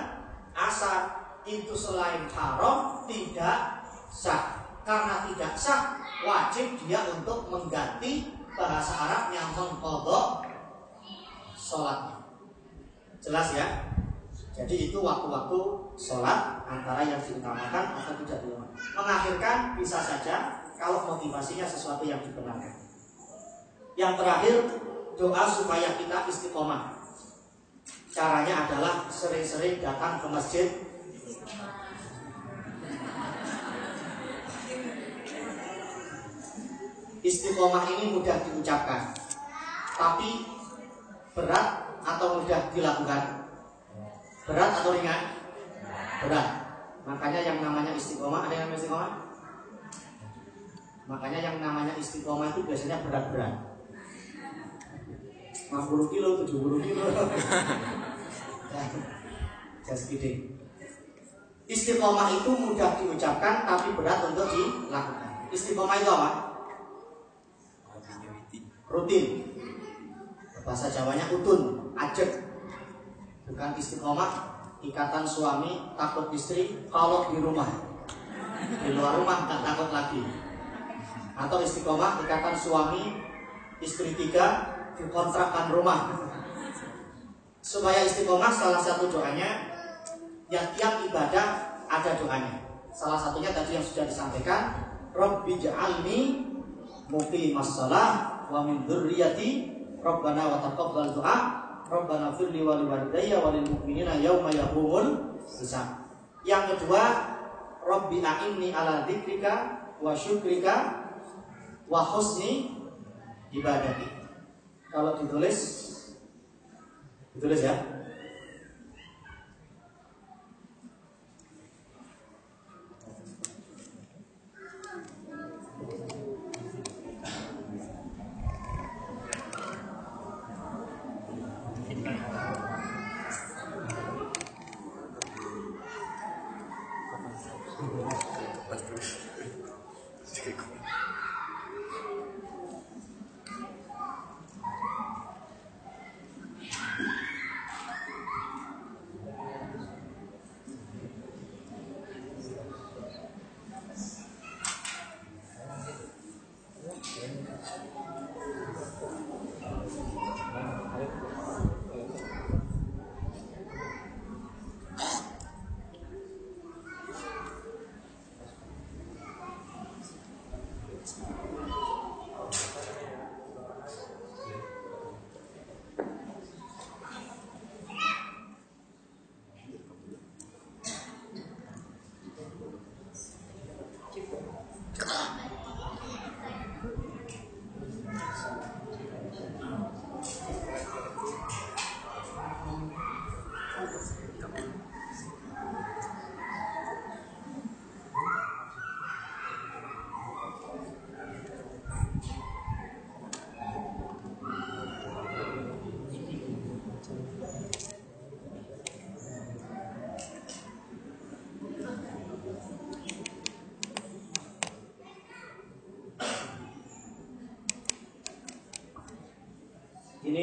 [SPEAKER 3] asar itu selain haram tidak sah karena tidak sah wajib dia untuk mengganti bahasa yang mengkodok sholatnya jelas ya Jadi itu waktu-waktu sholat antara yang diutamakan atau tidak diutamakan. Mengakhirkan bisa saja kalau motivasinya sesuatu yang dibenarkan. Yang terakhir doa supaya kita istiqomah. Caranya adalah sering-sering datang ke masjid Istiqomah ini mudah diucapkan Tapi berat atau mudah dilakukan? Berat atau ringan? Berat Makanya yang namanya istiqomah Ada yang namanya istiqomah? Makanya yang namanya istiqomah itu biasanya berat-berat 50 kilo, 70 kilo Just kidding Istiqomah itu mudah diucapkan Tapi berat untuk dilakukan Istiqomah itu apa? Rutin. Bahasa Jawanya utun ajek bukan istiqomah ikatan suami takut istri kalau di rumah. Di luar rumah tak takut lagi. Atau istiqomah ikatan suami istri tiga dikontrakan rumah. Supaya istiqomah salah satu doanya yang tiap ibadah ada doanya. Salah satunya tadi yang sudah disampaikan Robbi ja'alni muqimas salah wa min dzurriyyati Rabbana wa taqabbal du'a Rabbana firli wa liwalidayya wa lil mu'minina yauma yaqumul hisab. Yang kedua, Rabbi a'inni ala dzikrika wa syukrika wa husni ibadati. Kalau ditulis ditulis ya.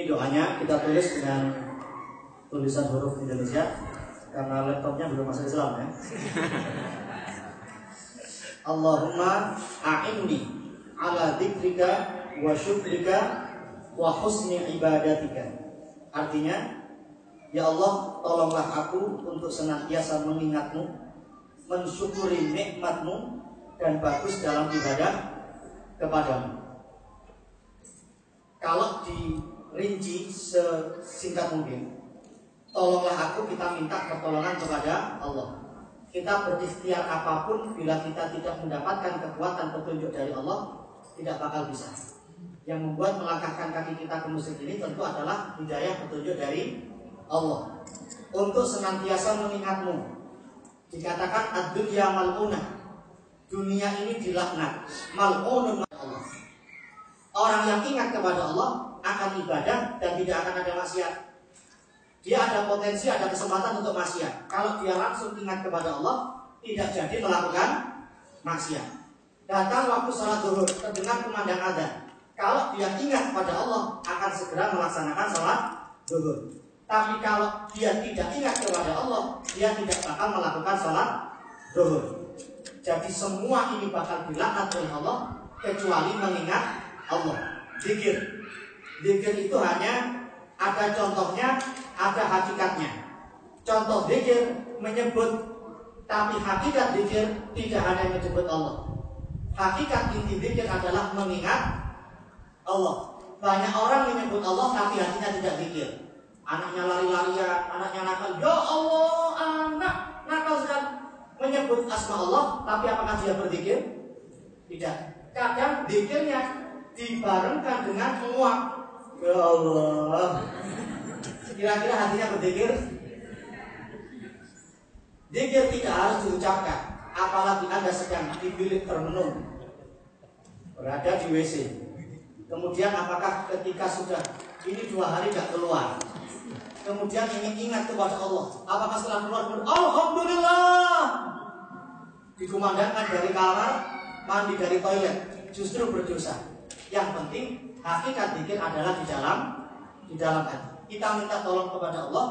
[SPEAKER 3] Doanya kita tulis dengan tulisan huruf Indonesia karena laptopnya belum masuk Islam ya. Allahumma a'inni ala dzikrika wa syukrika wa husni ibadatika. Artinya, ya Allah, tolonglah aku untuk senantiasa mengingatmu, mensyukuri nikmatmu dan bagus dalam ibadah kepadamu. Kalau dirinci sesingkat mungkin, tolonglah aku kita minta pertolongan kepada Allah. Kita berikhtiar apa pun bila kita tidak mendapatkan kekuatan petunjuk dari Allah, tidak bakal bisa. Yang membuat melangkahkan kaki kita ke masjid ini tentu adalah hidayah petunjuk dari Allah. Untuk senantiasa mengingatmu, dikatakan ad-dunya mal'unah. Dunia ini dilaknat, mal'unun Allah. Orang yang ingat kepada Allah akan ibadah dan tidak akan ada maksiat. Dia ada potensi, ada kesempatan untuk maksiat. Kalau dia langsung ingat kepada Allah, tidak jadi melakukan maksiat. Datang waktu sholat zuhur, terdengar kumandang ada. Kalau dia ingat pada Allah, akan segera melaksanakan sholat zuhur. Tapi kalau dia tidak ingat kepada Allah, dia tidak bakal melakukan sholat zuhur. Jadi semua ini bakal dilaknat oleh Allah kecuali mengingat Allah. Zikir. Zikir itu hanya ada contohnya, ada hakikatnya. contoh zikir menyebut tapi hakikat zikir tidak hanya menyebut Allah. Hakikat inti zikir adalah mengingat Allah. Banyak orang menyebut Allah tapi hatinya tidak zikir. Anaknya lari-larian, anaknya nakal. Ya Allah, anak nakal sekali. Menyebut asma Allah, tapi apakah dia berzikir? Tidak. Kadang zikirnya dibarengkan dengan menguap. Ya Allah. Kira-kira hatinya berzikir? Zikir tidak harus diucapkan, apalagi Anda sedang di bilik termenung, berada di WC. Kemudian apakah ketika sudah ini dua hari tidak keluar, kemudian ingin ingat kepada Allah, apakah setelah keluar, Alhamdulillah, dikumandangkan dari kamar, mandi dari toilet, justru berdosa. Yang penting hakikat zikir adalah di dalam di dalam hati. Kita minta tolong kepada Allah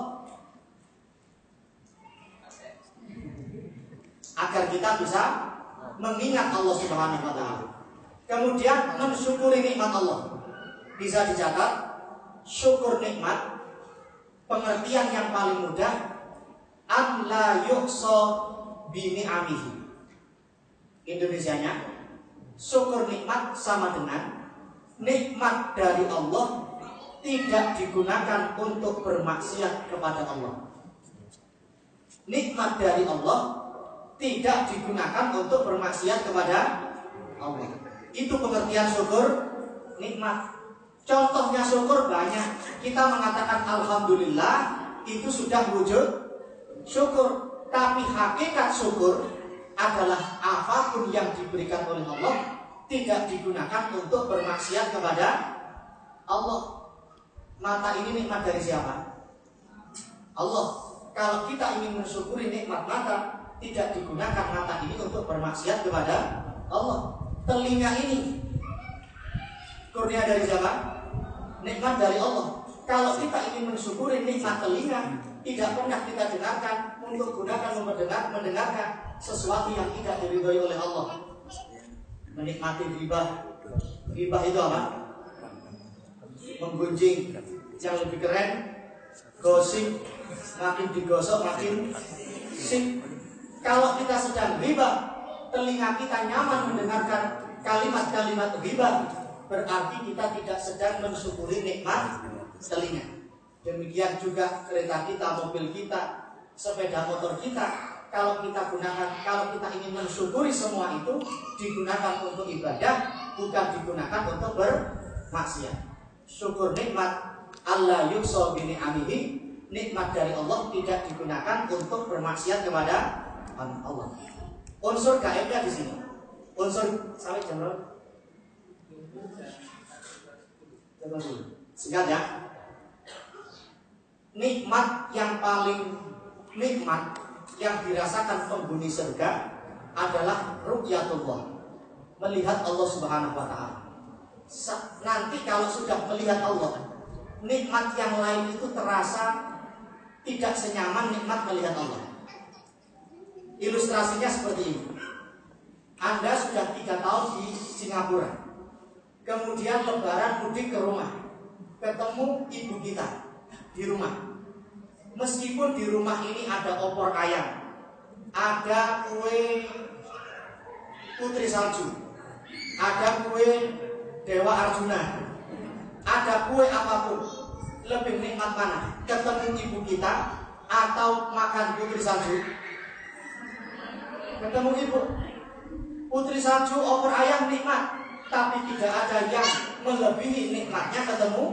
[SPEAKER 3] agar kita bisa mengingat Allah Subhanahu wa taala. Kemudian mensyukuri nikmat Allah. Bisa dicatat syukur nikmat pengertian yang paling mudah an la yuhsa bi ni'amihi. Indonesianya syukur nikmat sama dengan nikmat dari Allah tidak digunakan untuk bermaksiat kepada Allah. Nikmat dari Allah tidak digunakan untuk bermaksiat kepada Allah. Itu pengertian syukur nikmat. Contohnya syukur banyak. Kita mengatakan alhamdulillah itu sudah wujud syukur. Tapi hakikat syukur adalah apa pun yang diberikan oleh Allah tidak digunakan untuk bermaksiat kepada Allah. Mata ini nikmat dari siapa? Allah. Kalau kita ingin mensyukuri nikmat mata, tidak digunakan mata ini untuk bermaksiat kepada Allah. Telinga ini kurnia dari siapa? Nikmat dari Allah. Kalau kita ingin mensyukuri nikmat telinga, tidak pernah kita dengarkan untuk gunakan mendengar, mendengarkan sesuatu yang tidak diridhoi oleh Allah. Menikmati riba. Riba itu apa? Menggunjing. Yang lebih keren, gosip, makin digosok makin sip kalau kita sedang riba, telinga kita nyaman mendengarkan kalimat-kalimat riba, berarti kita tidak sedang mensyukuri nikmat telinga. Demikian juga kereta kita, mobil kita, sepeda motor kita. Kalau kita gunakan, kalau kita ingin mensyukuri semua itu digunakan untuk ibadah, bukan digunakan untuk bermaksiat. Syukur nikmat Allah yukso bini amihi nikmat dari Allah tidak digunakan untuk bermaksiat kepada Allah. Unsur gaibnya di sini. Unsur sampai jam berapa? Singkat ya. Nikmat yang paling nikmat yang dirasakan penghuni surga adalah ru'yatullah. Melihat Allah Subhanahu wa taala. Nanti kalau sudah melihat Allah, nikmat yang lain itu terasa tidak senyaman nikmat melihat Allah. Ilustrasinya seperti ini. Anda sudah tiga tahun di Singapura. Kemudian lebaran mudik ke rumah. Ketemu ibu kita di rumah. Meskipun di rumah ini ada opor ayam, ada kue putri salju, ada kue dewa Arjuna, ada kue apa pun, lebih nikmat mana? Ketemu ibu kita atau makan putri salju? ketemu ibu putri salju opor ayam nikmat tapi tidak ada yang melebihi nikmatnya ketemu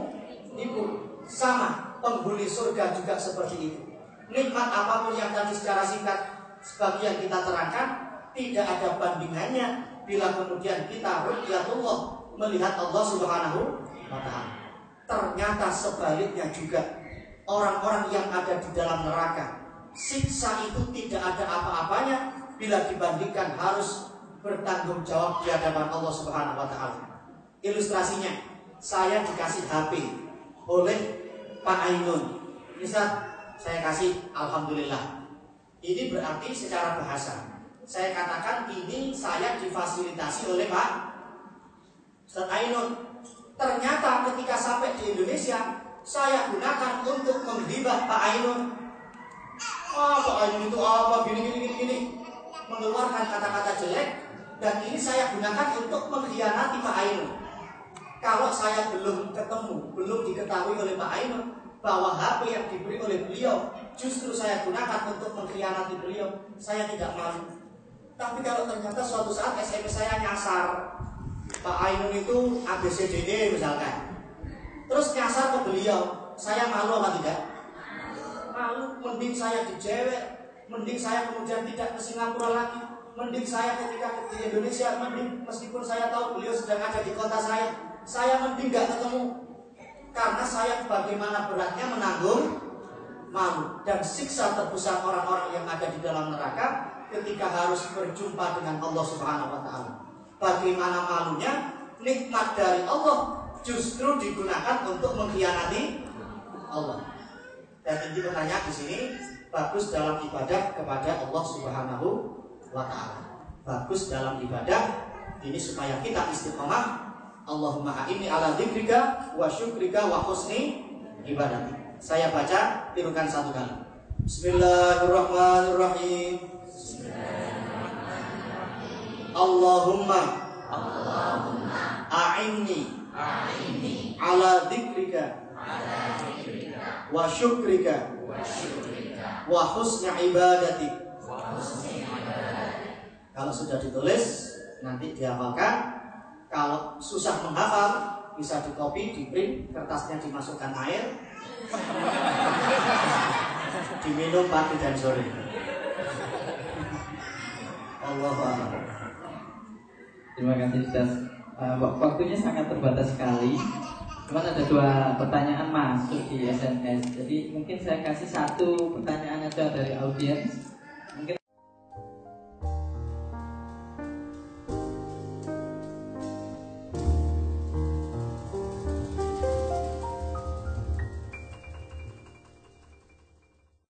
[SPEAKER 3] ibu sama penghuni surga juga seperti itu nikmat apa pun yang tadi secara singkat sebagian kita terangkan tidak ada bandingannya bila kemudian kita rukyatullah melihat Allah Subhanahu wa taala. Ternyata sebaliknya juga orang-orang yang ada di dalam neraka siksa itu tidak ada apa-apanya bila dibandingkan harus bertanggung jawab di hadapan Allah Subhanahu wa taala. Ilustrasinya, saya dikasih HP oleh Pak Ainun. Misal saya kasih alhamdulillah. Ini berarti secara bahasa saya katakan ini saya difasilitasi oleh Pak Ustaz Ainun. Ternyata ketika sampai di Indonesia, saya gunakan untuk menghibah Pak Ainun ah Pak Ainun itu apa gini gini gini gini mengeluarkan kata-kata jelek dan ini saya gunakan untuk mengkhianati Pak Ainun kalau saya belum ketemu belum diketahui oleh Pak Ainun bahwa HP yang diberi oleh beliau justru saya gunakan untuk mengkhianati beliau. Saya tidak malu. Tapi kalau ternyata suatu saat SMS saya nyasar Pak Ainun itu ABCDE misalkan. Terus nyasar ke beliau saya malu apa tidak? Malu. Mending saya dijewek mending saya kemudian tidak ke Singapura lagi mending saya ketika di Indonesia mending meskipun saya tahu beliau sedang ada di kota saya saya mending gak ketemu karena saya bagaimana beratnya menanggung malu dan siksa terbesar orang-orang yang ada di dalam neraka ketika harus berjumpa dengan Allah Subhanahu wa taala. Bagaimana malunya nikmat dari Allah justru digunakan untuk mengkhianati Allah. Dan ini pertanyaan di sini bagus dalam ibadah kepada Allah Subhanahu wa taala. Bagus dalam ibadah ini supaya kita istiqomah Allahumma ini ala dzikrika wa syukrika wa husni ibadah. Saya baca tirukan satu kali. Bismillahirrahmanirrahim. Allahumma Allahumma a'inni a'inni ala dzikrika ala dzikrika wa syukrika wa syukrika wa husni ibadati wa husni ibadati. Kalau sudah ditulis nanti dihafalkan kalau susah menghafal bisa di copy, di print, kertasnya dimasukkan air, diminum pagi dan sore. Allah
[SPEAKER 2] Terima kasih Ustaz. Uh, waktunya sangat terbatas sekali. Cuma ada dua pertanyaan masuk di SMS. Jadi mungkin saya kasih satu pertanyaan aja dari audiens.